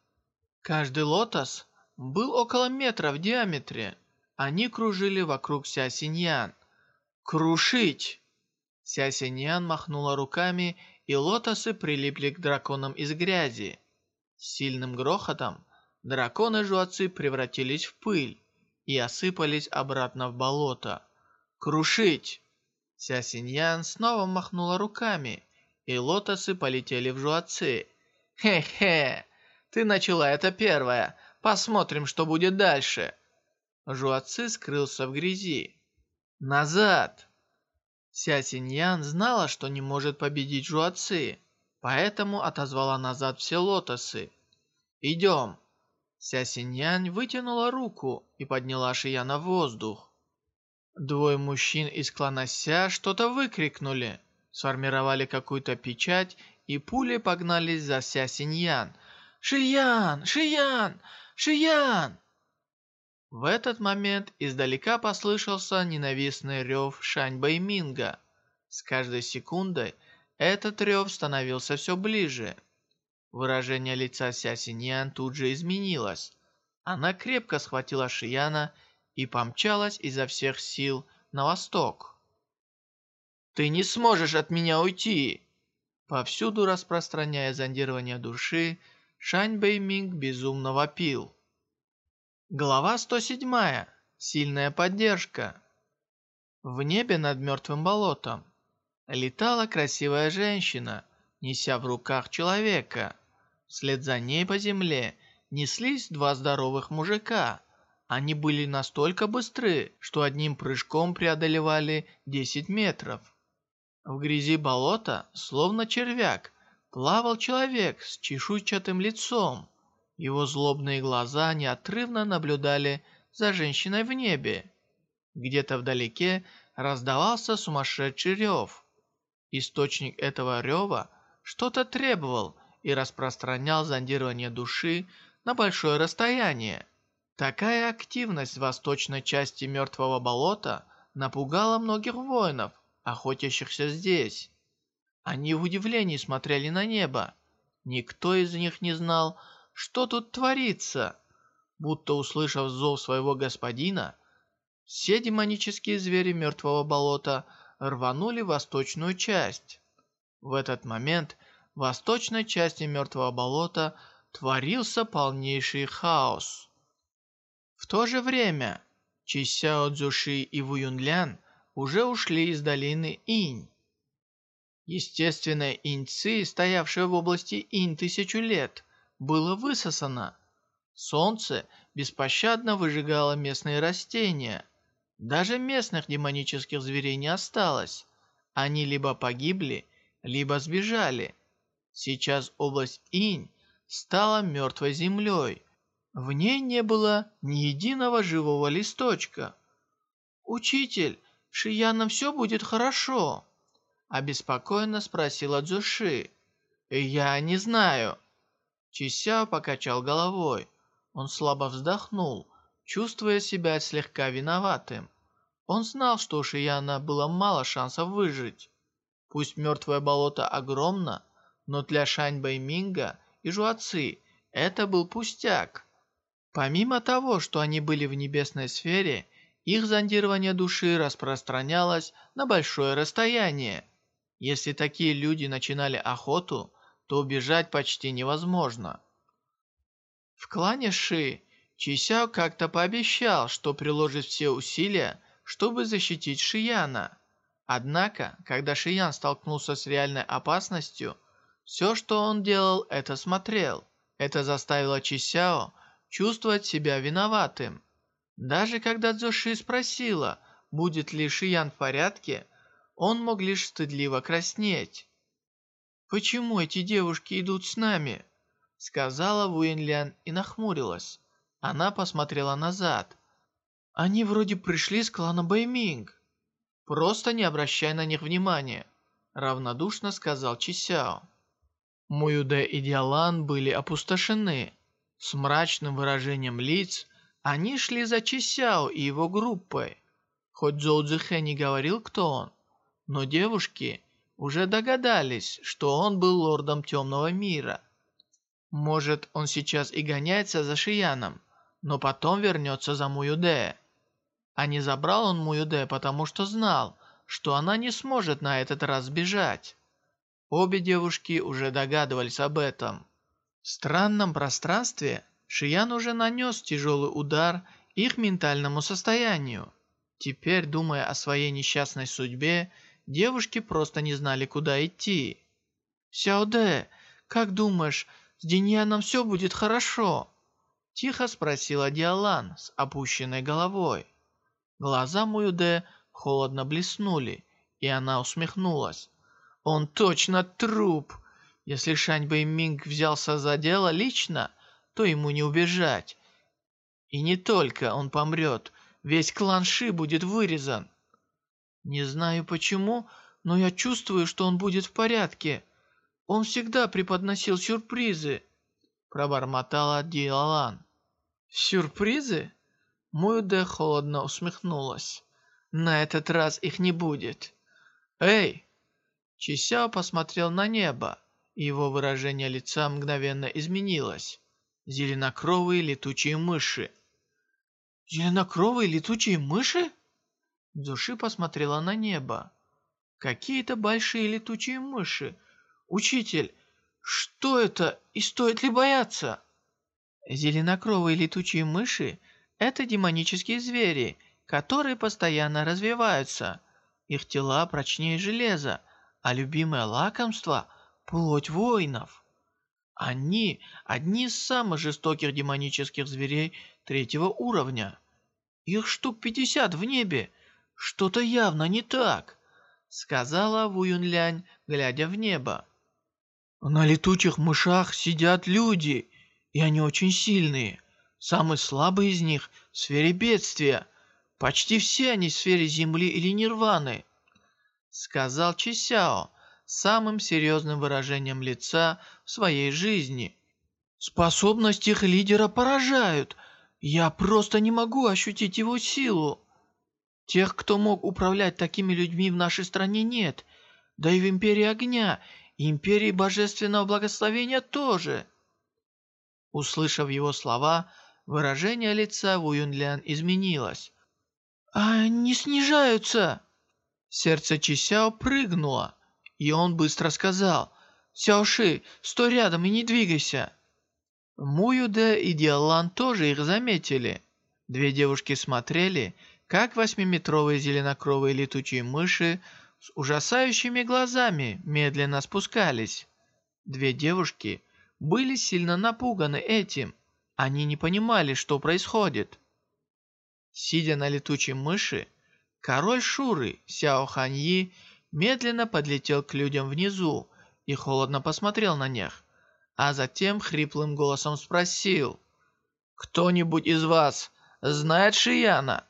Каждый лотос был около метра в диаметре. Они кружили вокруг Ся Синьян. «Крушить!» Ся Синьян махнула руками, и лотосы прилипли к драконам из грязи. Сильным грохотом драконы Жуацы превратились в пыль и осыпались обратно в болото. «Крушить!» Ся Синьян снова махнула руками, и лотосы полетели в Жуацы. «Хе-хе! Ты начала это первое. Посмотрим, что будет дальше». Жуаци скрылся в грязи. «Назад!» Ся Синьян знала, что не может победить Жуаци, поэтому отозвала назад все лотосы. «Идем!» Ся Синьян вытянула руку и подняла Шияна в воздух. Двое мужчин из клана Ся что-то выкрикнули, сформировали какую-то печать и пули погнались за Ся Синьян. «Шиян! Шиян! Шиян!» В этот момент издалека послышался ненавистный рев Шань Бэйминга. С каждой секундой этот рев становился все ближе. Выражение лица Ся Синьян тут же изменилось. Она крепко схватила Шияна и помчалась изо всех сил на восток. «Ты не сможешь от меня уйти!» Повсюду распространяя зондирование души, Шань Бэйминг безумно вопил. Глава 107. Сильная поддержка. В небе над мертвым болотом летала красивая женщина, неся в руках человека. Вслед за ней по земле неслись два здоровых мужика. Они были настолько быстры, что одним прыжком преодолевали 10 метров. В грязи болота, словно червяк, плавал человек с чешуйчатым лицом. Его злобные глаза неотрывно наблюдали за женщиной в небе. Где-то вдалеке раздавался сумасшедший рев. Источник этого рева что-то требовал и распространял зондирование души на большое расстояние. Такая активность в восточной части Мертвого болота напугала многих воинов, охотящихся здесь. Они в удивлении смотрели на небо. Никто из них не знал, что тут творится. Будто услышав зов своего господина, все демонические звери Мертвого болота рванули восточную часть. В этот момент в восточной части Мертвого болота творился полнейший хаос. В то же время Чисяо Цзуши и Ву Юнлян уже ушли из долины Инь. Естественное инь-ци, стоявшее в области инь тысячу лет, было высосано. Солнце беспощадно выжигало местные растения. Даже местных демонических зверей не осталось. Они либо погибли, либо сбежали. Сейчас область инь стала мертвой землей. В ней не было ни единого живого листочка. «Учитель, Шияном все будет хорошо?» Обеспокоенно спросила Дзуши. «Я не знаю». Чися покачал головой. Он слабо вздохнул, чувствуя себя слегка виноватым. Он знал, что у Шияна было мало шансов выжить. Пусть мертвое болото огромно, но для Шань Бэйминга и Жуаци это был пустяк. Помимо того, что они были в небесной сфере, их зондирование души распространялось на большое расстояние. Если такие люди начинали охоту, то убежать почти невозможно. В клане Ши Чисяо как-то пообещал, что приложит все усилия, чтобы защитить Шияна. Однако, когда Шиян столкнулся с реальной опасностью, все, что он делал, это смотрел. Это заставило Чисяо чувствовать себя виноватым. Даже когда Цзоши спросила, будет ли Шиян в порядке, он мог лишь стыдливо краснеть. «Почему эти девушки идут с нами?» Сказала Вуинлян и нахмурилась. Она посмотрела назад. «Они вроде пришли с клана Бэйминг. Просто не обращай на них внимания», равнодушно сказал Чисяо. Муюде и Диалан были опустошены. С мрачным выражением лиц они шли за Чисяо и его группой. Хоть Зоу Цзэхэ не говорил, кто он, но девушки уже догадались, что он был лордом Темного Мира. Может, он сейчас и гоняется за Шияном, но потом вернется за Муюде. А не забрал он Муюде, потому что знал, что она не сможет на этот раз бежать. Обе девушки уже догадывались об этом. В странном пространстве Шиян уже нанес тяжелый удар их ментальному состоянию. Теперь, думая о своей несчастной судьбе, девушки просто не знали, куда идти. «Сяоде, как думаешь, с Деньяном все будет хорошо?» Тихо спросила Диалан с опущенной головой. Глаза Муюде холодно блеснули, и она усмехнулась. «Он точно труп!» Если Шань Бэйминг взялся за дело лично, то ему не убежать. И не только он помрет, весь клан Ши будет вырезан. Не знаю почему, но я чувствую, что он будет в порядке. Он всегда преподносил сюрпризы, пробормотала Диалан. Сюрпризы? Муэдэ холодно усмехнулась. На этот раз их не будет. Эй! Чисяо посмотрел на небо его выражение лица мгновенно изменилось. Зеленокровые летучие мыши. «Зеленокровые летучие мыши?» Души посмотрела на небо. «Какие-то большие летучие мыши. Учитель, что это и стоит ли бояться?» Зеленокровые летучие мыши – это демонические звери, которые постоянно развиваются. Их тела прочнее железа, а любимое лакомство плоть воинов. Они одни из самых жестоких демонических зверей третьего уровня. Их штук пятьдесят в небе. Что-то явно не так, сказала Ву Юнлянь, глядя в небо. На летучих мышах сидят люди, и они очень сильные. Самый слабый из них в сфере бедствия. Почти все они в сфере земли или нирваны. Сказал Чисяо самым серьезным выражением лица в своей жизни. Способности их лидера поражают. Я просто не могу ощутить его силу. Тех, кто мог управлять такими людьми в нашей стране нет. Да и в Империи Огня, и Империи Божественного Благословения тоже. Услышав его слова, выражение лица Ву Юнлян изменилось. «А не снижаются!» Сердце Чисяо прыгнуло, и он быстро сказал, «Сяоши, стой рядом и не двигайся!» Муюде и Диалан тоже их заметили. Две девушки смотрели, как восьмиметровые зеленокровые летучие мыши с ужасающими глазами медленно спускались. Две девушки были сильно напуганы этим. Они не понимали, что происходит. Сидя на летучей мыши, король Шуры Сяо Ханьи медленно подлетел к людям внизу и холодно посмотрел на них, а затем хриплым голосом спросил, «Кто-нибудь из вас знает Шияна?»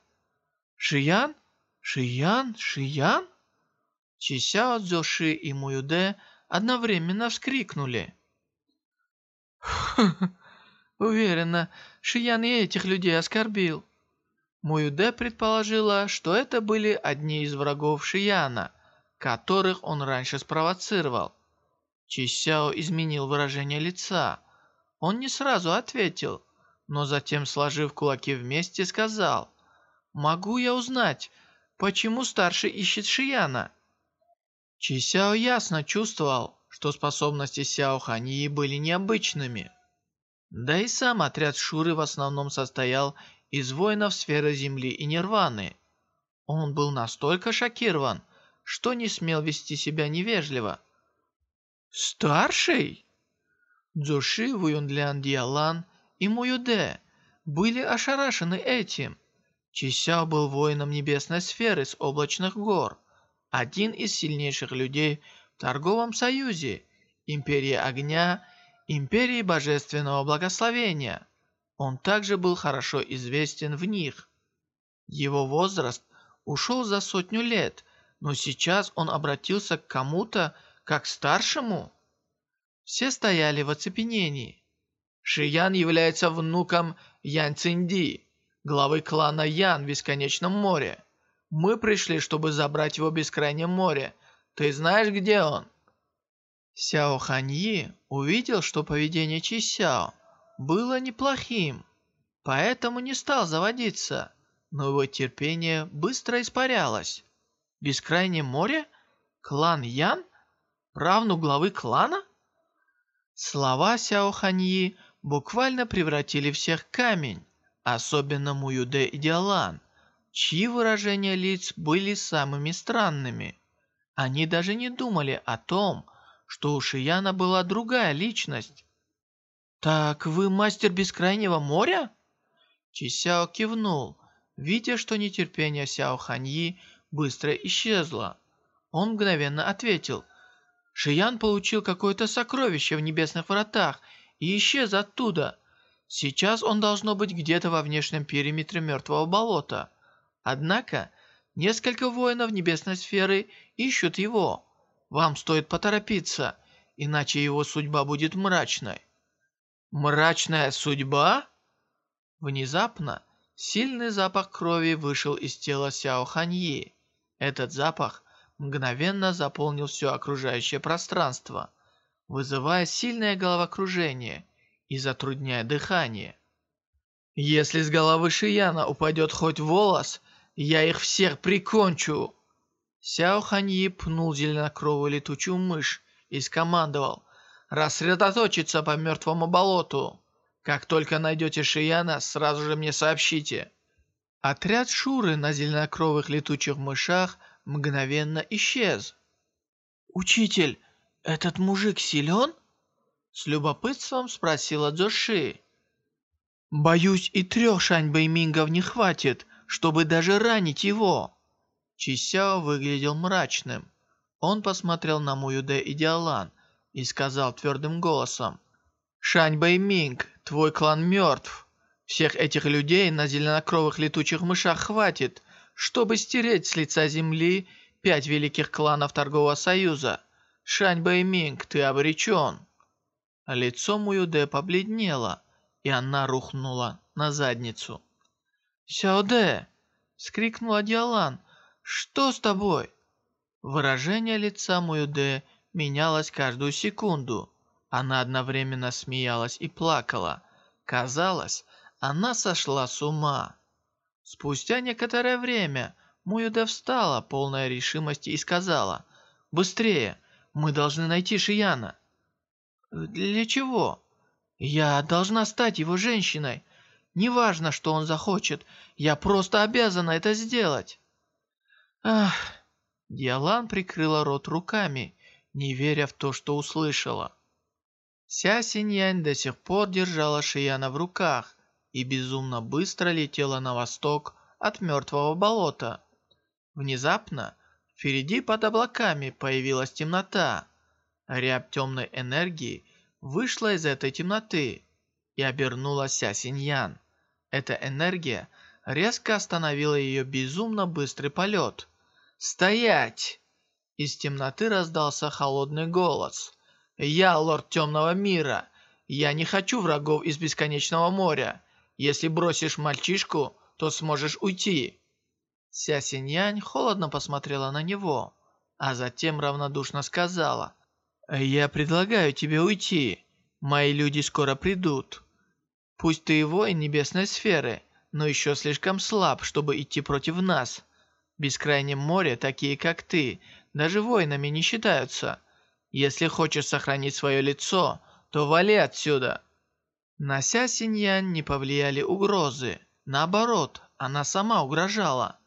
«Шиян? Шиян? Шиян?» Чисяо, Цзёши и Муюде одновременно вскрикнули. Уверена, Шиян и этих людей оскорбил. Муюде предположила, что это были одни из врагов Шияна, которых он раньше спровоцировал. Чисяо изменил выражение лица. Он не сразу ответил, но затем, сложив кулаки вместе, сказал, «Могу я узнать, почему старший ищет Шияна?» Чисяо ясно чувствовал, что способности Сяо Ханьи были необычными. Да и сам отряд Шуры в основном состоял из воинов сферы Земли и Нирваны. Он был настолько шокирован, что не смел вести себя невежливо. «Старший?» Дзуши, Вуюнлян, Диалан и Муюде были ошарашены этим. Чисяо был воином небесной сферы с облачных гор, один из сильнейших людей в торговом союзе, Империи Огня, Империи Божественного Благословения. Он также был хорошо известен в них. Его возраст ушел за сотню лет – но сейчас он обратился к кому-то, как старшему. Все стояли в оцепенении. Шиян является внуком Ян Цинди, главы клана Ян в Бесконечном море. Мы пришли, чтобы забрать его в Бескрайнем море. Ты знаешь, где он?» Сяо Ханьи увидел, что поведение Чи Сяо было неплохим, поэтому не стал заводиться, но его терпение быстро испарялось. Бескрайнее море? Клан Ян? Правну главы клана? Слова Сяо Ханьи буквально превратили всех в камень, особенно Муюде и Диалан, чьи выражения лиц были самыми странными. Они даже не думали о том, что у Шияна была другая личность. «Так вы мастер Бескрайнего моря?» Чисяо кивнул, видя, что нетерпение Сяо Ханьи быстро исчезла. Он мгновенно ответил. Шиян получил какое-то сокровище в небесных вратах и исчез оттуда. Сейчас он должно быть где-то во внешнем периметре мертвого болота. Однако, несколько воинов небесной сферы ищут его. Вам стоит поторопиться, иначе его судьба будет мрачной. Мрачная судьба? Внезапно сильный запах крови вышел из тела Сяо Ханьи. Этот запах мгновенно заполнил все окружающее пространство, вызывая сильное головокружение и затрудняя дыхание. «Если с головы Шияна упадет хоть волос, я их всех прикончу!» Сяо Ханьи пнул зеленокровую летучую мышь и скомандовал «Рассредоточиться по мертвому болоту! Как только найдете Шияна, сразу же мне сообщите!» Отряд Шуры на зеленокровых летучих мышах мгновенно исчез. «Учитель, этот мужик силен?» С любопытством спросила Дзоши. «Боюсь, и трех шаньбэймингов не хватит, чтобы даже ранить его». Чисяо выглядел мрачным. Он посмотрел на Муюде и Диалан и сказал твердым голосом. «Шань Бэйминг, твой клан мертв. Всех этих людей на зеленокровых летучих мышах хватит, чтобы стереть с лица земли пять великих кланов торгового союза. Шань Бэйминг, ты обречен». Лицо Муюде побледнело, и она рухнула на задницу. «Сяоде!» — скрикнула Диалан. «Что с тобой?» Выражение лица Муюде менялось каждую секунду. Она одновременно смеялась и плакала. Казалось, она сошла с ума. Спустя некоторое время Муюде встала, полная решимости, и сказала, «Быстрее, мы должны найти Шияна». «Для чего?» «Я должна стать его женщиной. Неважно, что он захочет, я просто обязана это сделать». «Ах...» Диалан прикрыла рот руками, не веря в то, что услышала. Ся Синьянь до сих пор держала Шияна в руках и безумно быстро летела на восток от мертвого болота. Внезапно впереди под облаками появилась темнота. Рябь темной энергии вышла из этой темноты и обернула Ся Синьян. Эта энергия резко остановила ее безумно быстрый полет. «Стоять!» Из темноты раздался холодный голос. «Я лорд темного мира. Я не хочу врагов из бесконечного моря. Если бросишь мальчишку, то сможешь уйти». Ся Синьянь холодно посмотрела на него, а затем равнодушно сказала. «Я предлагаю тебе уйти. Мои люди скоро придут. Пусть ты и воин небесной сферы, но еще слишком слаб, чтобы идти против нас. В бескрайнем море такие, как ты, даже воинами не считаются. Если хочешь сохранить свое лицо, то вали отсюда». На Ся Синьян не повлияли угрозы. Наоборот, она сама угрожала.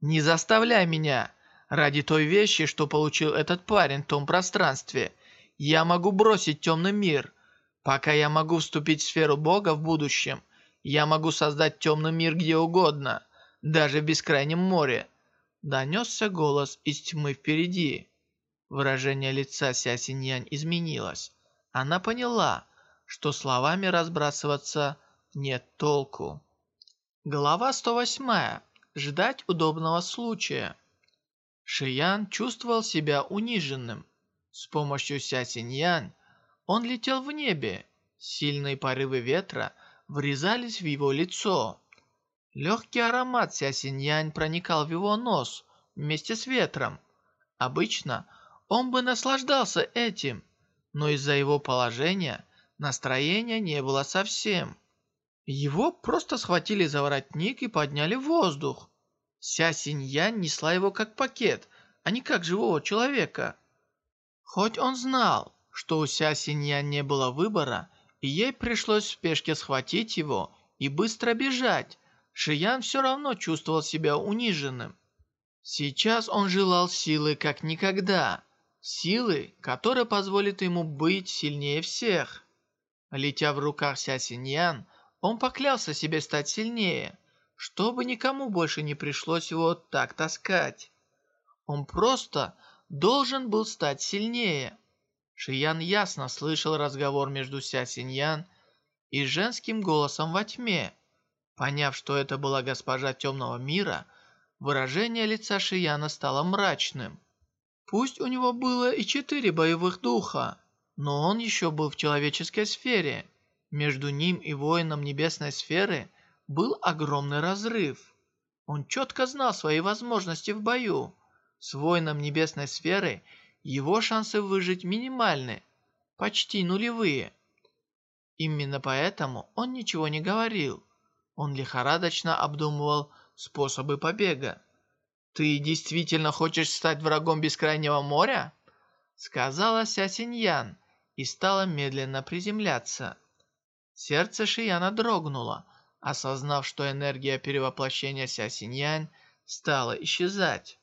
«Не заставляй меня! Ради той вещи, что получил этот парень в том пространстве, я могу бросить темный мир. Пока я могу вступить в сферу Бога в будущем, я могу создать темный мир где угодно, даже в бескрайнем море. Донесся голос из тьмы впереди. Выражение лица Ся Синьянь изменилось. Она поняла, что словами разбрасываться нет толку. Глава 108. Ждать удобного случая. Шиян чувствовал себя униженным. С помощью Ся Синьянь он летел в небе. Сильные порывы ветра врезались в его лицо. Легкий аромат Сясиньянь проникал в его нос вместе с ветром. Обычно он бы наслаждался этим, но из-за его положения настроения не было совсем. Его просто схватили за воротник и подняли в воздух. Ся Синьянь несла его как пакет, а не как живого человека. Хоть он знал, что у Ся Синьянь не было выбора, и ей пришлось в спешке схватить его и быстро бежать, Шиян все равно чувствовал себя униженным. Сейчас он желал силы как никогда. Силы, которая позволит ему быть сильнее всех. Летя в руках Ся Синьян, он поклялся себе стать сильнее, чтобы никому больше не пришлось его так таскать. Он просто должен был стать сильнее. Шиян ясно слышал разговор между Ся Синьян и женским голосом во тьме. Поняв, что это была госпожа темного мира, выражение лица Шияна стало мрачным. Пусть у него было и четыре боевых духа, но он еще был в человеческой сфере. Между ним и воином небесной сферы был огромный разрыв. Он четко знал свои возможности в бою. С воином небесной сферы его шансы выжить минимальны, почти нулевые. Именно поэтому он ничего не говорил. Он лихорадочно обдумывал способы побега. «Ты действительно хочешь стать врагом Бескрайнего моря?» Сказала Ся Синьян и стала медленно приземляться. Сердце Шияна дрогнуло, осознав, что энергия перевоплощения Ся Синьян стала исчезать.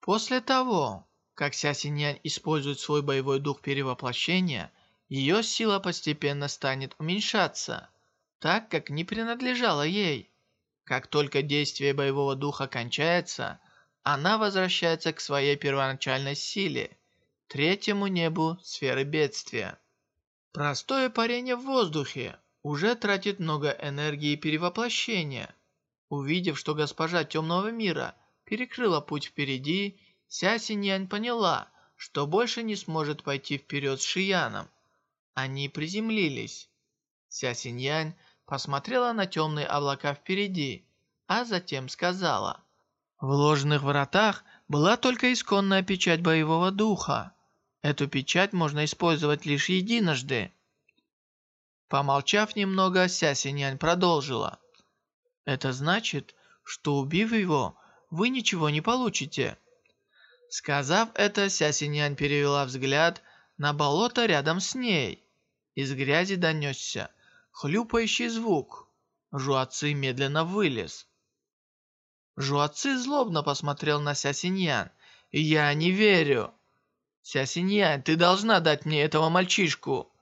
После того, как Ся Синьян использует свой боевой дух перевоплощения, ее сила постепенно станет уменьшаться так как не принадлежала ей. Как только действие боевого духа кончается, она возвращается к своей первоначальной силе. третьему небу сферы бедствия. Простое парение в воздухе уже тратит много энергии перевоплощения. Увидев, что госпожа темного мира перекрыла путь впереди, Ся Синьянь поняла, что больше не сможет пойти вперед с Шияном. Они приземлились. Ся Синьянь посмотрела на темные облака впереди, а затем сказала. В ложных вратах была только исконная печать боевого духа. Эту печать можно использовать лишь единожды. Помолчав немного, Ся Синьянь продолжила. Это значит, что убив его, вы ничего не получите. Сказав это, Ся Синьянь перевела взгляд на болото рядом с ней. Из грязи донесся хлюпающий звук. Жуаци медленно вылез. Жуаци злобно посмотрел на Ся Синьян. «Я не верю!» «Ся Синьян, ты должна дать мне этого мальчишку!»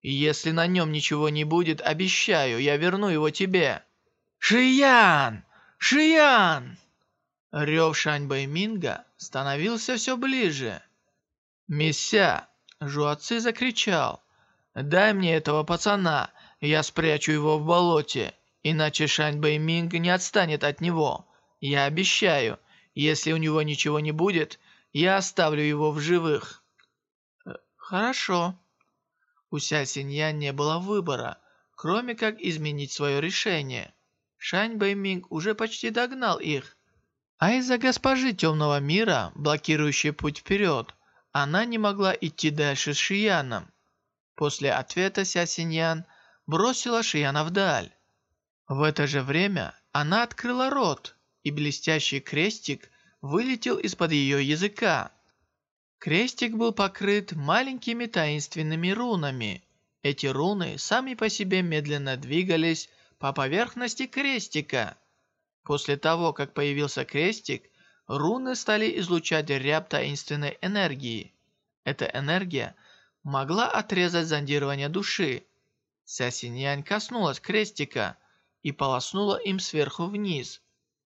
«Если на нем ничего не будет, обещаю, я верну его тебе!» «Шиян! Шиян!» Рев Шань Бэйминга становился все ближе. «Мися!» Жуаци закричал. «Дай мне этого пацана, я спрячу его в болоте, иначе Шань Бэйминг не отстанет от него. Я обещаю, если у него ничего не будет, я оставлю его в живых». «Э, «Хорошо». У Ся Синья не было выбора, кроме как изменить свое решение. Шань Бэйминг уже почти догнал их. А из-за госпожи Темного Мира, блокирующей путь вперед, она не могла идти дальше с Шияном. После ответа Ся Синьян бросила Шияна вдаль. В это же время она открыла рот, и блестящий крестик вылетел из-под ее языка. Крестик был покрыт маленькими таинственными рунами. Эти руны сами по себе медленно двигались по поверхности крестика. После того, как появился крестик, руны стали излучать ряб таинственной энергии. Эта энергия могла отрезать зондирование души. Ся Синьянь коснулась крестика и полоснула им сверху вниз.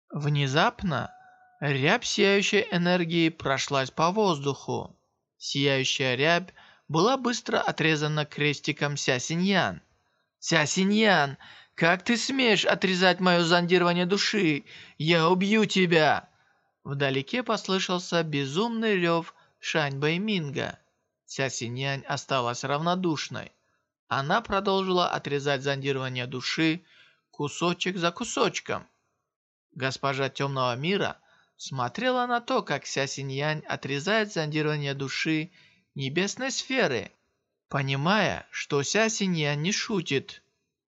Внезапно рябь сияющей энергии прошлась по воздуху. Сияющая рябь была быстро отрезана крестиком Ся Синьян. «Ся Синьян, как ты смеешь отрезать мое зондирование души? Я убью тебя!» Вдалеке послышался безумный рев Шань Бэйминга. Ся Синьянь осталась равнодушной. Она продолжила отрезать зондирование души кусочек за кусочком. Госпожа Темного Мира смотрела на то, как Ся Синьянь отрезает зондирование души небесной сферы, понимая, что Ся Синьянь не шутит.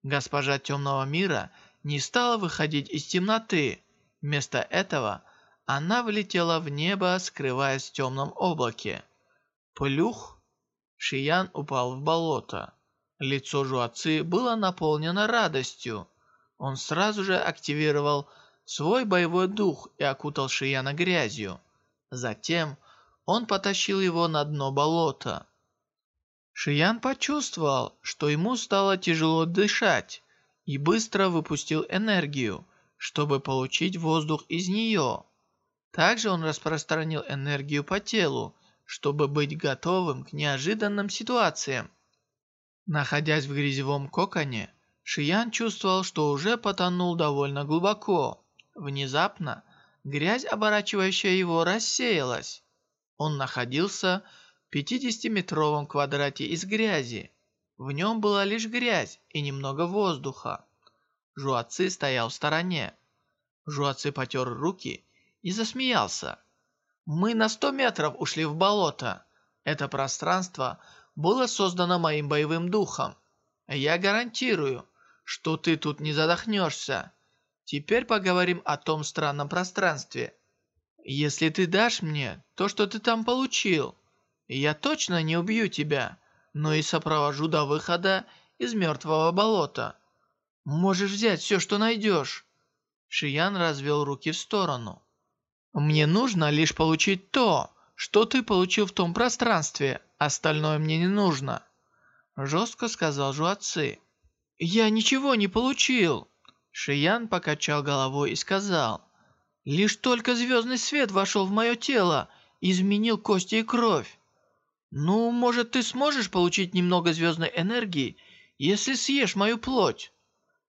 Госпожа Темного Мира не стала выходить из темноты. Вместо этого она влетела в небо, скрываясь в темном облаке. Плюх! Шиян упал в болото. Лицо Жуацы было наполнено радостью. Он сразу же активировал свой боевой дух и окутал Шияна грязью. Затем он потащил его на дно болота. Шиян почувствовал, что ему стало тяжело дышать, и быстро выпустил энергию, чтобы получить воздух из нее. Также он распространил энергию по телу, чтобы быть готовым к неожиданным ситуациям. Находясь в грязевом коконе, Шиян чувствовал, что уже потонул довольно глубоко. Внезапно грязь, оборачивающая его, рассеялась. Он находился в 50-метровом квадрате из грязи. В нем была лишь грязь и немного воздуха. Жуаци стоял в стороне. Жуаци потер руки и засмеялся. «Мы на 100 метров ушли в болото. Это пространство было создано моим боевым духом. Я гарантирую, что ты тут не задохнешься. Теперь поговорим о том странном пространстве. Если ты дашь мне то, что ты там получил, я точно не убью тебя, но и сопровожу до выхода из мертвого болота. Можешь взять все, что найдешь». Шиян развел руки в сторону. «Мне нужно лишь получить то, что ты получил в том пространстве, остальное мне не нужно», жестко сказал Жуаци. «Я ничего не получил!» Шиян покачал головой и сказал. «Лишь только звездный свет вошел в мое тело, изменил кости и кровь. «Ну, может, ты сможешь получить немного звездной энергии, если съешь мою плоть?»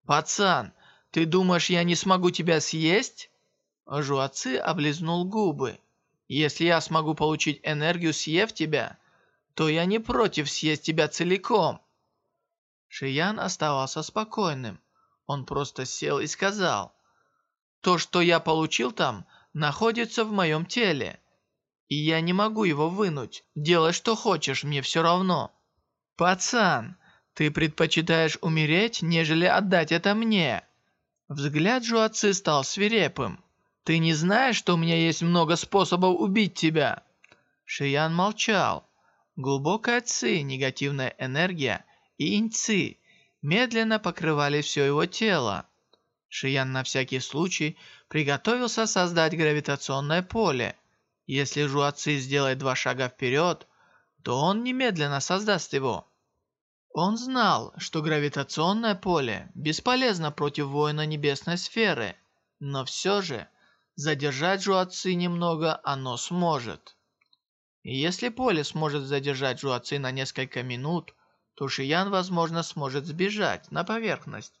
«Пацан, ты думаешь, я не смогу тебя съесть?» Жуаци облизнул губы. «Если я смогу получить энергию, съев тебя, то я не против съесть тебя целиком». Шиян оставался спокойным. Он просто сел и сказал, «То, что я получил там, находится в моем теле и я не могу его вынуть. Делай, что хочешь, мне все равно. Пацан, ты предпочитаешь умереть, нежели отдать это мне. Взгляд Жуаци стал свирепым. Ты не знаешь, что у меня есть много способов убить тебя? Шиян молчал. Глубокая ци, негативная энергия и иньци медленно покрывали все его тело. Шиян на всякий случай приготовился создать гравитационное поле – если Жуаци сделает два шага вперед, то он немедленно создаст его. Он знал, что гравитационное поле бесполезно против воина небесной сферы, но все же задержать Жуаци немного оно сможет. Если поле сможет задержать Жуаци на несколько минут, то Шиян, возможно, сможет сбежать на поверхность.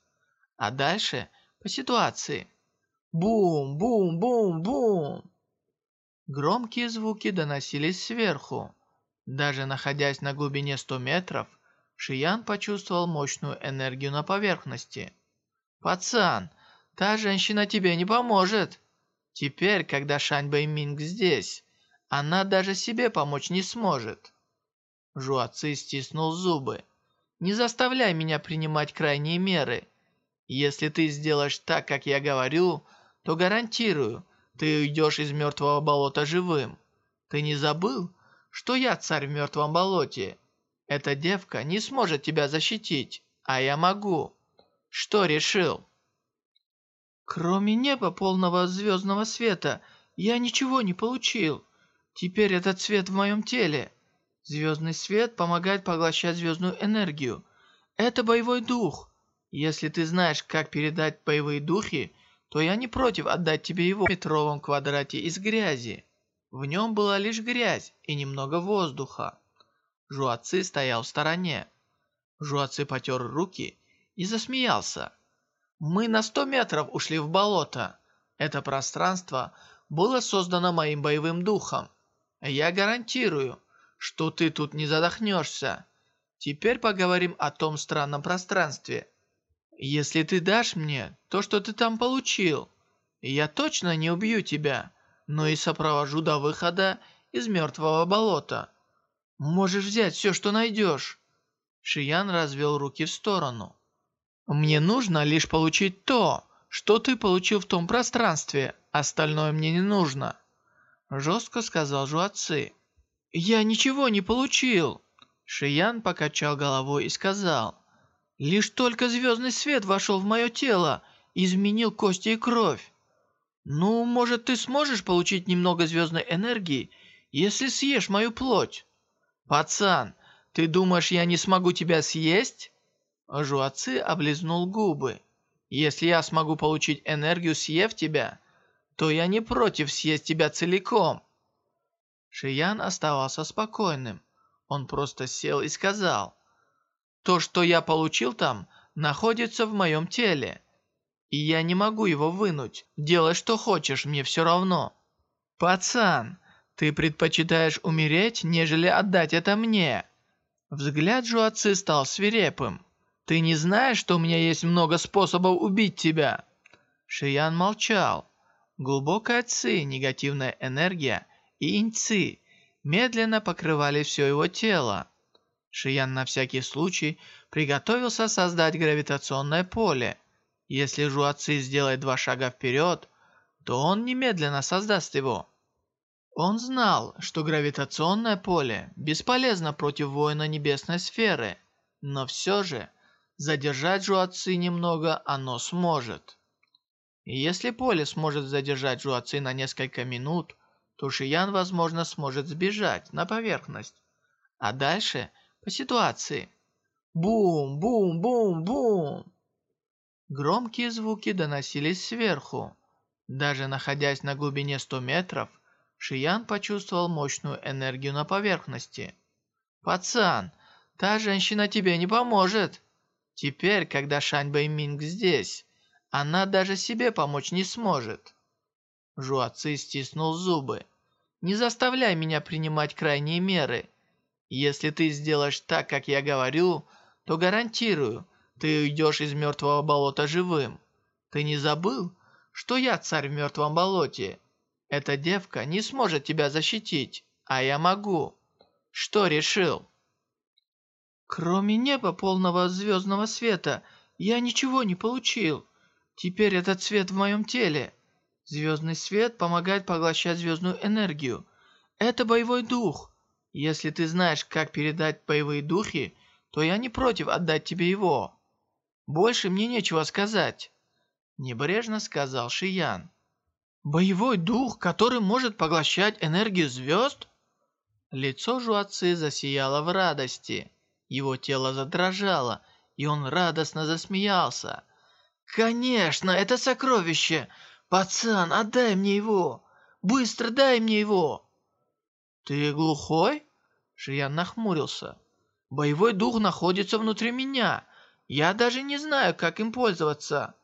А дальше по ситуации. Бум, бум, бум, бум. Громкие звуки доносились сверху. Даже находясь на глубине 100 метров, Шиян почувствовал мощную энергию на поверхности. «Пацан, та женщина тебе не поможет!» Теперь, когда Шань Бэйминг здесь, она даже себе помочь не сможет. Жуаци стиснул зубы. «Не заставляй меня принимать крайние меры. Если ты сделаешь так, как я говорю, то гарантирую, ты уйдешь из мертвого болота живым. Ты не забыл, что я царь в мертвом болоте? Эта девка не сможет тебя защитить, а я могу. Что решил? Кроме неба полного звездного света, я ничего не получил. Теперь этот свет в моем теле. Звездный свет помогает поглощать звездную энергию. Это боевой дух. Если ты знаешь, как передать боевые духи, то я не против отдать тебе его в метровом квадрате из грязи. В нем была лишь грязь и немного воздуха. Жуаци стоял в стороне. Жуаци потер руки и засмеялся. Мы на сто метров ушли в болото. Это пространство было создано моим боевым духом. Я гарантирую, что ты тут не задохнешься. Теперь поговорим о том странном пространстве, если ты дашь мне то, что ты там получил, я точно не убью тебя, но и сопровожу до выхода из мертвого болота. Можешь взять все, что найдешь». Шиян развел руки в сторону. «Мне нужно лишь получить то, что ты получил в том пространстве, остальное мне не нужно», жестко сказал Жуаци. «Я ничего не получил!» Шиян покачал головой и сказал. Лишь только звездный свет вошел в мое тело, изменил кости и кровь. Ну, может, ты сможешь получить немного звездной энергии, если съешь мою плоть? Пацан, ты думаешь, я не смогу тебя съесть? Жуаци облизнул губы. Если я смогу получить энергию, съев тебя, то я не против съесть тебя целиком. Шиян оставался спокойным. Он просто сел и сказал, то, что я получил там, находится в моем теле. И я не могу его вынуть. Делай, что хочешь, мне все равно. Пацан, ты предпочитаешь умереть, нежели отдать это мне. Взгляд Жуаци стал свирепым. Ты не знаешь, что у меня есть много способов убить тебя? Шиян молчал. Глубокая ци, негативная энергия и иньци медленно покрывали все его тело. Шиян на всякий случай приготовился создать гравитационное поле. Если Жуаци сделает два шага вперед, то он немедленно создаст его. Он знал, что гравитационное поле бесполезно против воина небесной сферы, но все же задержать Жуаци немного оно сможет. И если поле сможет задержать Жуаци на несколько минут, то Шиян, возможно, сможет сбежать на поверхность. А дальше по ситуации. Бум, бум, бум, бум. Громкие звуки доносились сверху. Даже находясь на глубине 100 метров, Шиян почувствовал мощную энергию на поверхности. «Пацан, та женщина тебе не поможет. Теперь, когда Шань Бэйминг здесь, она даже себе помочь не сможет». Жуаци стиснул зубы. «Не заставляй меня принимать крайние меры. Если ты сделаешь так, как я говорю, то гарантирую, ты уйдешь из мертвого болота живым. Ты не забыл, что я царь в мертвом болоте? Эта девка не сможет тебя защитить, а я могу. Что решил?» «Кроме неба полного звездного света, я ничего не получил. Теперь этот свет в моем теле. Звездный свет помогает поглощать звездную энергию. Это боевой дух. Если ты знаешь, как передать боевые духи, то я не против отдать тебе его. Больше мне нечего сказать. Небрежно сказал Шиян. Боевой дух, который может поглощать энергию звезд? Лицо Жуацы засияло в радости. Его тело задрожало, и он радостно засмеялся. «Конечно, это сокровище! «Пацан, отдай мне его! Быстро дай мне его!» «Ты глухой?» Шиян нахмурился. «Боевой дух находится внутри меня. Я даже не знаю, как им пользоваться.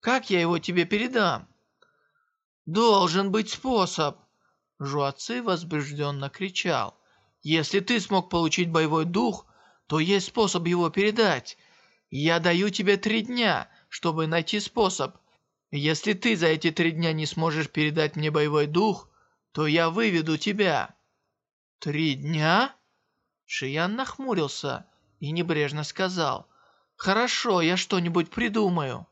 Как я его тебе передам?» «Должен быть способ!» Жуаци возбужденно кричал. «Если ты смог получить боевой дух, то есть способ его передать. Я даю тебе три дня, чтобы найти способ. Если ты за эти три дня не сможешь передать мне боевой дух, то я выведу тебя». «Три дня?» Шиян нахмурился и небрежно сказал. «Хорошо, я что-нибудь придумаю».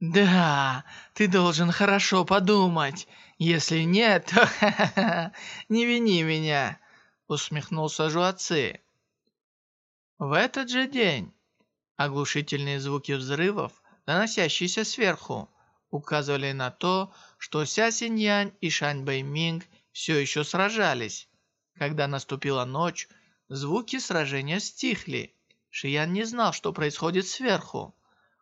«Да, ты должен хорошо подумать. Если нет, то не вини меня», усмехнулся Жуаци. В этот же день оглушительные звуки взрывов, доносящиеся сверху, указывали на то, что Ся Синьянь и Шань Бэйминг все еще сражались. Когда наступила ночь, звуки сражения стихли. Шиян не знал, что происходит сверху.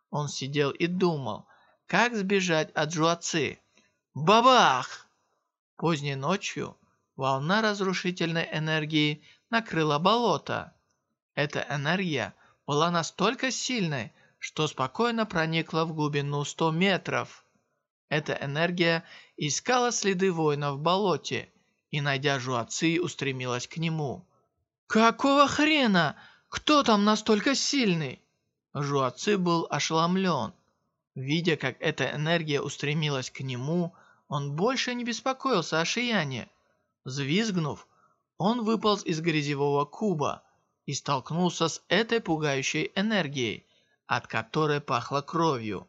Он сидел и думал, как сбежать от Жуацы. Бабах! Поздней ночью волна разрушительной энергии накрыла болото. Эта энергия была настолько сильной, что спокойно проникла в глубину 100 метров. Эта энергия искала следы воина в болоте и, найдя Жуаци, устремилась к нему. «Какого хрена? Кто там настолько сильный?» Жуаци был ошеломлен. Видя, как эта энергия устремилась к нему, он больше не беспокоился о Шияне. Взвизгнув, он выполз из грязевого куба и столкнулся с этой пугающей энергией, от которой пахло кровью.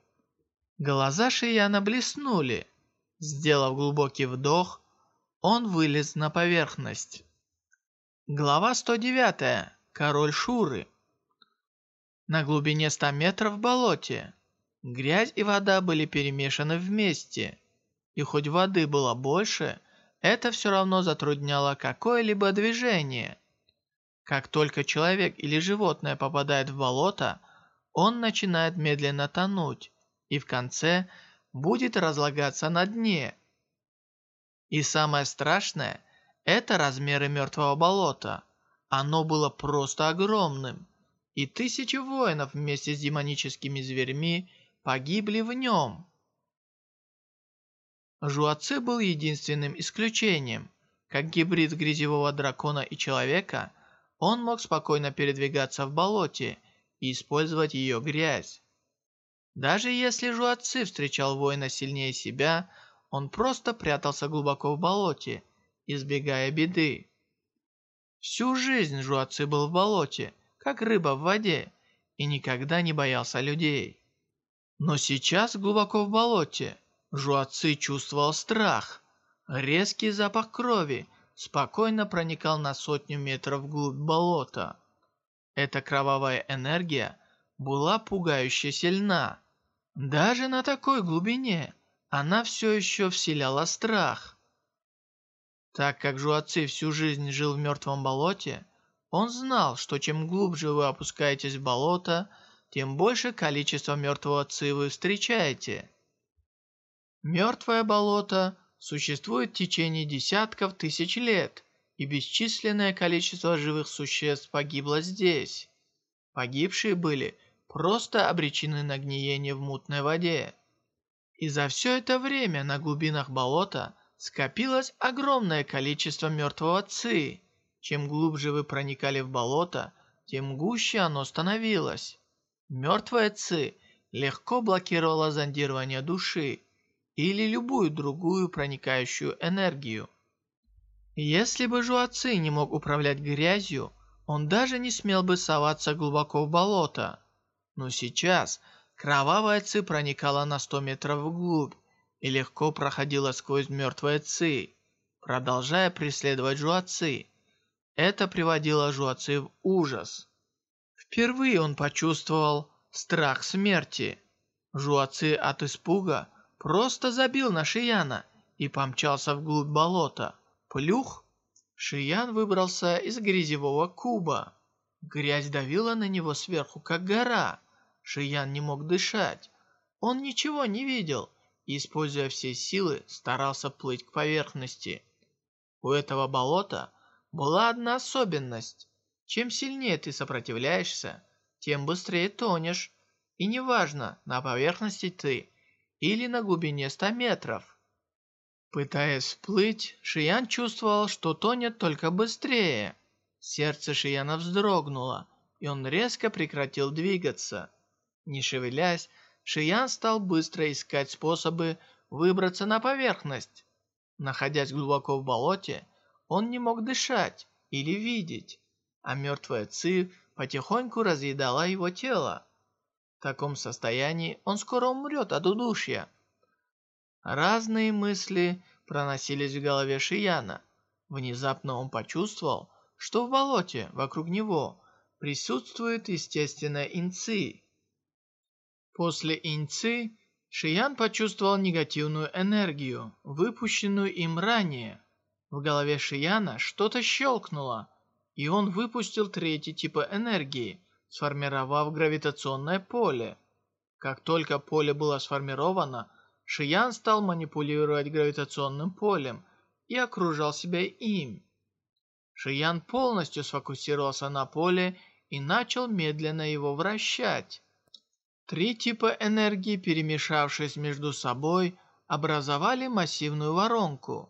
Глаза Шияна блеснули. Сделав глубокий вдох, он вылез на поверхность. Глава 109. Король Шуры. На глубине 100 метров в болоте. Грязь и вода были перемешаны вместе. И хоть воды было больше, это все равно затрудняло какое-либо движение. Как только человек или животное попадает в болото – он начинает медленно тонуть и в конце будет разлагаться на дне. И самое страшное – это размеры мертвого болота. Оно было просто огромным, и тысячи воинов вместе с демоническими зверьми погибли в нем. Жуаци был единственным исключением. Как гибрид грязевого дракона и человека, он мог спокойно передвигаться в болоте – и использовать ее грязь. Даже если Жуаци встречал воина сильнее себя, он просто прятался глубоко в болоте, избегая беды. Всю жизнь Жуаци был в болоте, как рыба в воде, и никогда не боялся людей. Но сейчас глубоко в болоте Жуаци чувствовал страх. Резкий запах крови спокойно проникал на сотню метров вглубь болота. Эта кровавая энергия была пугающе сильна. Даже на такой глубине она все еще вселяла страх. Так как Жуаци всю жизнь жил в мертвом болоте, он знал, что чем глубже вы опускаетесь в болото, тем больше количество мертвого ци вы встречаете. Мертвое болото существует в течение десятков тысяч лет и бесчисленное количество живых существ погибло здесь. Погибшие были просто обречены на гниение в мутной воде. И за все это время на глубинах болота скопилось огромное количество мертвого ци. Чем глубже вы проникали в болото, тем гуще оно становилось. Мертвая ци легко блокировала зондирование души или любую другую проникающую энергию. Если бы Жуаци не мог управлять грязью, он даже не смел бы соваться глубоко в болото. Но сейчас кровавая Ци проникала на 100 метров вглубь и легко проходила сквозь мертвые Ци, продолжая преследовать Жуаци. Это приводило Жуаци в ужас. Впервые он почувствовал страх смерти. Жуаци от испуга просто забил на Шияна и помчался вглубь болота. Плюх! Шиян выбрался из грязевого куба. Грязь давила на него сверху, как гора. Шиян не мог дышать. Он ничего не видел и, используя все силы, старался плыть к поверхности. У этого болота была одна особенность. Чем сильнее ты сопротивляешься, тем быстрее тонешь. И неважно, на поверхности ты или на глубине 100 метров. Пытаясь всплыть, Шиян чувствовал, что тонет только быстрее. Сердце Шияна вздрогнуло, и он резко прекратил двигаться. Не шевелясь, Шиян стал быстро искать способы выбраться на поверхность. Находясь глубоко в болоте, он не мог дышать или видеть, а мертвая Ци потихоньку разъедала его тело. В таком состоянии он скоро умрет от удушья. Разные мысли проносились в голове Шияна. Внезапно он почувствовал, что в болоте вокруг него присутствует естественная инци. После инци Шиян почувствовал негативную энергию, выпущенную им ранее. В голове Шияна что-то щелкнуло, и он выпустил третий тип энергии, сформировав гравитационное поле. Как только поле было сформировано, Шиян стал манипулировать гравитационным полем и окружал себя им. Шиян полностью сфокусировался на поле и начал медленно его вращать. Три типа энергии, перемешавшись между собой, образовали массивную воронку.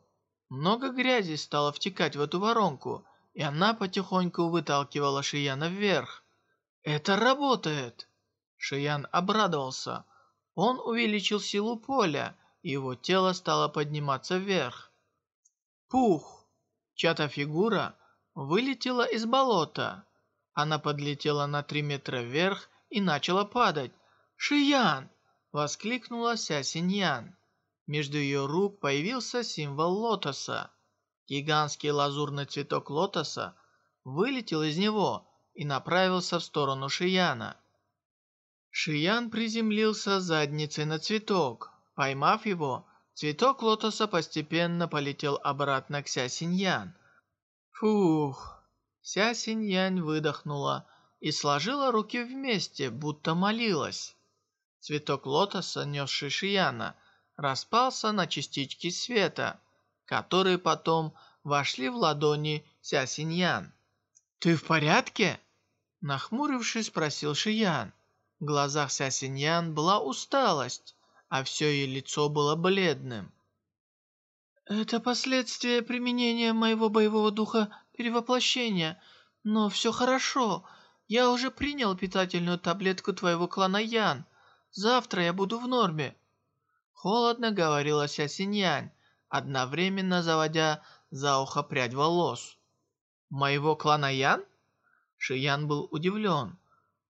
Много грязи стало втекать в эту воронку, и она потихоньку выталкивала Шияна вверх. «Это работает!» Шиян обрадовался. Он увеличил силу поля, и его тело стало подниматься вверх. Пух! Чья-то фигура вылетела из болота. Она подлетела на три метра вверх и начала падать. «Шиян!» — воскликнула Ся Синьян. Между ее рук появился символ лотоса. Гигантский лазурный цветок лотоса вылетел из него и направился в сторону Шияна. Шиян приземлился задницей на цветок. Поймав его, цветок лотоса постепенно полетел обратно к Ся Синьян. Фух! Ся Синьянь выдохнула и сложила руки вместе, будто молилась. Цветок лотоса, несший Шияна, распался на частички света, которые потом вошли в ладони Ся Синьян. «Ты в порядке?» Нахмурившись, спросил Шиян. В глазах Ся Синьян была усталость, а все ее лицо было бледным. Это последствия применения моего боевого духа перевоплощения, но все хорошо. Я уже принял питательную таблетку твоего клана Ян. Завтра я буду в норме. Холодно говорила Ся Синьянь, одновременно заводя за ухо прядь волос. Моего клана Ян? Шиян был удивлен.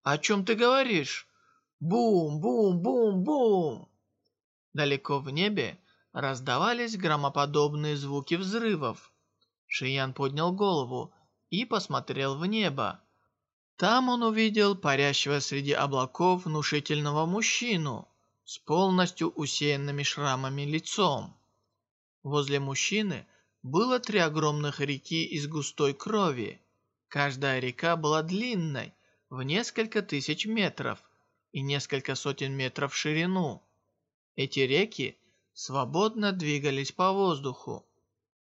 «О чем ты говоришь?» Бум-бум-бум-бум! Далеко в небе раздавались громоподобные звуки взрывов. Шиян поднял голову и посмотрел в небо. Там он увидел парящего среди облаков внушительного мужчину с полностью усеянными шрамами лицом. Возле мужчины было три огромных реки из густой крови. Каждая река была длинной, в несколько тысяч метров и несколько сотен метров в ширину. Эти реки свободно двигались по воздуху.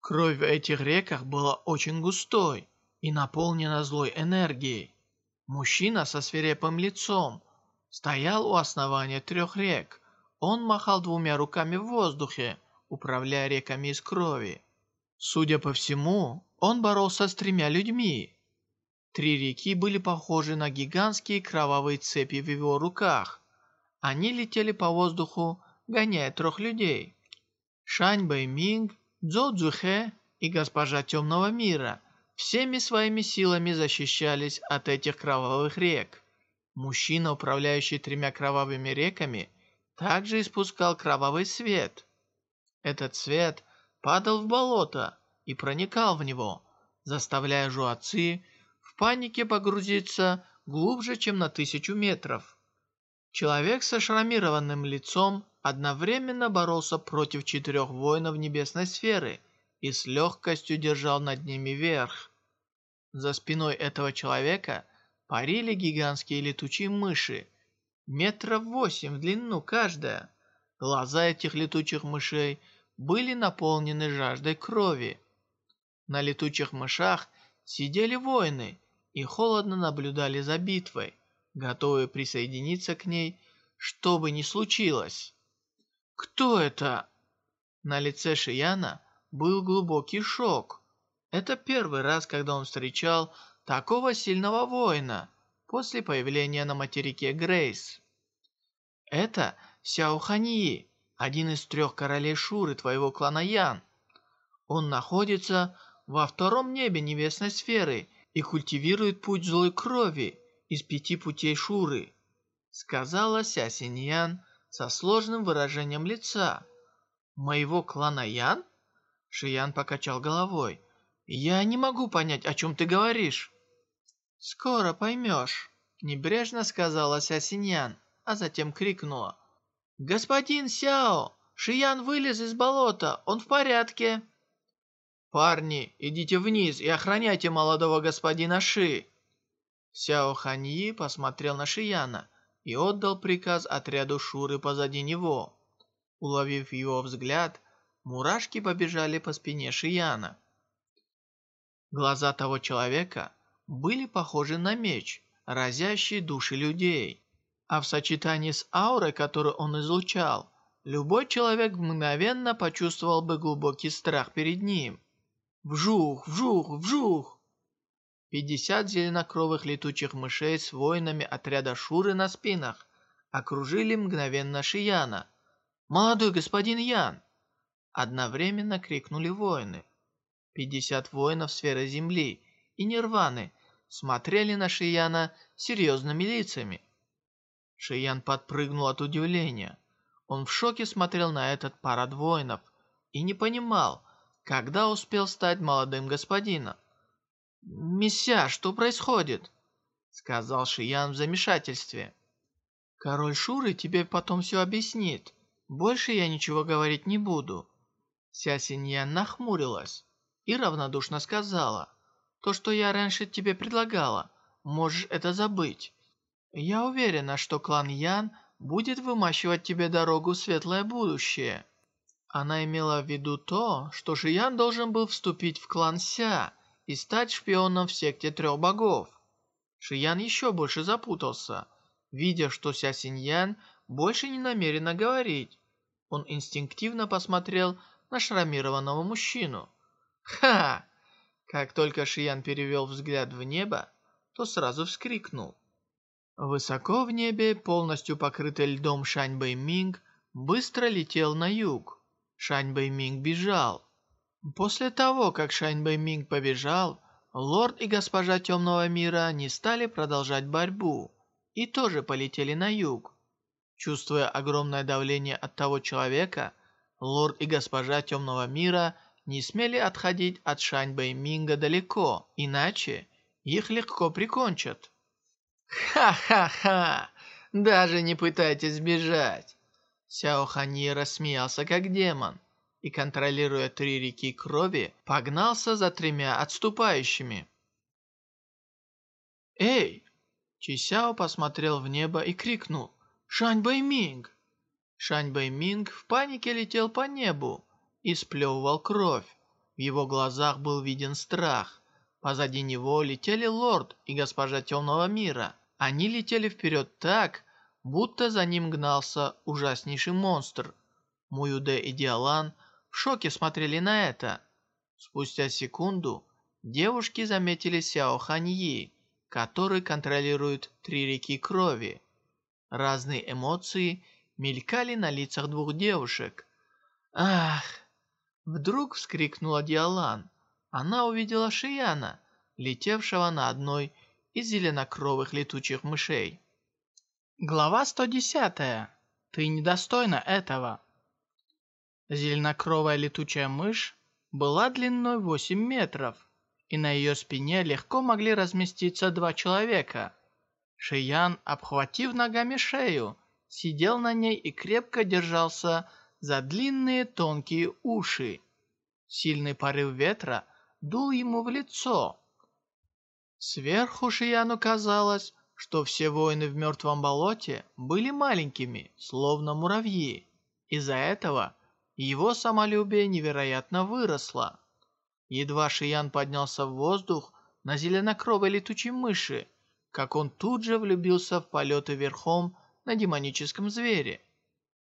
Кровь в этих реках была очень густой и наполнена злой энергией. Мужчина со свирепым лицом стоял у основания трех рек. Он махал двумя руками в воздухе, управляя реками из крови. Судя по всему, он боролся с тремя людьми. Три реки были похожи на гигантские кровавые цепи в его руках. Они летели по воздуху, гоняя трех людей. Шань Бэйминг, Цзо Цзухэ и госпожа Темного Мира всеми своими силами защищались от этих кровавых рек. Мужчина, управляющий тремя кровавыми реками, также испускал кровавый свет. Этот свет падал в болото и проникал в него, заставляя Жуаци в панике погрузиться глубже, чем на тысячу метров. Человек со шрамированным лицом одновременно боролся против четырех воинов небесной сферы и с легкостью держал над ними верх. За спиной этого человека парили гигантские летучие мыши, метров восемь в длину каждая. Глаза этих летучих мышей были наполнены жаждой крови. На летучих мышах сидели воины и холодно наблюдали за битвой, готовые присоединиться к ней, что бы ни случилось. «Кто это?» На лице Шияна был глубокий шок. Это первый раз, когда он встречал такого сильного воина после появления на материке Грейс. Это Сяо Ханьи, один из трех королей Шуры твоего клана Ян. Он находится во втором небе небесной сферы и культивирует путь злой крови из пяти путей Шуры, сказала Ся Синьян, со сложным выражением лица. «Моего клана Ян?» Шиян покачал головой. «Я не могу понять, о чем ты говоришь». «Скоро поймешь», — небрежно сказала Ся а затем крикнула. «Господин Сяо, Шиян вылез из болота, он в порядке». «Парни, идите вниз и охраняйте молодого господина Ши». Сяо Ханьи посмотрел на Шияна и отдал приказ отряду Шуры позади него. Уловив его взгляд, мурашки побежали по спине Шияна. Глаза того человека были похожи на меч, разящий души людей. А в сочетании с аурой, которую он излучал, любой человек мгновенно почувствовал бы глубокий страх перед ним. Вжух, вжух, вжух! Пятьдесят зеленокровых летучих мышей с воинами отряда Шуры на спинах окружили мгновенно Шияна. «Молодой господин Ян!» Одновременно крикнули воины. Пятьдесят воинов сферы Земли и Нирваны смотрели на Шияна серьезными лицами. Шиян подпрыгнул от удивления. Он в шоке смотрел на этот парад воинов и не понимал, когда успел стать молодым господином. «Месья, что происходит?» Сказал Шиян в замешательстве. «Король Шуры тебе потом все объяснит. Больше я ничего говорить не буду». Ся Синьян нахмурилась и равнодушно сказала. «То, что я раньше тебе предлагала, можешь это забыть. Я уверена, что клан Ян будет вымащивать тебе дорогу в светлое будущее». Она имела в виду то, что Шиян должен был вступить в клан Ся, и стать шпионом в секте трех богов. Шиян еще больше запутался, видя, что Ся Синьян больше не намерена говорить. Он инстинктивно посмотрел на шрамированного мужчину. «Ха!» Как только Шиян перевел взгляд в небо, то сразу вскрикнул. Высоко в небе, полностью покрытый льдом Шань Бэй Минг, быстро летел на юг. Шань Бэй Минг бежал. После того, как Шань Бэй Минг побежал, лорд и госпожа Темного Мира не стали продолжать борьбу и тоже полетели на юг. Чувствуя огромное давление от того человека, лорд и госпожа Темного Мира не смели отходить от Шань Бэй Минга далеко, иначе их легко прикончат. «Ха-ха-ха! Даже не пытайтесь бежать!» Сяо Ханьи рассмеялся как демон и, контролируя три реки крови, погнался за тремя отступающими. «Эй!» Чисяо посмотрел в небо и крикнул «Шань Бэйминг!». Шань Бэйминг в панике летел по небу и сплевывал кровь. В его глазах был виден страх. Позади него летели лорд и госпожа темного мира. Они летели вперед так, будто за ним гнался ужаснейший монстр. Муюде и Диалан в шоке смотрели на это. Спустя секунду девушки заметили Сяо Ханьи, который контролирует три реки крови. Разные эмоции мелькали на лицах двух девушек. «Ах!» Вдруг вскрикнула Диалан. Она увидела Шияна, летевшего на одной из зеленокровых летучих мышей. Глава 110. Ты недостойна этого. Зеленокровая летучая мышь была длиной 8 метров, и на ее спине легко могли разместиться два человека. Шиян, обхватив ногами шею, сидел на ней и крепко держался за длинные тонкие уши. Сильный порыв ветра дул ему в лицо. Сверху Шияну казалось, что все воины в мертвом болоте были маленькими, словно муравьи. Из-за этого его самолюбие невероятно выросло. Едва Шиян поднялся в воздух на зеленокровой летучей мыши, как он тут же влюбился в полеты верхом на демоническом звере.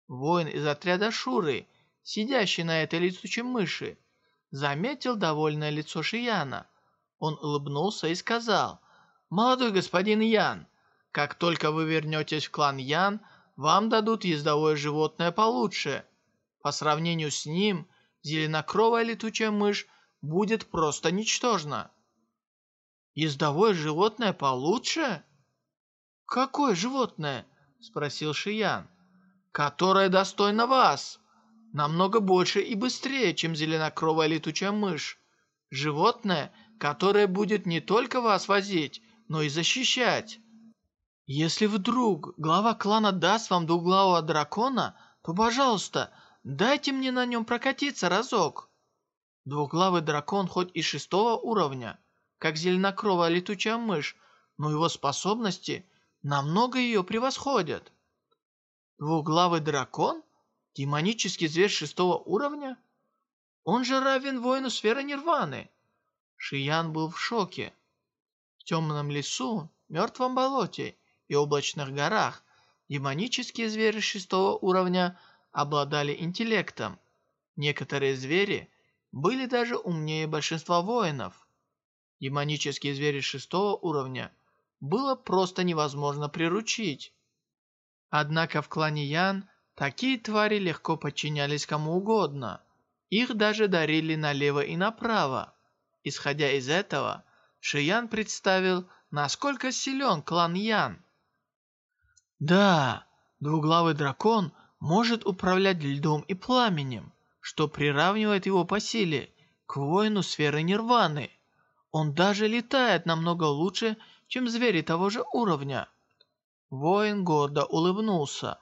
Воин из отряда Шуры, сидящий на этой летучей мыши, заметил довольное лицо Шияна. Он улыбнулся и сказал, «Молодой господин Ян, как только вы вернетесь в клан Ян, вам дадут ездовое животное получше». По сравнению с ним, зеленокровая летучая мышь будет просто ничтожна. «Ездовое животное получше?» «Какое животное?» — спросил Шиян. «Которое достойно вас. Намного больше и быстрее, чем зеленокровая летучая мышь. Животное, которое будет не только вас возить, но и защищать. Если вдруг глава клана даст вам двуглавого дракона, то, пожалуйста, Дайте мне на нем прокатиться разок. Двуглавый дракон хоть и шестого уровня, как зеленокровая летучая мышь, но его способности намного ее превосходят. Двуглавый дракон? Демонический зверь шестого уровня? Он же равен воину сферы Нирваны. Шиян был в шоке. В темном лесу, мертвом болоте и облачных горах демонические звери шестого уровня – обладали интеллектом. Некоторые звери были даже умнее большинства воинов. Демонические звери шестого уровня было просто невозможно приручить. Однако в клане Ян такие твари легко подчинялись кому угодно. Их даже дарили налево и направо. Исходя из этого, Шиян представил, насколько силен клан Ян. Да, двуглавый дракон – может управлять льдом и пламенем, что приравнивает его по силе к воину сферы Нирваны. Он даже летает намного лучше, чем звери того же уровня. Воин гордо улыбнулся.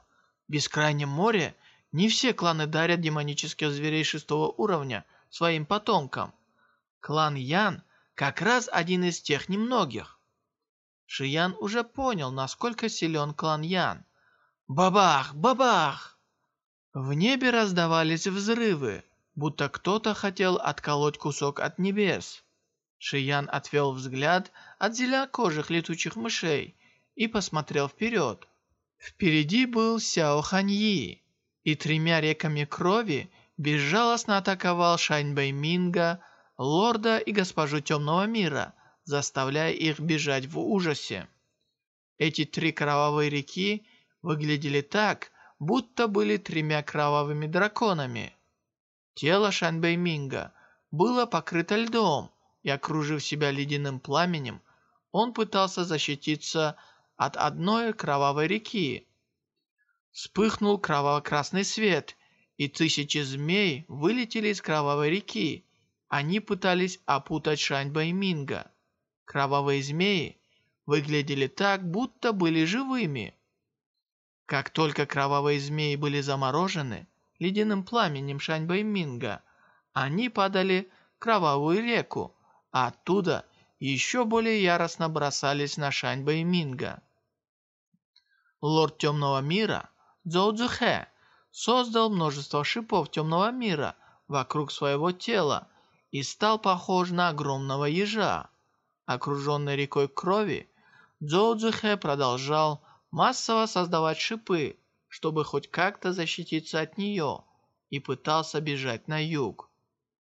В Бескрайнем море не все кланы дарят демонических зверей шестого уровня своим потомкам. Клан Ян как раз один из тех немногих. Шиян уже понял, насколько силен клан Ян. Бабах! Бабах! В небе раздавались взрывы, будто кто-то хотел отколоть кусок от небес. Шиян отвел взгляд от зеленокожих летучих мышей и посмотрел вперед. Впереди был Сяо Ханьи, и тремя реками крови безжалостно атаковал Шань Бэйминга, лорда и госпожу Темного Мира, заставляя их бежать в ужасе. Эти три кровавые реки выглядели так, будто были тремя кровавыми драконами. Тело Шанбэй Минга было покрыто льдом, и, окружив себя ледяным пламенем, он пытался защититься от одной кровавой реки. Вспыхнул кроваво-красный свет, и тысячи змей вылетели из кровавой реки. Они пытались опутать Шань Бэйминга. Кровавые змеи выглядели так, будто были живыми. Как только кровавые змеи были заморожены ледяным пламенем Шаньбэйминга, они падали в кровавую реку, а оттуда еще более яростно бросались на Шаньбэйминга. Лорд Темного Мира Цзоу создал множество шипов Темного Мира вокруг своего тела и стал похож на огромного ежа. Окруженный рекой крови, Цзоу Цзэхэ продолжал массово создавать шипы, чтобы хоть как-то защититься от нее, и пытался бежать на юг.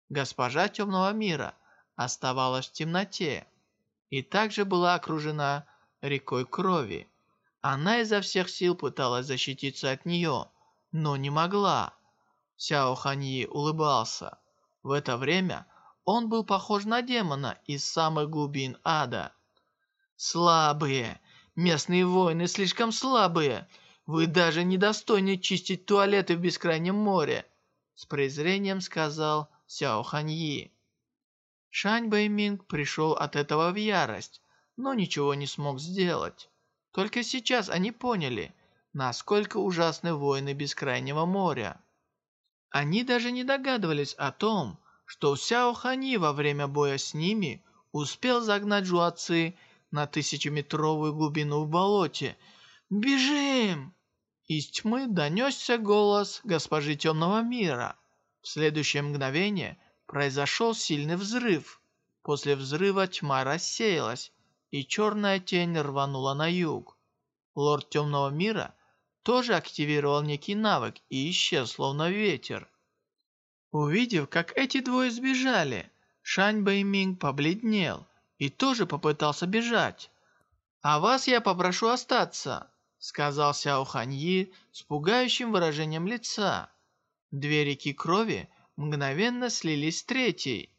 Госпожа Темного Мира оставалась в темноте и также была окружена рекой крови. Она изо всех сил пыталась защититься от нее, но не могла. Сяо Ханьи улыбался. В это время он был похож на демона из самых глубин ада. «Слабые! Местные воины слишком слабые! Вы даже не достойны чистить туалеты в бескрайнем море!» С презрением сказал Сяо Ханьи. Шань Бэйминг пришел от этого в ярость, но ничего не смог сделать. Только сейчас они поняли, насколько ужасны воины Бескрайнего моря. Они даже не догадывались о том, что Сяо Хани во время боя с ними успел загнать Жуацы на тысячеметровую глубину в болоте. «Бежим!» Из тьмы донесся голос госпожи Темного Мира. В следующее мгновение произошел сильный взрыв. После взрыва тьма рассеялась, и черная тень рванула на юг. Лорд Темного Мира тоже активировал некий навык и исчез, словно ветер. Увидев, как эти двое сбежали, Шань Бэйминг побледнел и тоже попытался бежать. «А вас я попрошу остаться», — сказал Сяо Ханьи с пугающим выражением лица. Две реки крови мгновенно слились с третьей.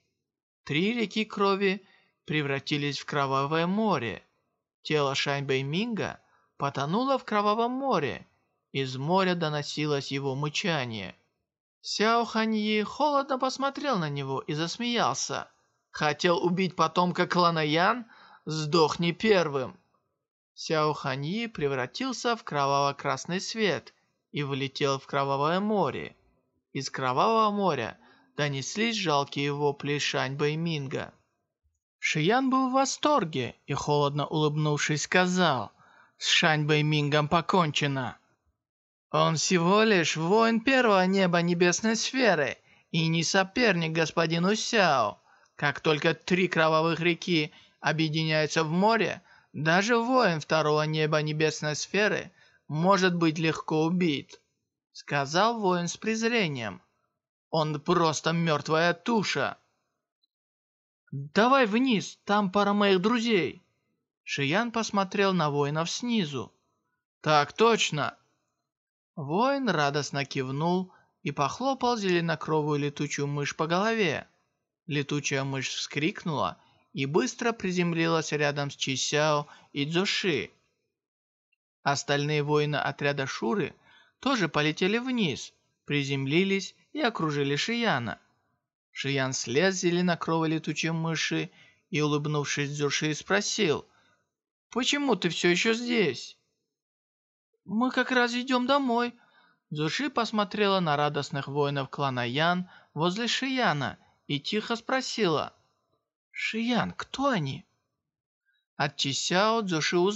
Три реки крови превратились в кровавое море. Тело Шань Бэйминга потонуло в кровавом море. Из моря доносилось его мычание. Сяо Ханьи холодно посмотрел на него и засмеялся. «Хотел убить потомка клана Ян? Сдохни первым!» Сяо Ханьи превратился в кроваво-красный свет и влетел в кровавое море. Из кровавого моря донеслись жалкие вопли Шань Бэйминга. Шиян был в восторге и, холодно улыбнувшись, сказал, «С Шань Бэймингом покончено». «Он всего лишь воин первого неба небесной сферы и не соперник господину Сяо. Как только три кровавых реки объединяются в море, даже воин второго неба небесной сферы может быть легко убит», сказал воин с презрением. «Он просто мертвая туша». «Давай вниз, там пара моих друзей!» Шиян посмотрел на воинов снизу. «Так точно!» Воин радостно кивнул и похлопал зеленокровую летучую мышь по голове. Летучая мышь вскрикнула и быстро приземлилась рядом с Чисяо и Дзоши. Остальные воины отряда Шуры тоже полетели вниз, приземлились и окружили Шияна. Шиян слез с зеленокровой летучей мыши и, улыбнувшись Дзюши, спросил, «Почему ты все еще здесь?» «Мы как раз идем домой». Дзюши посмотрела на радостных воинов клана Ян возле Шияна и тихо спросила, «Шиян, кто они?» От Чисяо Дзюши узнал,